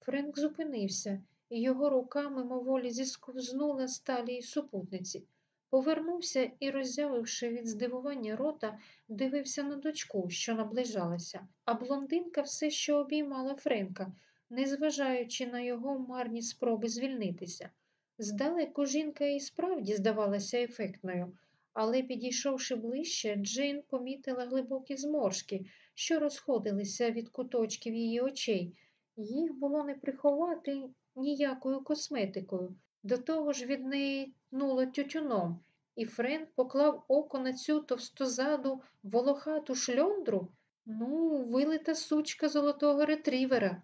Френк зупинився, і його рука мимоволі зісковзнула з супутниці. Повернувся і, роззявивши від здивування рота, дивився на дочку, що наближалася, а блондинка все ще обіймала Френка, незважаючи на його марні спроби звільнитися. Здалеку жінка і справді здавалася ефектною, але, підійшовши ближче, Джейн помітила глибокі зморшки, що розходилися від куточків її очей. Їх було не приховати ніякою косметикою. До того ж від неї тнуло тютюном, і Френк поклав око на цю товстозаду волохату шльондру. Ну, вилита сучка золотого ретрівера.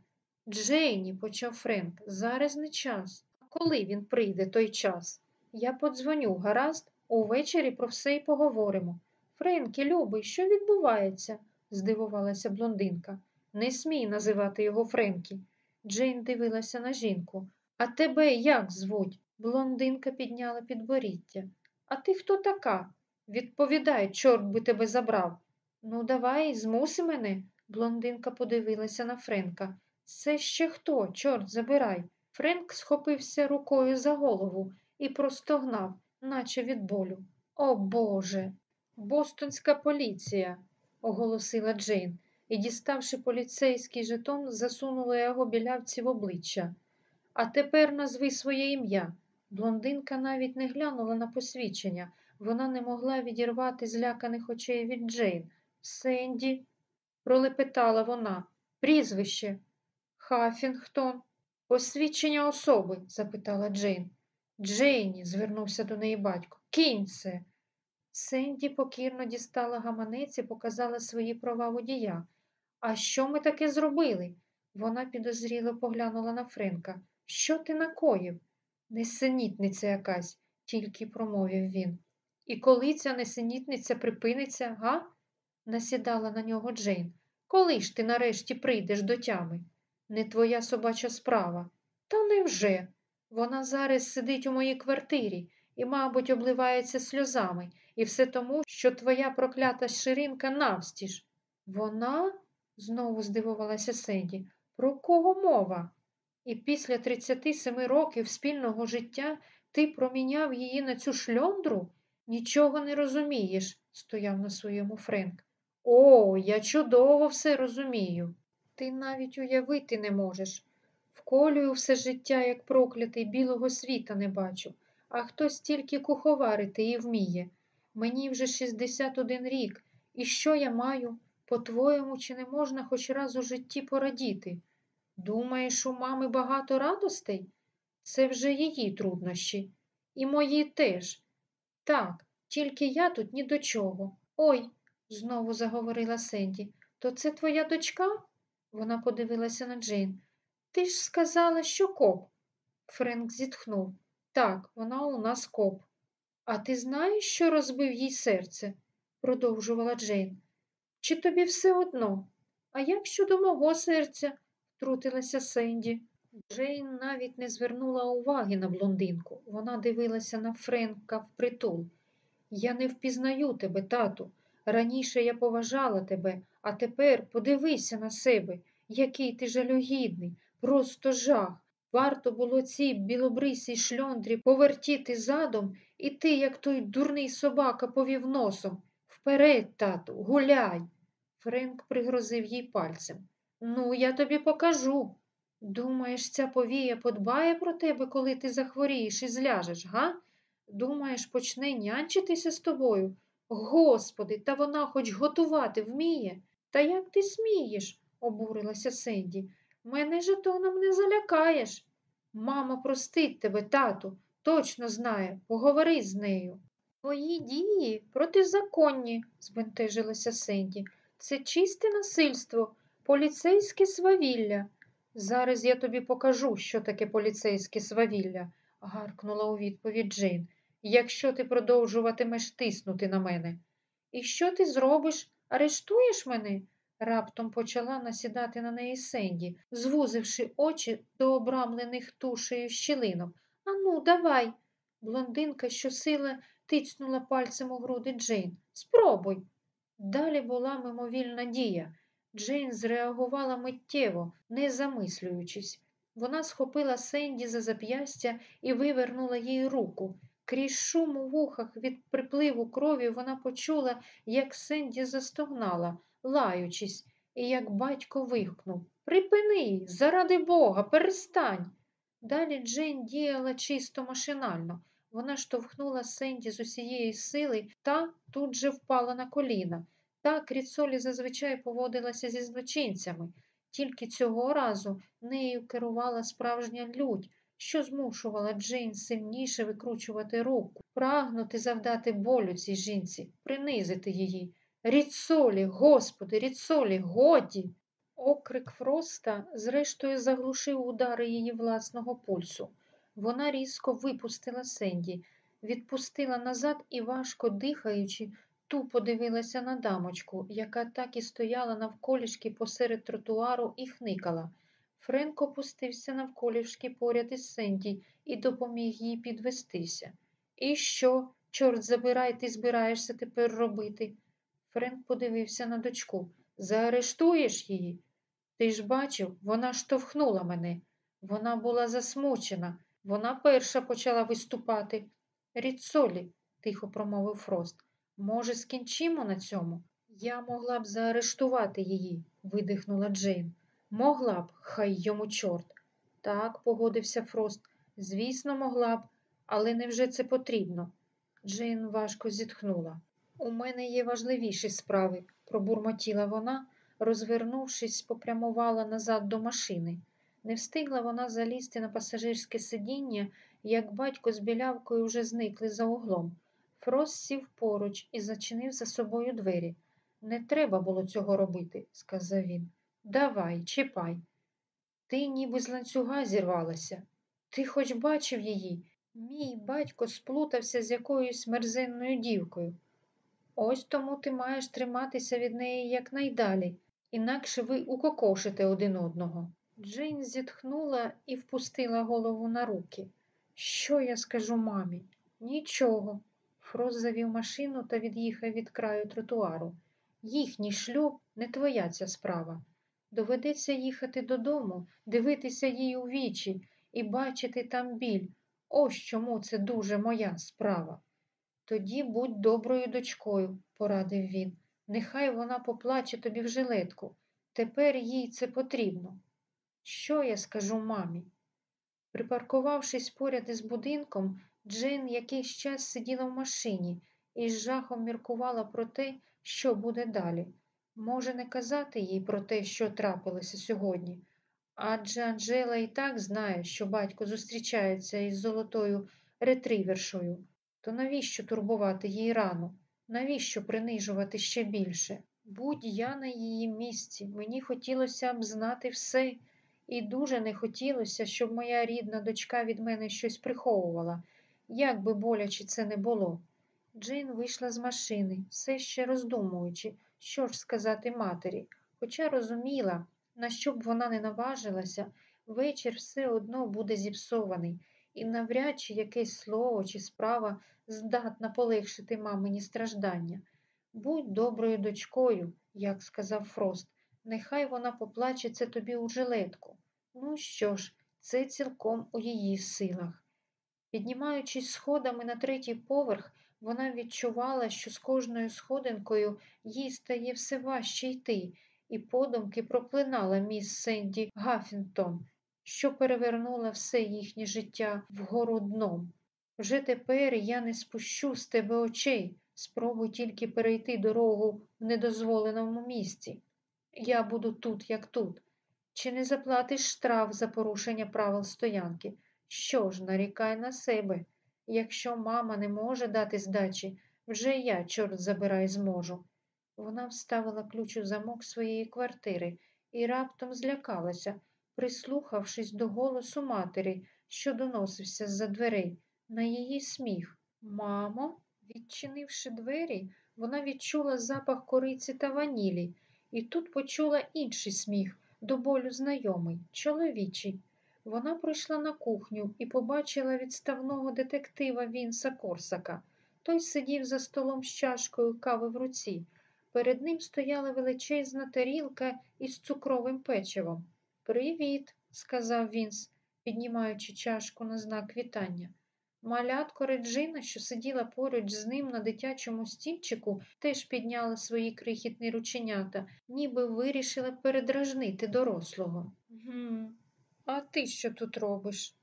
Джейні, почав Френк, зараз не час. А коли він прийде той час? Я подзвоню, гаразд, увечері про все й поговоримо. Френкі, любий, що відбувається? здивувалася блондинка. Не смій називати його Френкі. Джейн дивилася на жінку. А тебе як звуть? Блондинка підняла підборіддя. А ти хто така? Відповідай, чорт би тебе забрав. Ну, давай, змуси мене. Блондинка подивилася на Френка. Це ще хто, чорт забирай. Френк схопився рукою за голову і простогнав, наче від болю. О Боже. Бостонська поліція, оголосила Джейн і, діставши поліцейський жетон, засунула його білявці в обличчя. А тепер назви своє ім'я. Блондинка навіть не глянула на посвідчення. Вона не могла відірвати зляканих очей від Джейн. Сенді, пролепетала вона. Прізвище. Хафінгтон. Посвідчення особи? запитала Джейн. Джейні, звернувся до неї батько. Кінь це. Сенді покірно дістала гаманець і показала свої права водія. А що ми таке зробили? Вона підозріло поглянула на Френка. Що ти накоїв? Несенітниця якась, тільки промовив він. І коли ця несенітниця припиниться, га? насідала на нього Джейн. Коли ж ти нарешті прийдеш до тями? Не твоя собача справа. Та невже? Вона зараз сидить у моїй квартирі і, мабуть, обливається сльозами, і все тому, що твоя проклята ширинка навстіж. Вона? Знову здивувалася Сенді. Про кого мова? І після 37 років спільного життя ти проміняв її на цю шльондру? Нічого не розумієш, стояв на своєму Френк. О, я чудово все розумію. Ти навіть уявити не можеш. Вколюю все життя, як проклятий, білого світа не бачу, а хтось тільки куховарити і вміє. Мені вже 61 рік, і що я маю? По-твоєму, чи не можна хоч раз у житті порадіти? Думаєш, у мами багато радостей? Це вже її труднощі. І мої теж. Так, тільки я тут ні до чого. Ой, знову заговорила Сенді, то це твоя дочка? Вона подивилася на Джейн. Ти ж сказала, що коп. Френк зітхнув. Так, вона у нас коп. А ти знаєш, що розбив їй серце? продовжувала Джейн. Чи тобі все одно? А як щодо мого серця? втрутилася Сенді. Джейн навіть не звернула уваги на блондинку. Вона дивилася на Френка впритул. Я не впізнаю тебе, тату. Раніше я поважала тебе, а тепер подивися на себе, який ти жалюгідний, просто жах. Варто було цій білобрисій шльондрі повертіти задом, і ти, як той дурний собака, повів носом. Вперед, тату, гуляй. Френк пригрозив їй пальцем. Ну, я тобі покажу. Думаєш, ця повія подбає про тебе, коли ти захворієш і зляжеш, га? Думаєш, почне нянчитися з тобою? Господи, та вона хоч готувати вміє. Та як ти смієш? обурилася Сенді. Мене жетоном не залякаєш. Мама простить тебе, тату, точно знає, поговори з нею. Твої дії протизаконні, збентежилася Сенді. Це чисте насильство, поліцейське свавілля. Зараз я тобі покажу, що таке поліцейське свавілля, гаркнула у відповідь Джейн, якщо ти продовжуватимеш тиснути на мене. І що ти зробиш? Арештуєш мене? Раптом почала насідати на неї Сенді, звузивши очі до обрамлених тушею щілинок. Ану, давай. Блондинка щосила тицнула пальцем у груди Джейн. Спробуй. Далі була мимовільна дія. Джейн зреагувала миттєво, не замислюючись. Вона схопила Сенді за зап'ястя і вивернула їй руку. Крізь шум у вухах від припливу крові вона почула, як Сенді застогнала, лаючись, і як батько вигукнув Припини, заради Бога, перестань. Далі Джейн діяла чисто машинально. Вона штовхнула Сенді з усієї сили та тут же впала на коліна. Так Ріцолі зазвичай поводилася зі злочинцями. Тільки цього разу нею керувала справжня лють, що змушувала Джейн сильніше викручувати руку, прагнути завдати болю цій жінці, принизити її. Ріцолі, господи, Ріцолі, годі. Окрик Фроста, зрештою, заглушив удари її власного пульсу. Вона різко випустила Сенді, відпустила назад і, важко дихаючи, тупо дивилася на дамочку, яка так і стояла навколішки посеред тротуару і хникала. Френк опустився навколішки поряд із Сенді і допоміг їй підвестися. І що, чорт забирай, ти збираєшся тепер робити? Френк подивився на дочку. Заарештуєш її? Ти ж бачив, вона штовхнула мене. Вона була засмучена. Вона перша почала виступати. Ріцолі, тихо промовив Фрост. Може, скінчимо на цьому? Я могла б заарештувати її, видихнула Джейн. Могла б, хай йому чорт. Так, погодився Фрост. Звісно, могла б, але невже це потрібно? Джейн важко зітхнула. У мене є важливіші справи, пробурмотіла вона, розвернувшись, попрямувала назад до машини. Не встигла вона залізти на пасажирське сидіння, як батько з білявкою вже зникли за углом. Фрост сів поруч і зачинив за собою двері. Не треба було цього робити, сказав він. Давай, чіпай. Ти ніби з ланцюга зірвалася. Ти хоч бачив її? Мій батько сплутався з якоюсь мерзенною дівкою. Ось тому ти маєш триматися від неї якнайдалі, інакше ви укокошите один одного. Джейн зітхнула і впустила голову на руки. Що я скажу мамі? Нічого. Фрост завів машину та від'їхав від краю тротуару. Їхній шлюб не твоя ця справа. Доведеться їхати додому, дивитися їй у вічі і бачити там біль. Ось чому це дуже моя справа. Тоді будь доброю дочкою, порадив він. Нехай вона поплаче тобі в жилетку. Тепер їй це потрібно. Що я скажу мамі? Припаркувавшись поряд із будинком, Джейн якийсь час сиділа в машині і з жахом міркувала про те, що буде далі. Може, не казати їй про те, що трапилося сьогодні, адже Анжела і так знає, що батько зустрічається із золотою ретривершою. То навіщо турбувати їй рану? Навіщо принижувати ще більше? Будь я на її місці, мені хотілося б знати все, і дуже не хотілося, щоб моя рідна дочка від мене щось приховувала, як би боляче це не було. Джейн вийшла з машини, все ще роздумуючи, що ж сказати матері, хоча розуміла, на що б вона не наважилася, вечір все одно буде зіпсований, і навряд чи якесь слово чи справа здатна полегшити мамині страждання. Будь доброю дочкою, як сказав Фрост, нехай вона поплаче це тобі у жилетку. Ну що ж, це цілком у її силах. Піднімаючись сходами на третій поверх, вона відчувала, що з кожною сходинкою їй стає все важче йти, і подумки проклинала міс Сенді Гаффінтон, що перевернула все їхнє життя вгору дном. Вже тепер я не спущу з тебе очей, спробуй тільки перейти дорогу в недозволеному місці. Я буду тут, як тут. Чи не заплатиш штраф за порушення правил стоянки? Що ж, нарікай на себе. Якщо мама не може дати здачі, вже я, чорт забирай, зможу. Вона вставила ключ у замок своєї квартири і раптом злякалася, прислухавшись до голосу матері, що доносився з-за дверей, на її сміх. Мамо, відчинивши двері, Вона відчула запах кориці та ванілі, і тут почула інший сміх, до болю знайомий, чоловічий. Вона прийшла на кухню і побачила відставного детектива Вінса Корсака. Той сидів за столом з чашкою кави в руці. Перед ним стояла величезна тарілка із цукровим печивом. Привіт, сказав Вінс, піднімаючи чашку на знак вітання. Малятко Реджина, що сиділа поруч з ним на дитячому стільчику, теж підняла свої крихітні рученята, ніби вирішила передражнити дорослого. «Гм, а ти що тут робиш?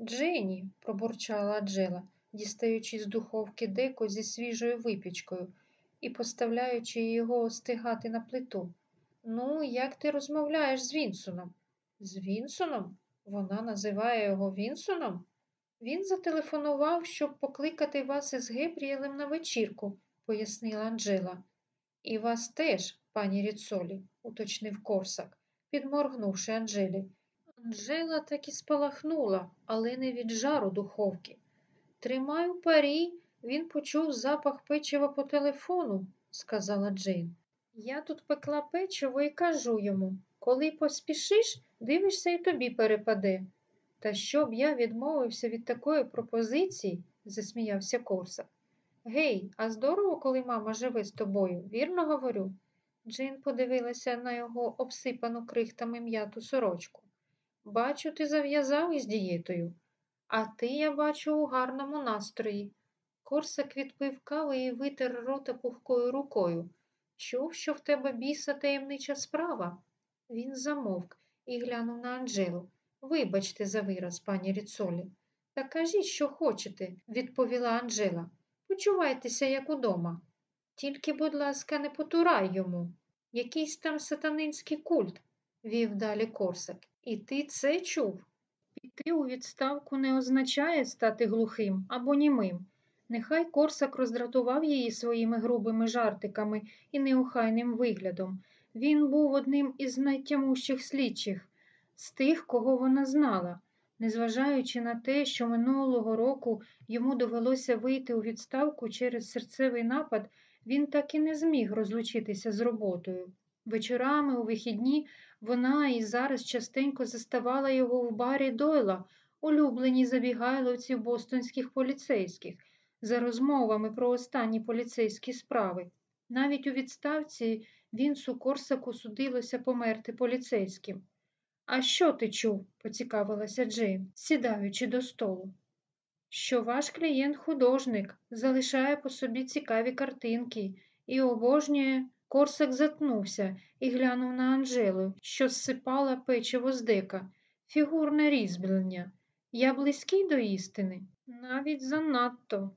Дженні, пробурчала Аджела, дістаючи з духовки деко зі свіжою випічкою і поставляючи його остигати на плиту. Ну, як ти розмовляєш з Вінсоном? З Вінсоном? Вона називає його Вінсоном? Він зателефонував, щоб покликати вас із Гебріелем на вечірку, пояснила Анджела. І вас теж, пані Ріцолі, уточнив Корсак, підморгнувши Анджелі. Анджела так і спалахнула, але не від жару духовки. Тримаю парі, він почув запах печива по телефону, сказала Джейн. Я тут пекла печиво і кажу йому, коли поспішиш, дивишся і тобі перепаде. Та щоб я відмовився від такої пропозиції, засміявся Корсак. Гей, а здорово, коли мама живе з тобою, вірно говорю? Джейн подивилася на його обсипану крихтами м'яту сорочку. Бачу, ти зав'язав із дієтою, а ти, я бачу, у гарному настрої. Корсак відпив кави і витер рота пухкою рукою. Чув, що в тебе біса таємнича справа. Він замовк і глянув на Анджелу. Вибачте за вираз, пані Ріцолі. Та кажіть, що хочете, відповіла Анджела. Почувайтеся, як удома. Тільки, будь ласка, не потурай йому. Якийсь там сатанинський культ, вів далі Корсак. І ти це чув? Піти у відставку не означає стати глухим або німим. Нехай Корсак роздратував її своїми грубими жартиками і неохайним виглядом. Він був одним із найтямущих слідчих, з тих, кого вона знала. Незважаючи на те, що минулого року йому довелося вийти у відставку через серцевий напад, він так і не зміг розлучитися з роботою. Вечорами у вихідні вона і зараз частенько заставала його в барі Дойла, улюбленій забігайловці бостонських поліцейських, за розмовами про останні поліцейські справи. Навіть у відставці Вінсу Корсаку судилося померти поліцейським. А що ти чув? поцікавилася Джейн, сідаючи до столу. Що ваш клієнт художник, залишає по собі цікаві картинки і обожнює. Корсак затнувся і глянув на Анжелу, що зсипала печиво з дека. Фігурне різьблення. Я близький до істини? Навіть занадто.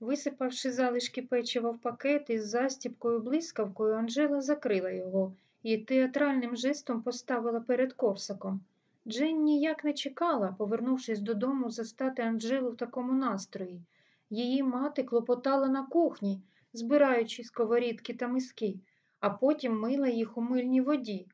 Висипавши залишки печива в пакет із застіпкою блискавкою, Анжела закрила його і театральним жестом поставила перед Корсаком. Джен ніяк не чекала, повернувшись додому, застати Анжелу в такому настрої. Її мати клопотала на кухні, збираючи сковорідки та миски, а потім мила їх у мильній воді.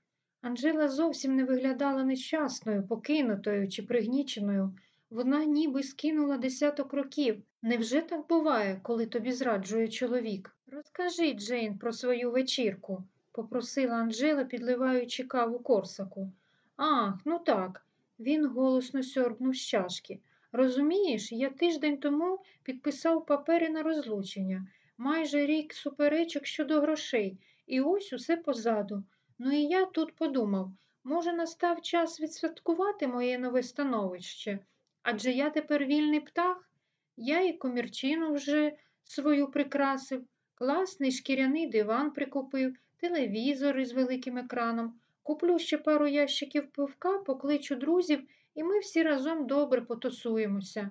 Анжела зовсім не виглядала нещасною, покинутою чи пригніченою. Вона ніби скинула десяток років. Невже так буває, коли тобі зраджує чоловік? Розкажи, Джейн, про свою вечірку, попросила Анжела, підливаючи каву корсаку. Ах, ну так. Він голосно сьорбнув з чашки. Розумієш, я тиждень тому підписав папери на розлучення, майже рік суперечок щодо грошей, і ось усе позаду. Ну і я тут подумав, може, настав час відсвяткувати моє нове становище, адже я тепер вільний птах. Я і комірчину вже свою прикрасив, класний шкіряний диван прикупив, телевізор із великим екраном. Куплю ще пару ящиків пивка, покличу друзів, і ми всі разом добре потусуємося.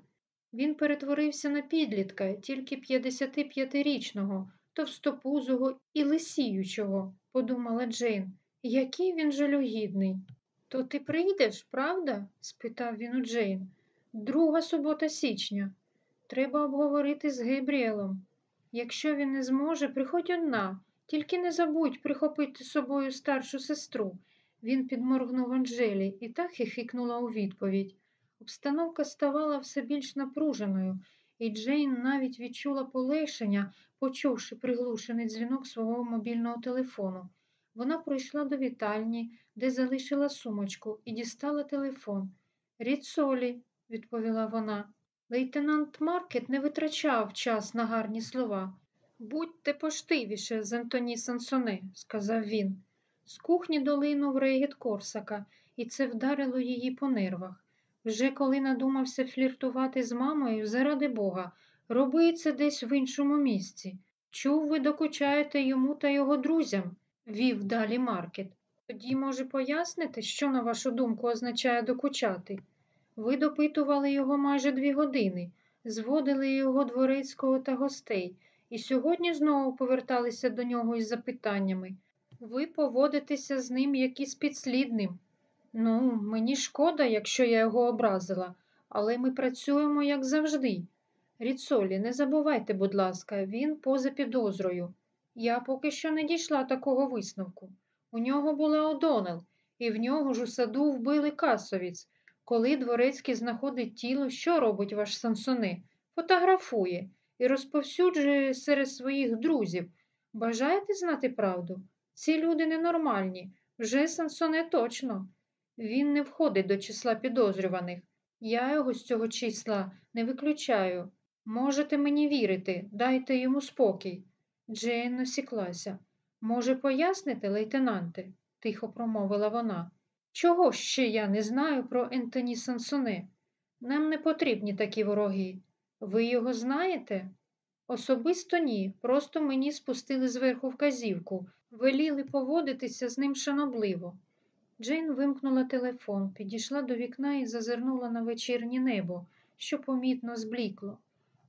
Він перетворився на підлітка, тільки 55-річного, товстопузого і лисіючого, подумала Джейн. Який він жалюгідний. То ти прийдеш, правда? спитав він у Джейн. Друга субота січня. Треба обговорити з Гейбріелом. Якщо він не зможе, приходь одна, тільки не забудь прихопити з собою старшу сестру. Він підморгнув Анжелі і так хихикнула у відповідь. Обстановка ставала все більш напруженою, і Джейн навіть відчула полегшення, почувши приглушений дзвінок свого мобільного телефону. Вона пройшла до вітальні, де залишила сумочку, і дістала телефон. Ріцолі, відповіла вона. Лейтенант Маркет не витрачав час на гарні слова. Будьте поштивіше з Антоні Сансоне, сказав він. З кухні долинув регіт Корсака, і це вдарило її по нервах. Вже коли надумався фліртувати з мамою, заради Бога, роби це десь в іншому місці. Чув, ви докучаєте йому та його друзям, вів далі Маркет. Тоді, може, поясните, що, на вашу думку, означає докучати? Ви допитували його майже дві години, зводили його дворецького та гостей, і сьогодні знову поверталися до нього із запитаннями. Ви поводитеся з ним як із підслідним. Ну, мені шкода, якщо я його образила, але ми працюємо як завжди. Ріцолі, не забувайте, будь ласка, він поза підозрою. Я поки що не дійшла такого висновку. У нього була Одонел, і в нього ж у саду вбили касовіць. Коли дворецький знаходить тіло, що робить ваш Сансоне? Фотографує і розповсюджує серед своїх друзів. Бажаєте знати правду? Ці люди ненормальні, вже Сансоне точно. Він не входить до числа підозрюваних. Я його з цього числа не виключаю. Можете мені вірити, дайте йому спокій. Джейн насіклася. Може, поясните, лейтенанте? тихо промовила вона. Чого ще я не знаю про Ентоні Сансоне? Нам не потрібні такі вороги. Ви його знаєте? Особисто ні, просто мені спустили зверху вказівку, веліли поводитися з ним шанобливо. Джейн вимкнула телефон, підійшла до вікна і зазирнула на вечірнє небо, що помітно зблікло.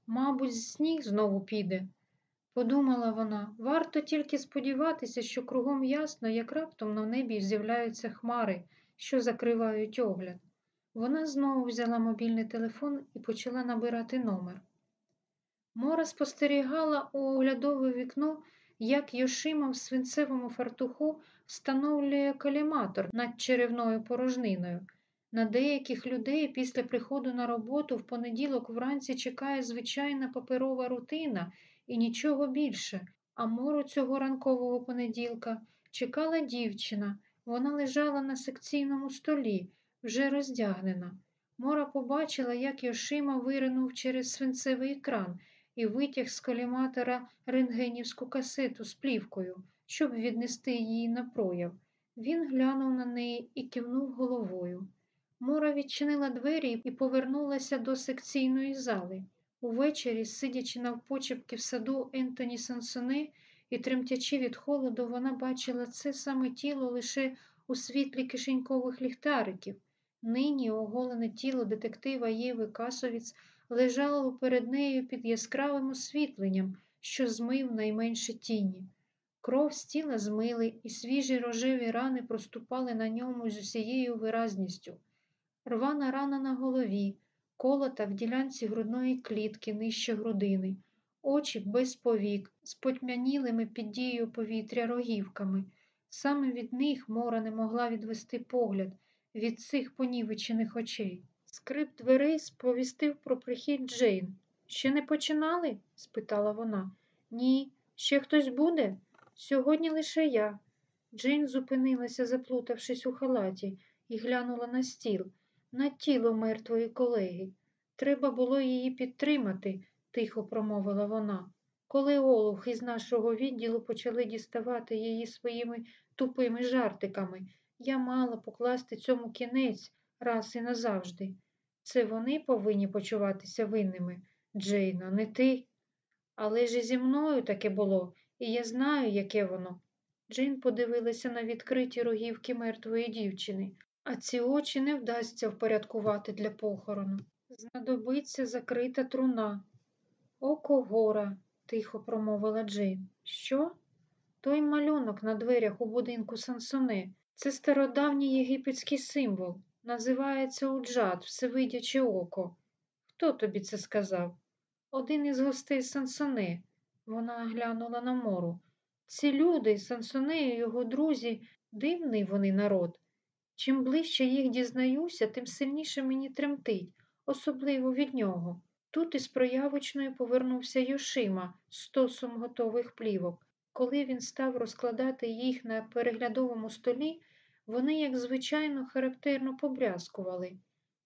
Мабуть, сніг знову піде. Подумала вона, варто тільки сподіватися, що кругом ясно, як раптом на небі з'являються хмари, що закривають огляд. Вона знову взяла мобільний телефон і почала набирати номер. Мора спостерігала у оглядове вікно, як Йошима в свинцевому фартуху встановлює коліматор над черевною порожниною. На деяких людей після приходу на роботу в понеділок вранці чекає звичайна паперова рутина і нічого більше. А мору цього ранкового понеділка чекала дівчина. Вона лежала на секційному столі, вже роздягнена. Мора побачила, як Йошима виринув через свинцевий екран і витяг з коліматора рентгенівську касету з плівкою, щоб віднести її на прояв. Він глянув на неї і кивнув головою. Мора відчинила двері і повернулася до секційної зали. Увечері, сидячи навпочепки в саду Ентоні Сансоне і тремтячи від холоду, вона бачила це саме тіло лише у світлі кишенькових ліхтариків. Нині оголене тіло детектива Єви Касовіць лежало перед нею під яскравим освітленням, що змив найменше тіні. Кров з тіла змили, і свіжі рожеві рани проступали на ньому з усією виразністю. Рвана рана на голові, колота в ділянці грудної клітки нижче грудини, очі без повік, з потьмянілими під дією повітря рогівками. Саме від них Мора не могла відвести погляд від цих понівечених очей. Скрип дверей сповістив про прихід Джейн. Ще не починали? спитала вона. Ні, ще хтось буде? Сьогодні лише я. Джейн зупинилася, заплутавшись у халаті, і глянула на стіл, на тіло мертвої колеги. Треба було її підтримати, тихо промовила вона. Коли олух із нашого відділу почали діставати її своїми тупими жартиками, я мала покласти цьому кінець раз і назавжди. Це вони повинні почуватися винними, Джейно, не ти. Але ж і зі мною таке було, і я знаю, яке воно. Джейн подивилася на відкриті рогівки мертвої дівчини, а ці очі не вдасться впорядкувати для похорону. Знадобиться закрита труна. Око гора, тихо промовила Джейн. Що? Той малюнок на дверях у будинку Сансоне. Це стародавній єгипетський символ. Називається Уджад, всевидяче око. Хто тобі це сказав? Один із гостей Сансоне. Вона глянула на мору. Ці люди, Сансоне і його друзі, дивний вони народ. Чим ближче їх дізнаюся, тим сильніше мені тремтить, особливо від нього. Тут із проявочною повернувся Йошима з стосом готових плівок. Коли він став розкладати їх на переглядовому столі, вони, як звичайно, характерно побрязкували.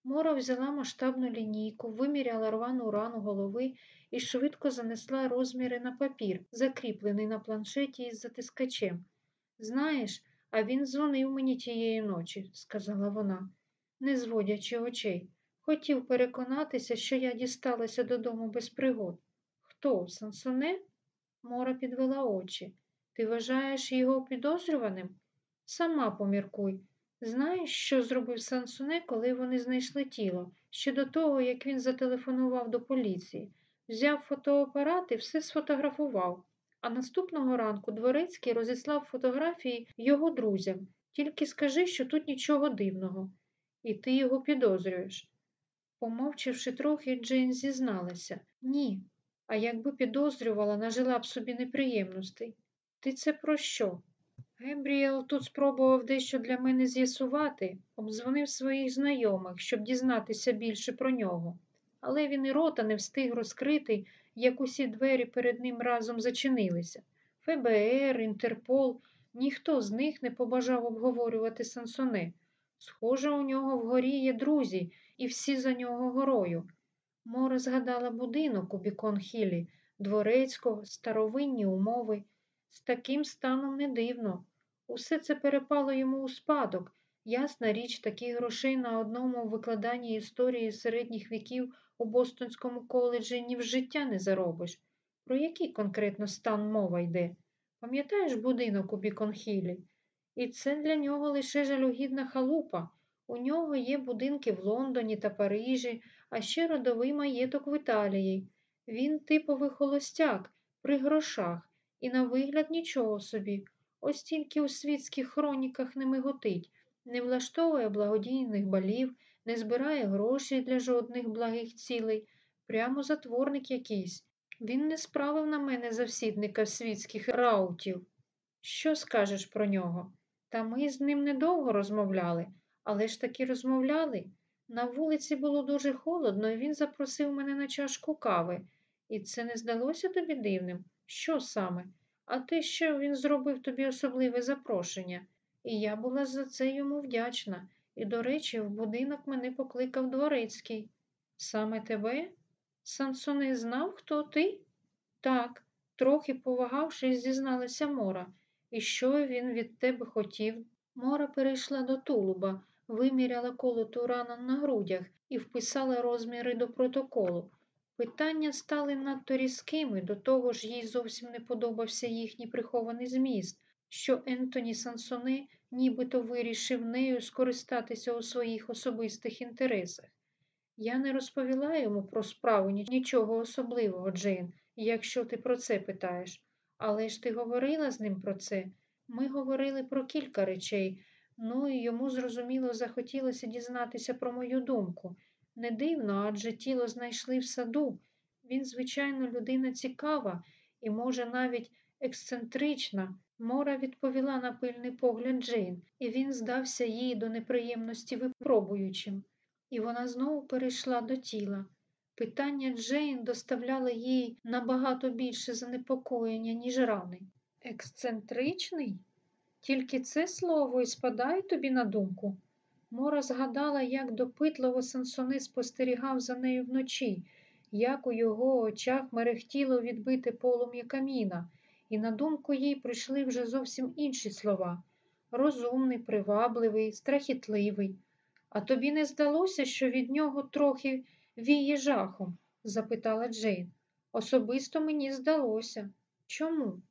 Мора взяла масштабну лінійку, виміряла рвану рану голови і швидко занесла розміри на папір, закріплений на планшеті із затискачем. Знаєш, а він дзвонив мені тієї ночі, сказала вона, не зводячи очей. Хотів переконатися, що я дісталася додому без пригод. Хто? Сансоне? Мора підвела очі. Ти вважаєш його підозрюваним? Сама поміркуй. Знаєш, що зробив Сансоне, коли вони знайшли тіло, ще до того, як він зателефонував до поліції. Взяв фотоапарат і все сфотографував. А наступного ранку Дворецький розіслав фотографії його друзям. Тільки скажи, що тут нічого дивного. І ти його підозрюєш. Помовчавши трохи, Джейн зізналася. Ні. А якби підозрювала, нажила б собі неприємностей. Ти це про що? Гебріел тут спробував дещо для мене з'ясувати, обдзвонив своїх знайомих, щоб дізнатися більше про нього. Але він і рота не встиг розкрити, як усі двері перед ним разом зачинилися. ФБР, Інтерпол, ніхто з них не побажав обговорювати Сансоне. Схоже, у нього вгорі є друзі, і всі за нього горою. Мора згадала будинок у Бікон Хілі, дворецького, старовинні умови. З таким станом не дивно. Усе це перепало йому у спадок. Ясна річ, таких грошей на одному викладанні історії середніх віків у Бостонському коледжі ні в життя не заробиш. Про який конкретно стан мова йде? Пам'ятаєш будинок у Біконхілі? І це для нього лише жалюгідна халупа. У нього є будинки в Лондоні та Парижі, а ще родовий маєток в Італії. Він типовий холостяк, при грошах, і на вигляд нічого собі. Ось тільки у світських хроніках не миготить, не влаштовує благодійних балів, не збирає грошей для жодних благих цілей, прямо затворник якийсь. Він не справив на мене завсідника світських раутів. Що скажеш про нього? Та ми з ним недовго розмовляли, але ж таки розмовляли. На вулиці було дуже холодно, і він запросив мене на чашку кави. І це не здалося тобі дивним? Що саме? А те, що він зробив тобі особливе запрошення, і я була за це йому вдячна. І, до речі, в будинок мене покликав дворецький. Саме тебе? Сансоне знав, хто ти? Так, трохи повагавшись, зізналася Мора. І що він від тебе хотів? Мора перейшла до тулуба, виміряла колоту рану на грудях і вписала розміри до протоколу. Питання стали надто різкими, до того ж їй зовсім не подобався їхній прихований зміст, що Ентоні Сансоне нібито вирішив нею скористатися у своїх особистих інтересах. Я не розповіла йому про справу нічого особливого, Джейн, якщо ти про це питаєш. Але ж ти говорила з ним про це. Ми говорили про кілька речей, ну і йому зрозуміло захотілося дізнатися про мою думку. Не дивно, адже тіло знайшли в саду. Він, звичайно, людина цікава і, може, навіть ексцентрична. Мора відповіла на пильний погляд Джейн, і він здався їй до неприємності випробуючим. І вона знову перейшла до тіла. Питання Джейн доставляло їй набагато більше занепокоєння, ніж рани. Ексцентричний? Тільки це слово і спадає тобі на думку. Мора згадала, як допитливо Сансони спостерігав за нею вночі, як у його очах мерехтіло відбите полум'я каміна, і на думку їй прийшли вже зовсім інші слова розумний, привабливий, страхітливий. А тобі не здалося, що від нього трохи віє жахом? запитала Джейн. Особисто мені здалося. Чому?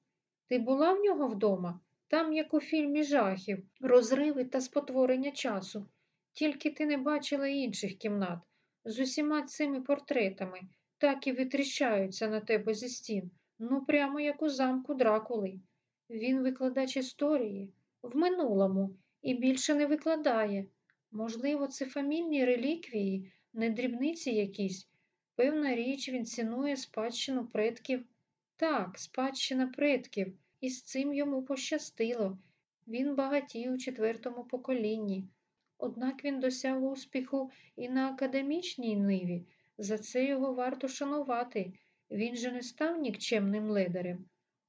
Ти була в нього вдома? Там, як у фільмі жахів, розриви та спотворення часу. Тільки ти не бачила інших кімнат з усіма цими портретами, так і витріщаються на тебе зі стін, ну прямо як у замку Дракули. Він викладач історії в минулому і більше не викладає. Можливо, це фамільні реліквії, не дрібниці якісь. Певна річ, він цінує спадщину предків. Так, спадщина предків, і з цим йому пощастило. Він багатій у четвертому поколінні. Однак він досяг успіху і на академічній ниві. За це його варто шанувати. Він же не став нікчемним ледарем.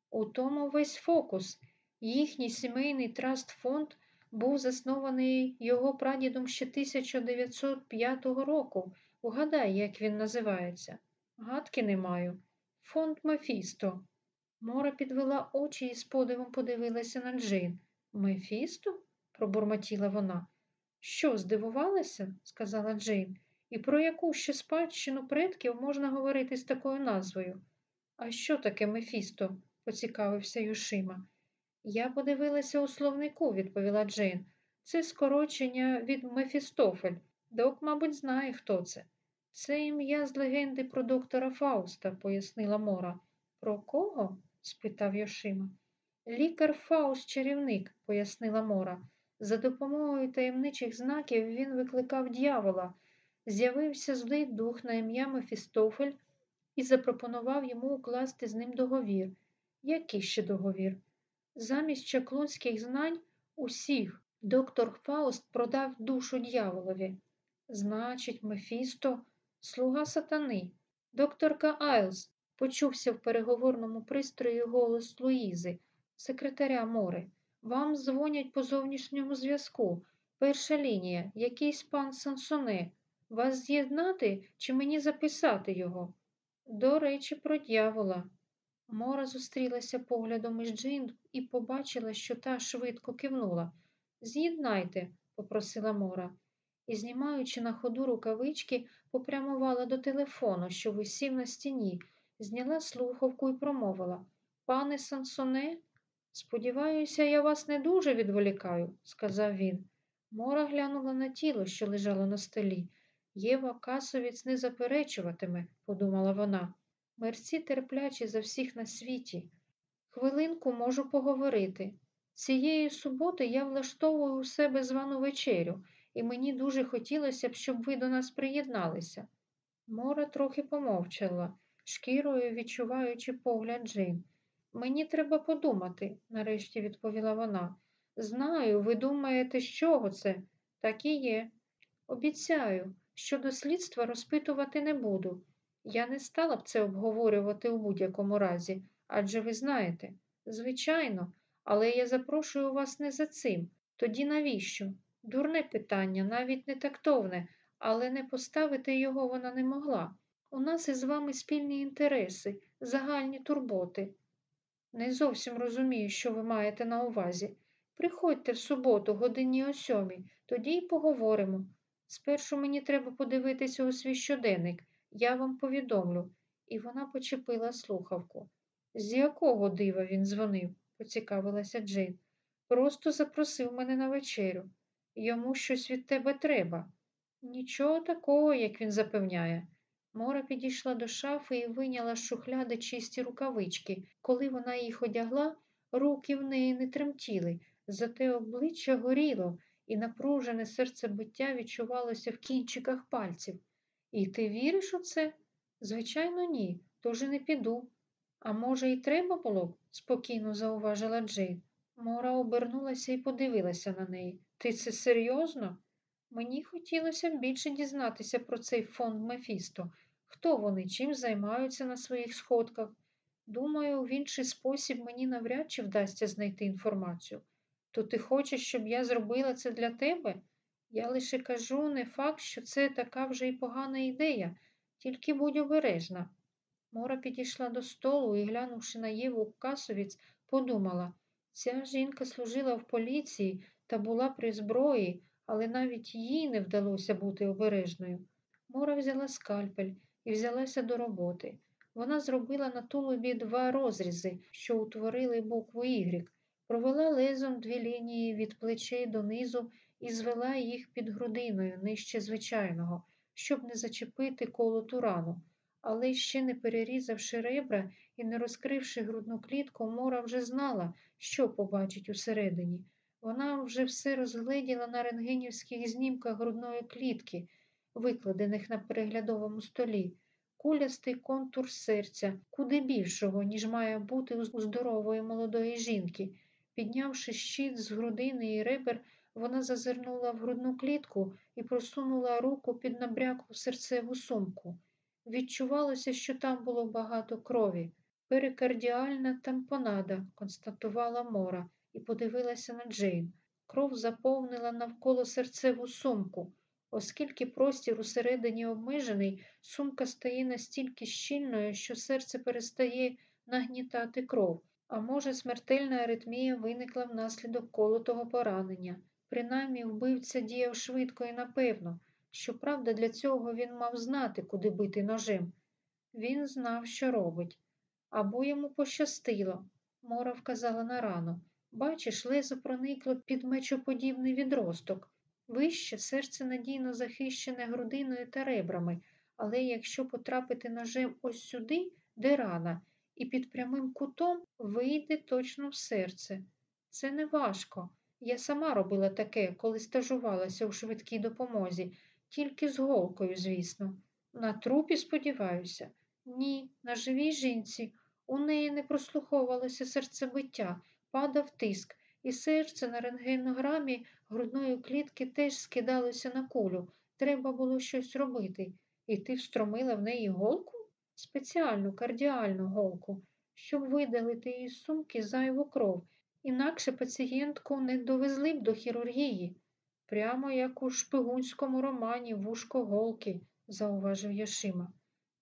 У тому весь фокус. Їхній сімейний траст-фонд був заснований його прадідом ще 1905 року. Угадай, як він називається. Гадки не маю. Фонд Мефісто. Мора підвела очі і з подивом подивилася на Джейн. Мефісто? пробурмотіла вона. Що, здивувалася? сказала Джейн. І про яку ще спадщину предків можна говорити з такою назвою? А що таке Мефісто? поцікавився Юшима. Я подивилася у словнику, відповіла Джейн. Це скорочення від Мефістофель. Док, мабуть, знає, хто це. Це ім'я з легенди про доктора Фауста, пояснила Мора. Про кого? спитав Йошима. Лікар Фауст чарівник, пояснила Мора. За допомогою таємничих знаків він викликав дьявола. З'явився злий дух на ім'я Мефістофель і запропонував йому укласти з ним договір. Який ще договір? Замість чаклунських знань усіх доктор Фауст продав душу дьяволові. Значить, Мефісто слуга сатани. Докторка Айлс почувся в переговорному пристрої голос Луїзи, секретаря Мори. Вам дзвонять по зовнішньому зв'язку. Перша лінія, якийсь пан Сансоне. Вас з'єднати чи мені записати його? До речі, про дьявола. Мора зустрілася поглядом із Джин і побачила, що та швидко кивнула. З'єднайте, попросила Мора, і, знімаючи на ходу рукавички, попрямувала до телефону, що висів на стіні, зняла слухавку і промовила Пане Сансоне, сподіваюся, я вас не дуже відволікаю, сказав він. Мора глянула на тіло, що лежало на столі. Єва Касовіць не заперечуватиме, подумала вона. Мерці терплячі за всіх на світі. Хвилинку можу поговорити. Цієї суботи я влаштовую у себе звану вечерю, і мені дуже хотілося б, щоб ви до нас приєдналися. Мора трохи помовчала, шкірою відчуваючи погляд Джин. Мені треба подумати, нарешті відповіла вона. Знаю, ви думаєте, з чого це? Так і є. Обіцяю, що до слідства розпитувати не буду. Я не стала б це обговорювати у будь-якому разі, адже ви знаєте. Звичайно, але я запрошую вас не за цим. Тоді навіщо? Дурне питання, навіть не тактовне, але не поставити його вона не могла. У нас із вами спільні інтереси, загальні турботи. Не зовсім розумію, що ви маєте на увазі. Приходьте в суботу, годині о сьомій, тоді й поговоримо. Спершу мені треба подивитися у свій щоденник, я вам повідомлю. І вона почепила слухавку. З якого дива він дзвонив? поцікавилася Джейн. Просто запросив мене на вечерю. Йому щось від тебе треба. Нічого такого, як він запевняє. Мора підійшла до шафи і вийняла з шухляди чисті рукавички. Коли вона їх одягла, руки в неї не тремтіли, зате обличчя горіло, і напружене серцебиття відчувалося в кінчиках пальців. І ти віриш у це? Звичайно, ні, тож і не піду. А може, і треба було б? спокійно зауважила Джейн. Мора обернулася і подивилася на неї. Ти це серйозно? Мені хотілося б більше дізнатися про цей фонд Мефісто. Хто вони, чим займаються на своїх сходках? Думаю, в інший спосіб мені навряд чи вдасться знайти інформацію. То ти хочеш, щоб я зробила це для тебе? Я лише кажу не факт, що це така вже й погана ідея, тільки будь обережна. Мора підійшла до столу і, глянувши на Єву Касовіць, подумала ця жінка служила в поліції та була при зброї, але навіть їй не вдалося бути обережною. Мора взяла скальпель і взялася до роботи. Вона зробила на тулубі два розрізи, що утворили букву Y, провела лезом дві лінії від плечей донизу і звела їх під грудиною нижче звичайного, щоб не зачепити колоту рану. Але ще не перерізавши ребра і не розкривши грудну клітку, Мора вже знала, що побачить усередині. Вона вже все розгледіла на рентгенівських знімках грудної клітки, викладених на переглядовому столі, кулястий контур серця, куди більшого, ніж має бути у здорової молодої жінки. Піднявши щит з грудини і ребер, вона зазирнула в грудну клітку і просунула руку під набряклу серцеву сумку. Відчувалося, що там було багато крові. Перикардіальна тампонада, констатувала Мора і подивилася на Джейн. Кров заповнила навколо серцеву сумку. Оскільки простір усередині обмежений, сумка стає настільки щільною, що серце перестає нагнітати кров, а може, смертельна аритмія виникла внаслідок колотого поранення. Принаймні, вбивця діяв швидко і напевно. Щоправда, для цього він мав знати, куди бити ножем. Він знав, що робить. Або йому пощастило, Мора вказала на рану. Бачиш, лезо проникло під мечоподібний відросток. Вище серце надійно захищене грудиною та ребрами, але якщо потрапити ножем ось сюди, де рана, і під прямим кутом вийде точно в серце. Це не важко. Я сама робила таке, коли стажувалася у швидкій допомозі, тільки з голкою, звісно. На трупі, сподіваюся. Ні, на живій жінці. У неї не прослуховувалося серцебиття, падав тиск, і серце на рентгенограмі грудної клітки теж скидалося на кулю. Треба було щось робити. І ти встромила в неї голку? Спеціальну кардіальну голку, щоб видалити із сумки зайву кров. Інакше пацієнтку не довезли б до хірургії. Прямо як у шпигунському романі Вушко голки, зауважив Яшима.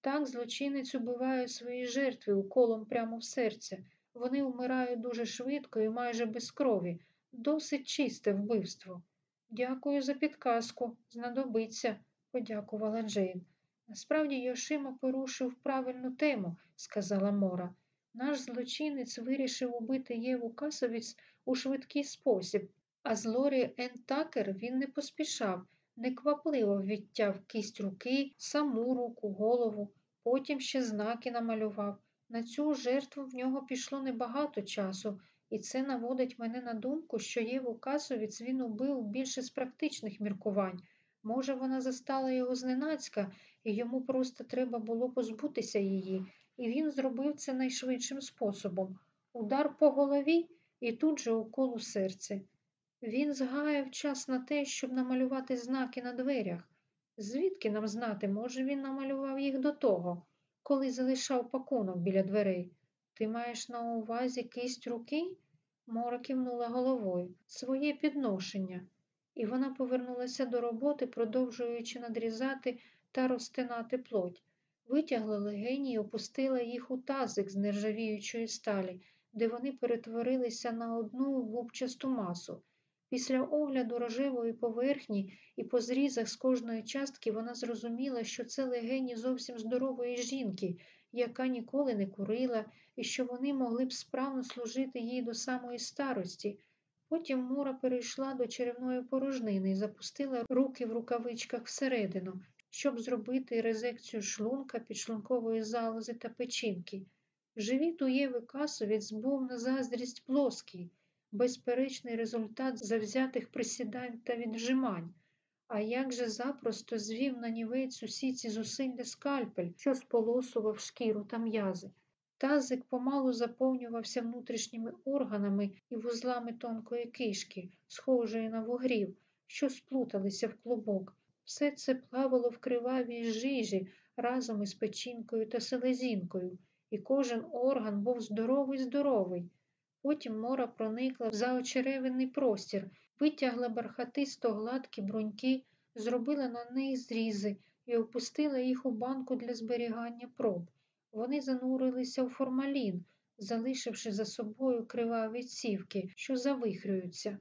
Так злочинець убиває свої жертви уколом прямо в серце. Вони вмирають дуже швидко і майже без крові. Досить чисте вбивство. Дякую за підказку. Знадобиться, подякувала Джейн. Насправді Йошима порушив правильну тему, сказала Мора. Наш злочинець вирішив убити Єву Касовіць у швидкий спосіб, а з Лорі Ентакер він не поспішав, неквапливо відтяв кість руки, саму руку, голову, потім ще знаки намалював. На цю жертву в нього пішло небагато часу, і це наводить мене на думку, що Єву Касовіць він убив більше з практичних міркувань. Може, вона застала його зненацька, і йому просто треба було позбутися її, і він зробив це найшвидшим способом. Удар по голові і тут же укол у серце. Він згаяв час на те, щоб намалювати знаки на дверях. Звідки нам знати, може, він намалював їх до того, коли залишав пакунок біля дверей. Ти маєш на увазі кисть руки? Мора кивнула головою, своє підношення, і вона повернулася до роботи, продовжуючи надрізати та розтинати плоть. Витягла легені і опустила їх у тазик з нержавіючої сталі, де вони перетворилися на одну губчасту масу. Після огляду рожевої поверхні і по зрізах з кожної частки вона зрозуміла, що це легені зовсім здорової жінки, яка ніколи не курила, і що вони могли б справно служити їй до самої старості. Потім Мора перейшла до черевної порожнини і запустила руки в рукавичках всередину, щоб зробити резекцію шлунка, підшлункової залози та печінки. Живіт у Єви Касовець був на заздрість плоский безперечний результат завзятих присідань та віджимань. А як же запросто звів на нівець усі ці зусилля скальпель, що сполосував шкіру та м'язи. Тазик помалу заповнювався внутрішніми органами і вузлами тонкої кишки, схожої на вугрів, що сплуталися в клубок. Все це плавало в кривавій жижі разом із печінкою та селезінкою, і кожен орган був здоровий здоровий. Потім мора проникла в заочеревинний простір, витягла бархатисто гладкі бруньки, зробила на них зрізи і опустила їх у банку для зберігання проб. Вони занурилися в формалін, залишивши за собою криваві цівки, що завихрюються.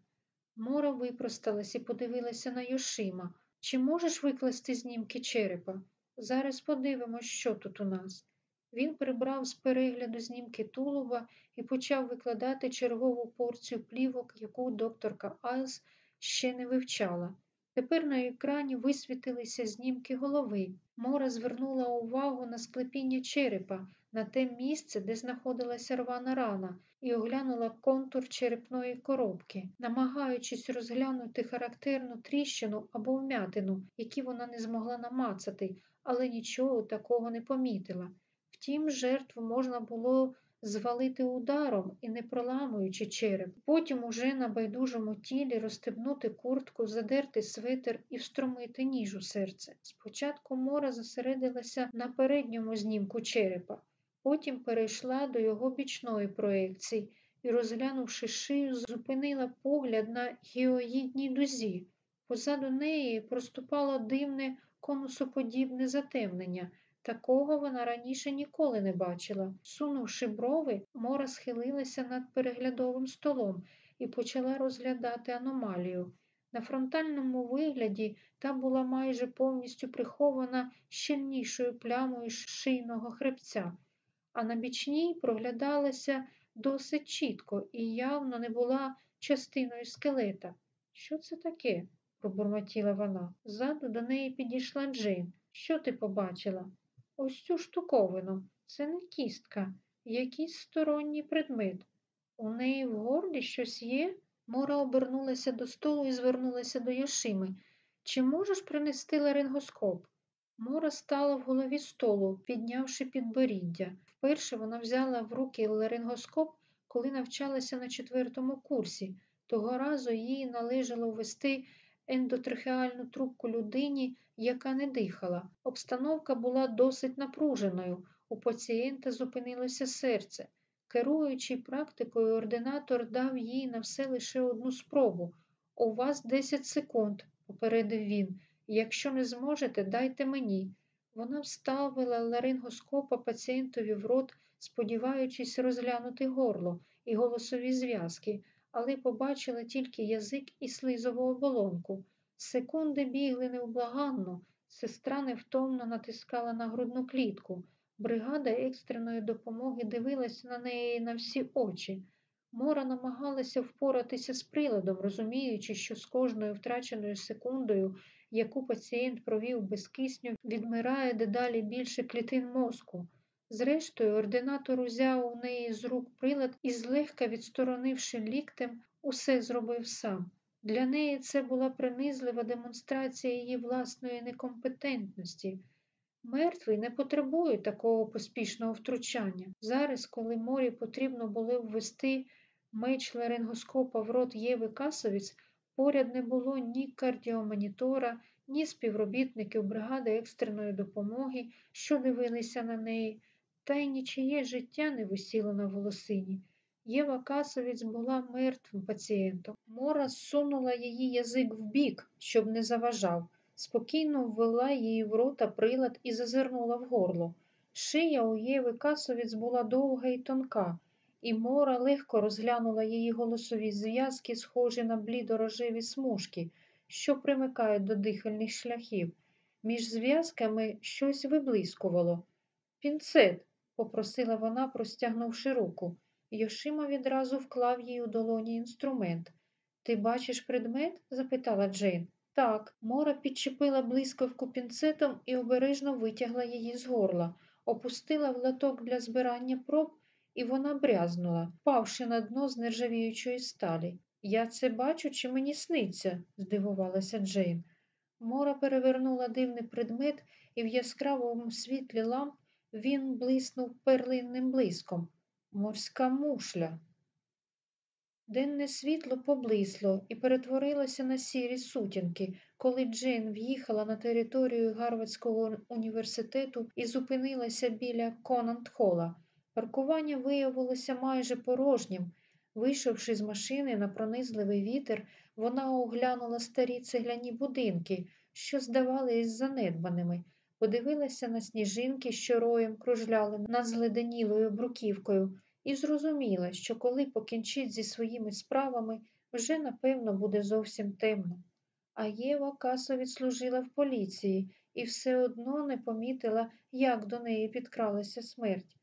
Мора випросталась і подивилася на Йошима. Чи можеш викласти знімки черепа? Зараз подивимось, що тут у нас. Він прибрав з перегляду знімки тулуба і почав викладати чергову порцію плівок, яку докторка Айлс ще не вивчала. Тепер на екрані висвітилися знімки голови. Мора звернула увагу на склепіння черепа, на те місце, де знаходилася рвана рана, і оглянула контур черепної коробки, намагаючись розглянути характерну тріщину або вмятину, які вона не змогла намацати, але нічого такого не помітила. Втім, жертву можна було звалити ударом і не проламуючи череп, потім уже на байдужому тілі розстебнути куртку, задерти свитер і встромити ніж у серце. Спочатку Мора зосередилася на передньому знімку черепа, потім перейшла до його бічної проекції і, розглянувши шию, зупинила погляд на гіоїдній дузі. Позаду неї проступало дивне конусоподібне затемнення. Такого вона раніше ніколи не бачила. Сунувши брови, Мора схилилася над переглядовим столом і почала розглядати аномалію. На фронтальному вигляді та була майже повністю прихована щільнішою плямою шийного хребця, а на бічній проглядалася досить чітко і явно не була частиною скелета. Що це таке? пробурмотіла вона. Ззаду до неї підійшла Джейн. Що ти побачила? Ось цю штуковину. Це не кістка, якийсь сторонній предмет. У неї в горлі щось є? Мора обернулася до столу і звернулася до Йошими. Чи можеш принести ларингоскоп? Мора стала в голові столу, піднявши підборіддя. Вперше вона взяла в руки ларингоскоп, коли навчалася на четвертому курсі. Того разу їй належало ввести ендотрахеальну трубку людині, яка не дихала. Обстановка була досить напруженою. У пацієнта зупинилося серце. Керуючий практикою, ординатор дав їй на все лише одну спробу. У вас 10 секунд, попередив він. Якщо не зможете, дайте мені. Вона вставила ларингоскопа пацієнтові в рот, сподіваючись розглянути горло і голосові зв'язки, але побачила тільки язик і слизову оболонку. Секунди бігли невблаганно. Сестра невтомно натискала на грудну клітку. Бригада екстреної допомоги дивилася на неї на всі очі. Мора намагалася впоратися з приладом, розуміючи, що з кожною втраченою секундою, яку пацієнт провів без кисню, відмирає дедалі більше клітин мозку. Зрештою, ординатор узяв у неї з рук прилад і, злегка відсторонивши ліктем, усе зробив сам. Для неї це була принизлива демонстрація її власної некомпетентності. Мертвий не потребує такого поспішного втручання. Зараз, коли морі потрібно було ввести меч ларингоскопа в рот Єви Касовіць, поряд не було ні кардіомонітора, ні співробітників бригади екстреної допомоги, що дивилися на неї, та й нічиє життя не висіло на волосині. Єва Касовіць була мертвим пацієнтом. Мора сунула її язик вбік, щоб не заважав спокійно ввела її в рота прилад і зазирнула в горло. Шия у Єви Касовіць була довга і тонка, і Мора легко розглянула її голосові зв'язки, схожі на блідорожеві смужки, що примикають до дихальних шляхів. Між зв'язками щось виблискувало. Пінцет, попросила вона, простягнувши руку. Йошима відразу вклав їй у долоні інструмент. Ти бачиш предмет? запитала Джейн. Так, Мора підчепила блискавку пінцетом і обережно витягла її з горла, опустила в латок для збирання проб, і вона брязнула, впавши на дно з нержавіючої сталі. Я це бачу, чи мені сниться? здивувалася Джейн. Мора перевернула дивний предмет, і в яскравому світлі ламп він блиснув перлинним блиском. Морська мушля. Денне світло поблисло і перетворилося на сірі сутінки, коли Джейн в'їхала на територію Гарвардського університету і зупинилася біля Конант-Хола. Паркування виявилося майже порожнім. Вийшовши з машини на пронизливий вітер, вона оглянула старі цегляні будинки, що здавались занедбаними, подивилася на сніжинки, що роєм кружляли над зледенілою бруківкою і зрозуміла, що коли покінчить зі своїми справами, вже напевно буде зовсім темно. А Єва касо відслужила в поліції і все одно не помітила, як до неї підкралася смерть.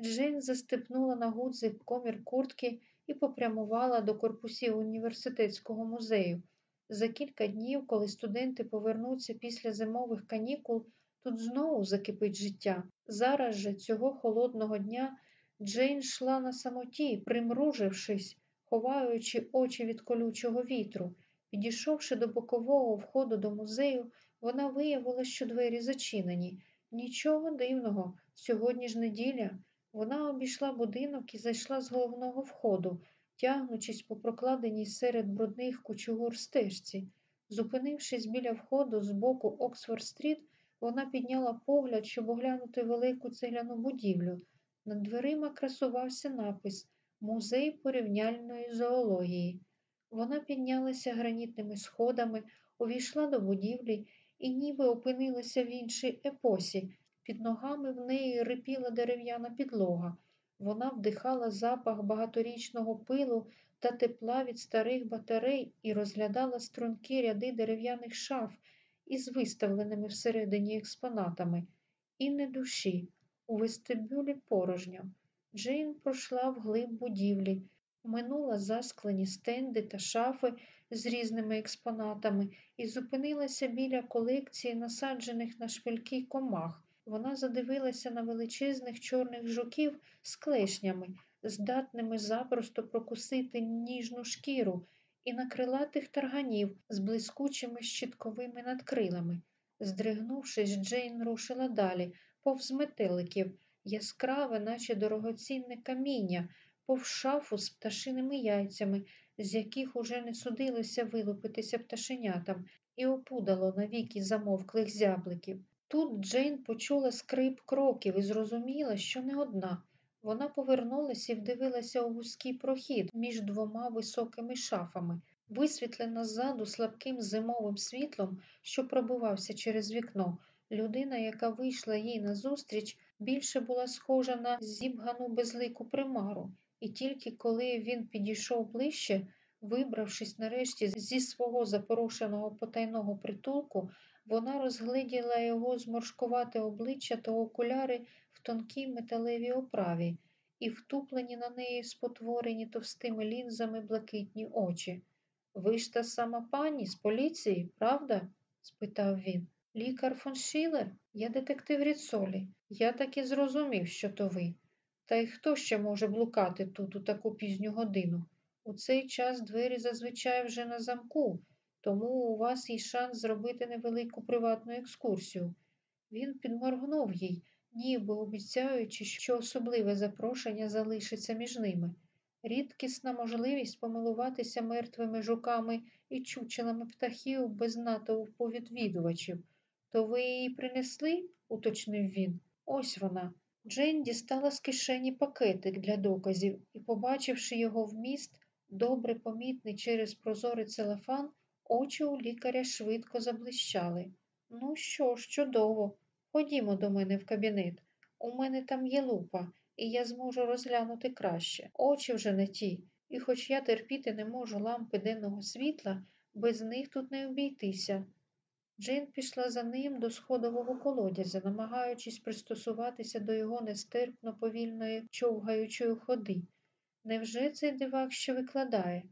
Джейн застепнула на гудзик комір куртки і попрямувала до корпусів університетського музею. За кілька днів, коли студенти повернуться після зимових канікул, тут знову закипить життя. Зараз же цього холодного дня Джейн йшла на самоті, примружившись, ховаючи очі від колючого вітру. Підійшовши до бокового входу до музею, вона виявила, що двері зачинені. Нічого дивного, сьогодні ж неділя. Вона обійшла будинок і зайшла з головного входу, тягнучись по прокладеній серед брудних кучугур стежці. Зупинившись біля входу з боку Оксфорд-стріт, вона підняла погляд, щоб оглянути велику цегляну будівлю. Над дверима красувався напис Музей порівняльної зоології. Вона піднялася гранітними сходами, увійшла до будівлі і ніби опинилася в іншій епосі. Під ногами в неї рипіла дерев'яна підлога. Вона вдихала запах багаторічного пилу та тепла від старих батарей і розглядала стрункі ряди дерев'яних шаф із виставленими всередині експонатами. І не душі. У вестибюлі порожньо. Джейн пройшла вглиб будівлі, минула засклені стенди та шафи з різними експонатами і зупинилася біля колекції насаджених на шпильки комах. Вона задивилася на величезних чорних жуків з клешнями, здатними запросто прокусити ніжну шкіру, і на крилатих тарганів з блискучими щитковими надкрилами. Здригнувшись, Джейн рушила далі, повз метеликів, яскраве, наче дорогоцінне каміння, повз шафу з пташиними яйцями, з яких уже не судилося вилупитися пташенятам, і опудало навіки замовклих зябликів. Тут Джейн почула скрип кроків і зрозуміла, що не одна. Вона повернулася і вдивилася у вузький прохід між двома високими шафами, висвітлена ззаду слабким зимовим світлом, що пробивався через вікно. Людина, яка вийшла їй назустріч, більше була схожа на зібгану безлику примару, і тільки коли він підійшов ближче, вибравшись нарешті зі свого запорошеного потайного притулку, вона розгледіла його зморшкувате обличчя та окуляри в тонкій металевій оправі і втуплені на неї спотворені товстими лінзами блакитні очі. Ви ж та сама пані з поліції, правда? спитав він. Лікар фон Шілер? Я детектив Ріцолі. Я так і зрозумів, що то ви. Та й хто ще може блукати тут у таку пізню годину? У цей час двері зазвичай вже на замку, тому у вас є шанс зробити невелику приватну екскурсію. Він підморгнув їй, ніби обіцяючи, що особливе запрошення залишиться між ними. Рідкісна можливість помилуватися мертвими жуками і чучелами птахів без натовпу відвідувачів. То ви її принесли? уточнив він. Ось вона. Джейн дістала з кишені пакетик для доказів і, побачивши його вміст, добре помітний через прозорий целефан, очі у лікаря швидко заблищали. Ну що ж, чудово. Ходімо до мене в кабінет. У мене там є лупа, і я зможу розглянути краще. Очі вже не ті, і хоч я терпіти не можу лампи денного світла, без них тут не обійтися. Джейн пішла за ним до сходового колодязя, намагаючись пристосуватися до його нестерпно повільної човгаючої ходи. Невже цей дивак ще викладає?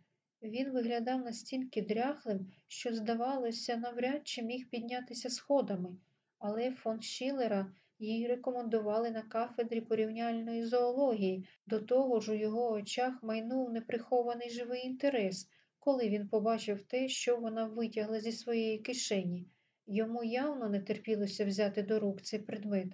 Він виглядав настільки дряхлим, що, здавалося, навряд чи міг піднятися сходами, але фон Шілера їй рекомендували на кафедрі порівняльної зоології. До того ж у його очах майнув неприхований живий інтерес, коли він побачив те, що вона витягла зі своєї кишені. Йому явно не терпілося взяти до рук цей предмет.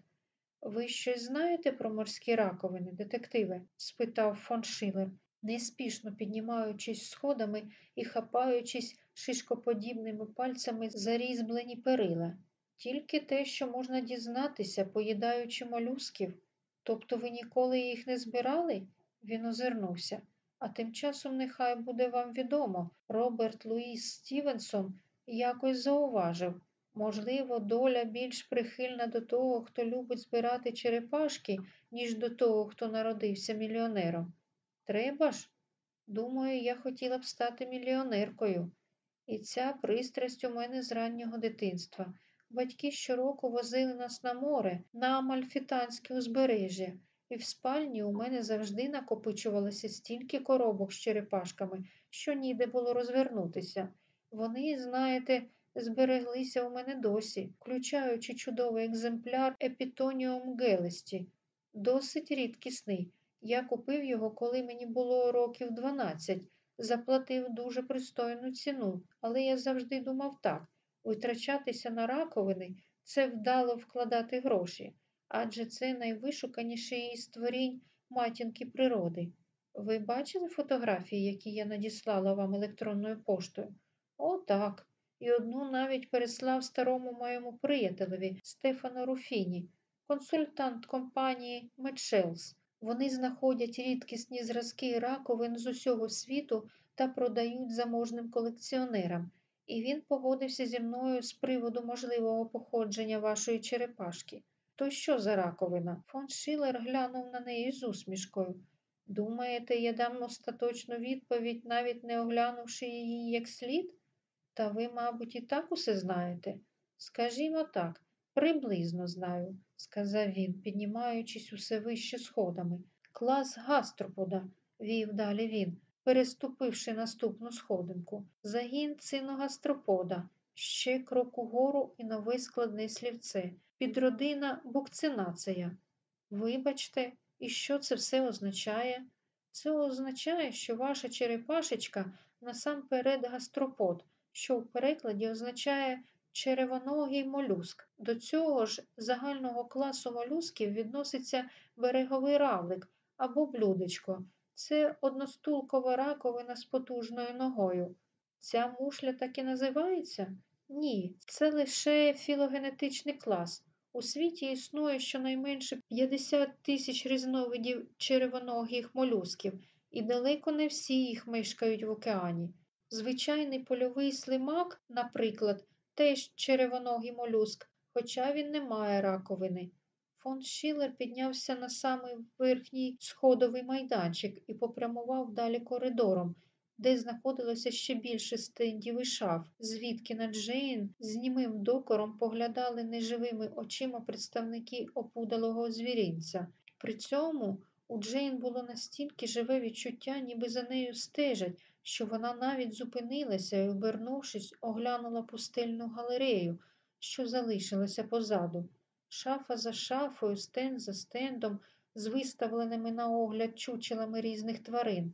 Ви щось знаєте про морські раковини, детективе? спитав фон Шилер, неспішно піднімаючись сходами і хапаючись шишкоподібними пальцями за різьблені перила. Тільки те, що можна дізнатися, поїдаючи молюсків. Тобто ви ніколи їх не збирали? Він озирнувся. А тим часом нехай буде вам відомо, Роберт Луїс Стівенсон якось зауважив. Можливо, доля більш прихильна до того, хто любить збирати черепашки, ніж до того, хто народився мільйонером. Треба ж? Думаю, я хотіла б стати мільйонеркою. І ця пристрасть у мене з раннього дитинства. Батьки щороку возили нас на море, на Амальфітанське узбережжя, і в спальні у мене завжди накопичувалося стільки коробок з черепашками, що ніде було розвернутися. Вони, знаєте, збереглися у мене досі, включаючи чудовий екземпляр епітоніум гелесті. Досить рідкісний. Я купив його, коли мені було років 12, заплатив дуже пристойну ціну, але я завжди думав так. Витрачатися на раковини це вдало вкладати гроші. адже це найвишуканіше із створінь матінки природи. Ви бачили фотографії, які я надіслала вам електронною поштою? О, так. І одну навіть переслав старому моєму приятелеві Стефану Руфіні, консультант компанії Медшелс. Вони знаходять рідкісні зразки раковин з усього світу та продають заможним колекціонерам. І він погодився зі мною з приводу можливого походження вашої черепашки. То що за раковина? Фон Шілер глянув на неї з усмішкою. Думаєте, я дам остаточну відповідь, навіть не оглянувши її як слід? Та ви, мабуть, і так усе знаєте. Скажімо так, приблизно знаю, сказав він, піднімаючись усе вище сходами. Клас гастропода, вів далі він, переступивши наступну сходинку. Загін циногастропода, ще крок угору і нове складне слівце. Підродина букцинація. Вибачте, і що це все означає? Це означає, що ваша черепашечка насамперед гастропод, що в перекладі означає черевоногий молюск. До цього ж загального класу молюсків відноситься береговий равлик або блюдечко. Це одностулкова раковина з потужною ногою. Ця мушля так і називається? Ні, це лише філогенетичний клас. У світі існує щонайменше 50 тисяч різновидів черевоногих молюсків, і далеко не всі їх мешкають в океані. Звичайний польовий слимак, наприклад, теж черевоногий молюск, хоча він не має раковини. Фон Шілер піднявся на самий верхній сходовий майданчик і попрямував далі коридором, де знаходилося ще більше стендів і шаф, звідки на Джейн з німим докором поглядали неживими очима представники опудалого звірінця. При цьому у Джейн було настільки живе відчуття, ніби за нею стежать, що вона навіть зупинилася і, обернувшись, оглянула пустельну галерею, що залишилася позаду. Шафа за шафою, стенд за стендом, з виставленими на огляд чучелами різних тварин.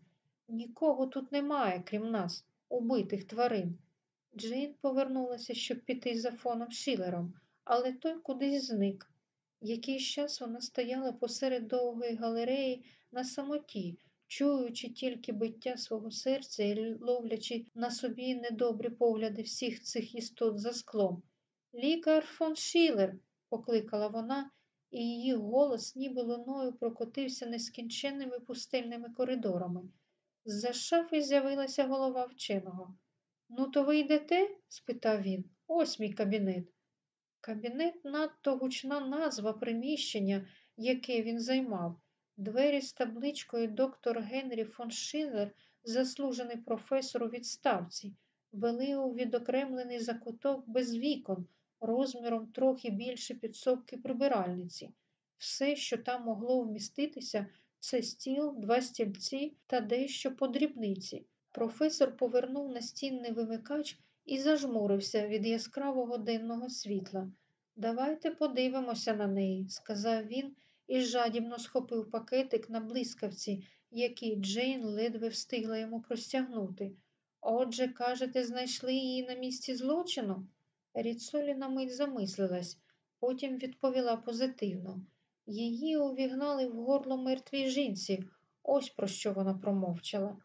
Нікого тут немає, крім нас, убитих тварин. Джейн повернулася, щоб піти за фоном Шілером, але той кудись зник. Якийсь час вона стояла посеред довгої галереї на самоті, чуючи тільки биття свого серця і ловлячи на собі недобрі погляди всіх цих істот за склом. Лікар фон Шілер, покликала вона, і її голос ніби луною прокотився нескінченними пустельними коридорами. З-за шафи з'явилася голова вченого. Ну, то ви йдете? спитав він. Ось мій кабінет. Кабінет надто гучна назва приміщення, яке він займав. Двері з табличкою доктор Генрі фон Шиллер, заслужений професор у відставці, вели у відокремлений закуток без вікон, розміром трохи більше підсобки прибиральниці. Все, що там могло вміститися, це стіл, два стільці та дещо по дрібниці. Професор повернув настінний вимикач і зажмурився від яскравого денного світла. Давайте подивимося на неї, сказав він і жадібно схопив пакетик на блискавці, який Джейн ледве встигла йому простягнути. Отже, кажете, знайшли її на місці злочину? Ріцолі на мить замислилась, потім відповіла позитивно. Її увігнали в горло мертвій жінці, ось про що вона промовчала.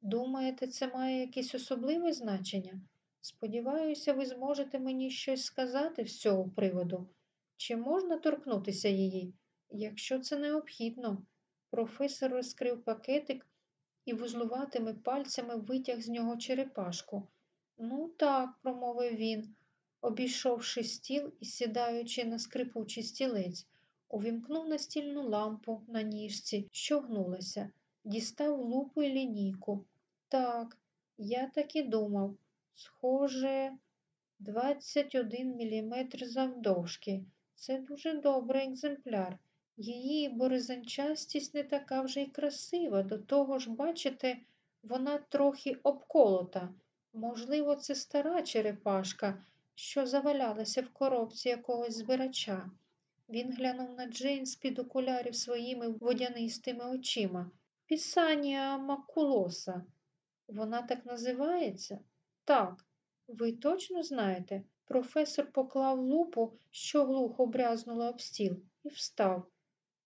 Думаєте, це має якесь особливе значення? Сподіваюся, ви зможете мені щось сказати з цього приводу. Чи можна торкнутися її? Якщо це необхідно, професор розкрив пакетик і вузлуватими пальцями витяг з нього черепашку. Ну, так, промовив він, обійшовши стіл і сідаючи на скрипучий стілець, увімкнув настільну лампу на ніжці, що гнулася, дістав лупу і лінійку. Так, я так і думав. Схоже, 21 мм завдовжки. Це дуже добрий екземпляр. Її боризанчастість не така вже й красива. До того ж, бачите, вона трохи обколота. Можливо, це стара черепашка, що завалялася в коробці якогось збирача. Він глянув на Джейн з-під окулярів своїми водянистими очима. Пісанія макулоса. Вона так називається? Так. Ви точно знаєте? Професор поклав лупу, що глухо брязнула об стіл. і встав.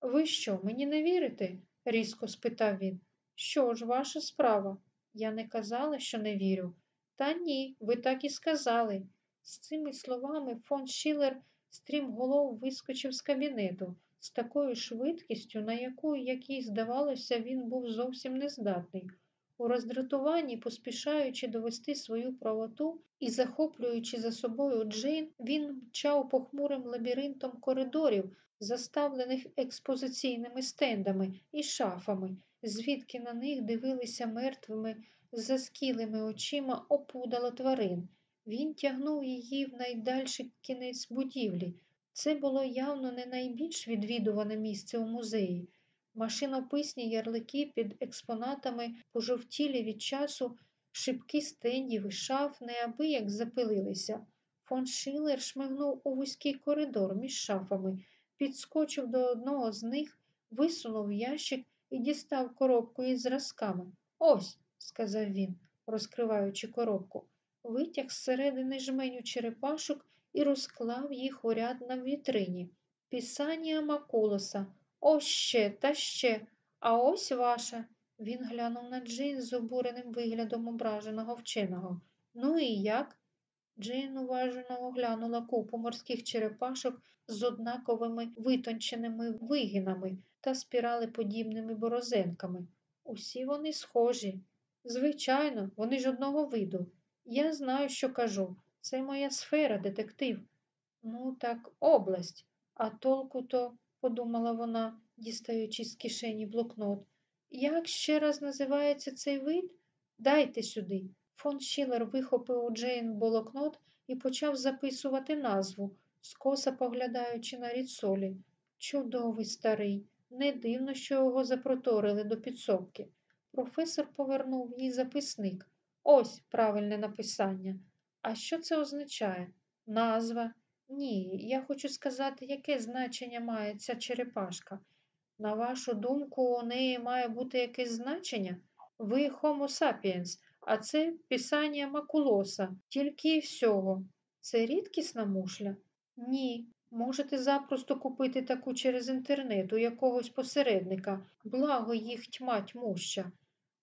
Ви що, мені не вірите? різко спитав він. Що ж, ваша справа? Я не казала, що не вірю. Та ні, ви так і сказали. З цими словами фон Шілер стрімголов вискочив з кабінету з такою швидкістю, на яку, як їй здавалося, він був зовсім нездатний. У роздратуванні, поспішаючи довести свою правоту і захоплюючи за собою Джейн, він мчав похмурим лабіринтом коридорів, заставлених експозиційними стендами і шафами, звідки на них дивилися мертвими, заскілими очима опудало тварин. Він тягнув її в найдальший кінець будівлі. Це було явно не найбільш відвідуване місце у музеї. Машинописні ярлики під експонатами пожовтілі від часу, шибки стендів і шаф неабияк запилилися. Фон Шилер шмигнув у вузький коридор між шафами, підскочив до одного з них, висунув ящик і дістав коробку із зразками. Ось, сказав він, розкриваючи коробку, витяг зсередини жменю черепашок і розклав їх у ряд на вітрині. Пісання Макулоса. Ось ще та ще, а ось ваша. Він глянув на Джейн з обуреним виглядом ображеного вченого. Ну і як? Джейн уважно оглянула купу морських черепашок з однаковими витонченими вигинами та спіралеподібними борозенками. Усі вони схожі. Звичайно, вони ж одного виду. Я знаю, що кажу. Це моя сфера, детектив. Ну, так, область. А толку то, подумала вона, дістаючи з кишені блокнот. Як ще раз називається цей вид? Дайте сюди. Фон Шілер вихопив у Джейн блокнот і почав записувати назву, скоса поглядаючи на ріцолі. Чудовий старий. Не дивно, що його запроторили до підсобки. Професор повернув їй записник. Ось правильне написання. А що це означає? Назва? Ні, я хочу сказати, яке значення має ця черепашка. На вашу думку, у неї має бути якесь значення? Ви Homo sapiens, а це писання макулоса, тільки і всього. Це рідкісна мушля? Ні. Можете запросто купити таку через інтернет у якогось посередника, благо їх тьма тьмуща.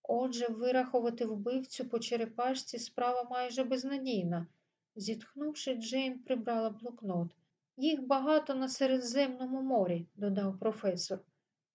Отже, вирахувати вбивцю по черепашці справа майже безнадійна. Зітхнувши, Джейн прибрала блокнот. Їх багато на Середземному морі, додав професор.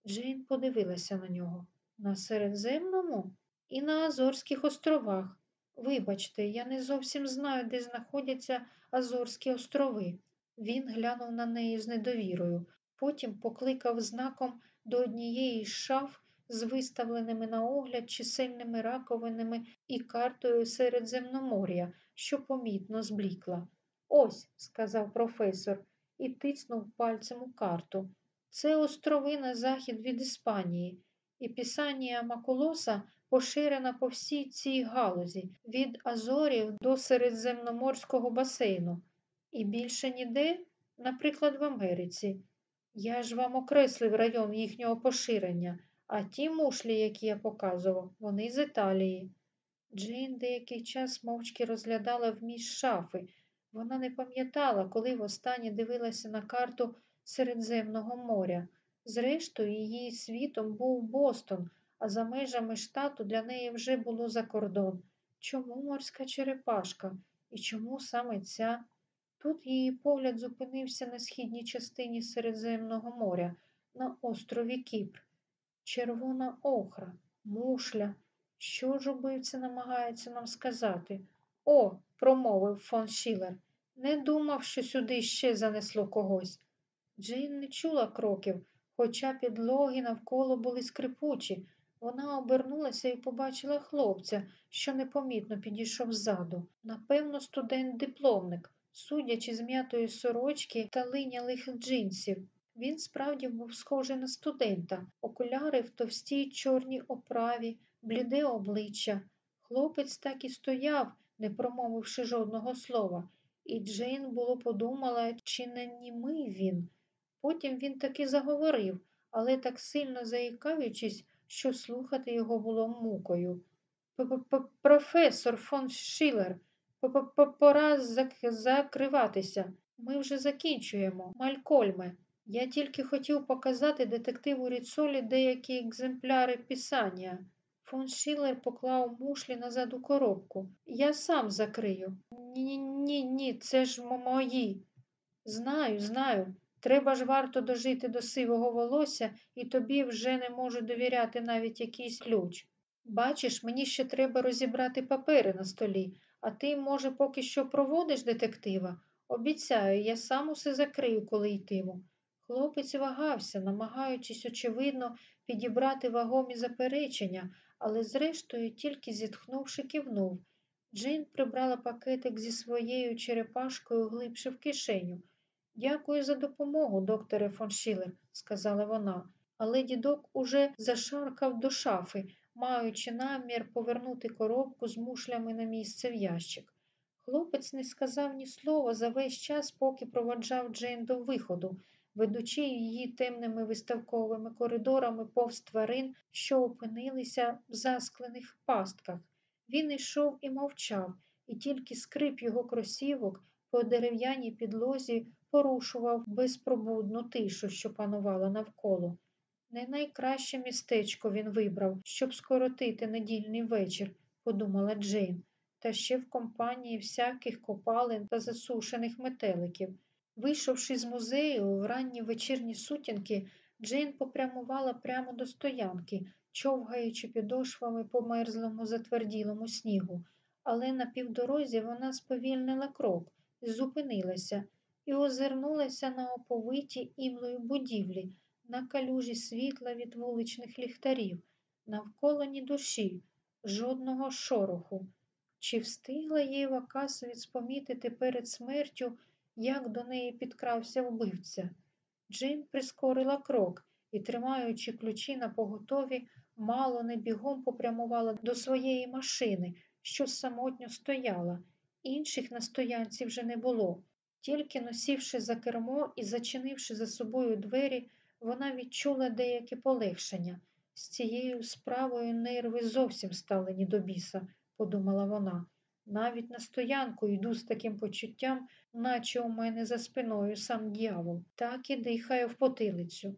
Джейн подивилася на нього. На Середземному і на Азорських островах. Вибачте, я не зовсім знаю, де знаходяться Азорські острови. Він глянув на неї з недовірою, потім покликав знаком до однієї з шаф з виставленими на огляд чисельними раковинами і картою Середземномор'я, що помітно зблікла. Ось, сказав професор і тицнув пальцем у карту. Це острови на захід від Іспанії, і пісання Макулоса поширена по всій цій галузі від Азорів до Середземноморського басейну. І більше ніде, наприклад, в Америці. Я ж вам окреслив район їхнього поширення, а ті мушлі, які я показував, вони з Італії. Джейн деякий час мовчки розглядала вміст шафи. Вона не пам'ятала, коли востаннє дивилася на карту Середземного моря. Зрештою, її світом був Бостон, а за межами штату для неї вже було за кордон. Чому морська черепашка? І чому саме ця? Тут її погляд зупинився на східній частині Середземного моря, на острові Кіпр. Червона охра, мушля. Що ж убивця намагається нам сказати? О, промовив фон Шілер. Не думав, що сюди ще занесло когось. Джейн не чула кроків, хоча підлоги навколо були скрипучі. Вона обернулася і побачила хлопця, що непомітно підійшов ззаду. Напевно, студент-дипломник, судячи з м'ятої сорочки та линялих джинсів. Він справді був схожий на студента, окуляри в товстій чорній оправі, бліде обличчя. Хлопець так і стояв, не промовивши жодного слова, і Джейн було подумала, чи не німий він. Потім він таки заговорив, але так сильно заїкаючись, що слухати його було мукою. Професор фон Шілер, пора закриватися. Ми вже закінчуємо, Малькольме. Я тільки хотів показати детективу Ріцолі деякі екземпляри писання. Фон Шілер поклав мушлі назад у коробку. Я сам закрию. Ні, ні, ні, це ж мої. Знаю, знаю. Треба ж варто дожити до сивого волосся, і тобі вже не можу довіряти навіть якийсь ключ. Бачиш, мені ще треба розібрати папери на столі, а ти, може, поки що проводиш детектива? Обіцяю, я сам усе закрию, коли йтиму. Хлопець вагався, намагаючись, очевидно, підібрати вагомі заперечення, але зрештою, тільки зітхнувши, кивнув. Джин прибрала пакетик зі своєю черепашкою глибше в кишеню. Дякую за допомогу, докторе фон Шілер, сказала вона, але дідок уже зашаркав до шафи, маючи намір повернути коробку з мушлями на місце в ящик. Хлопець не сказав ні слова за весь час, поки проводжав Джейн до виходу, ведучи її темними виставковими коридорами повз тварин, що опинилися в засклених пастках. Він йшов і мовчав, і тільки скрип його кросівок по дерев'яній підлозі порушував безпробудну тишу, що панувала навколо. Не найкраще містечко він вибрав, щоб скоротити недільний вечір, подумала Джейн, та ще в компанії всяких копалин та засушених метеликів. Вийшовши з музею в ранні вечірні сутінки, Джейн попрямувала прямо до стоянки, човгаючи підошвами по мерзлому затверділому снігу. Але на півдорозі вона сповільнила крок, зупинилася і озирнулася на оповиті імлою будівлі, на калюжі світла від вуличних ліхтарів, навколо ні душі, жодного шороху. Чи встигла їй Вакасовіць спомітити перед смертю, як до неї підкрався вбивця? Джин прискорила крок і, тримаючи ключі на поготові, мало не бігом попрямувала до своєї машини, що самотньо стояла. Інших на стоянці вже не було. Тільки носівши за кермо і зачинивши за собою двері, вона відчула деяке полегшення. З цією справою нерви зовсім стали ні до біса, подумала вона. Навіть на стоянку йду з таким почуттям, наче у мене за спиною сам дьявол, так і дихає в потилицю.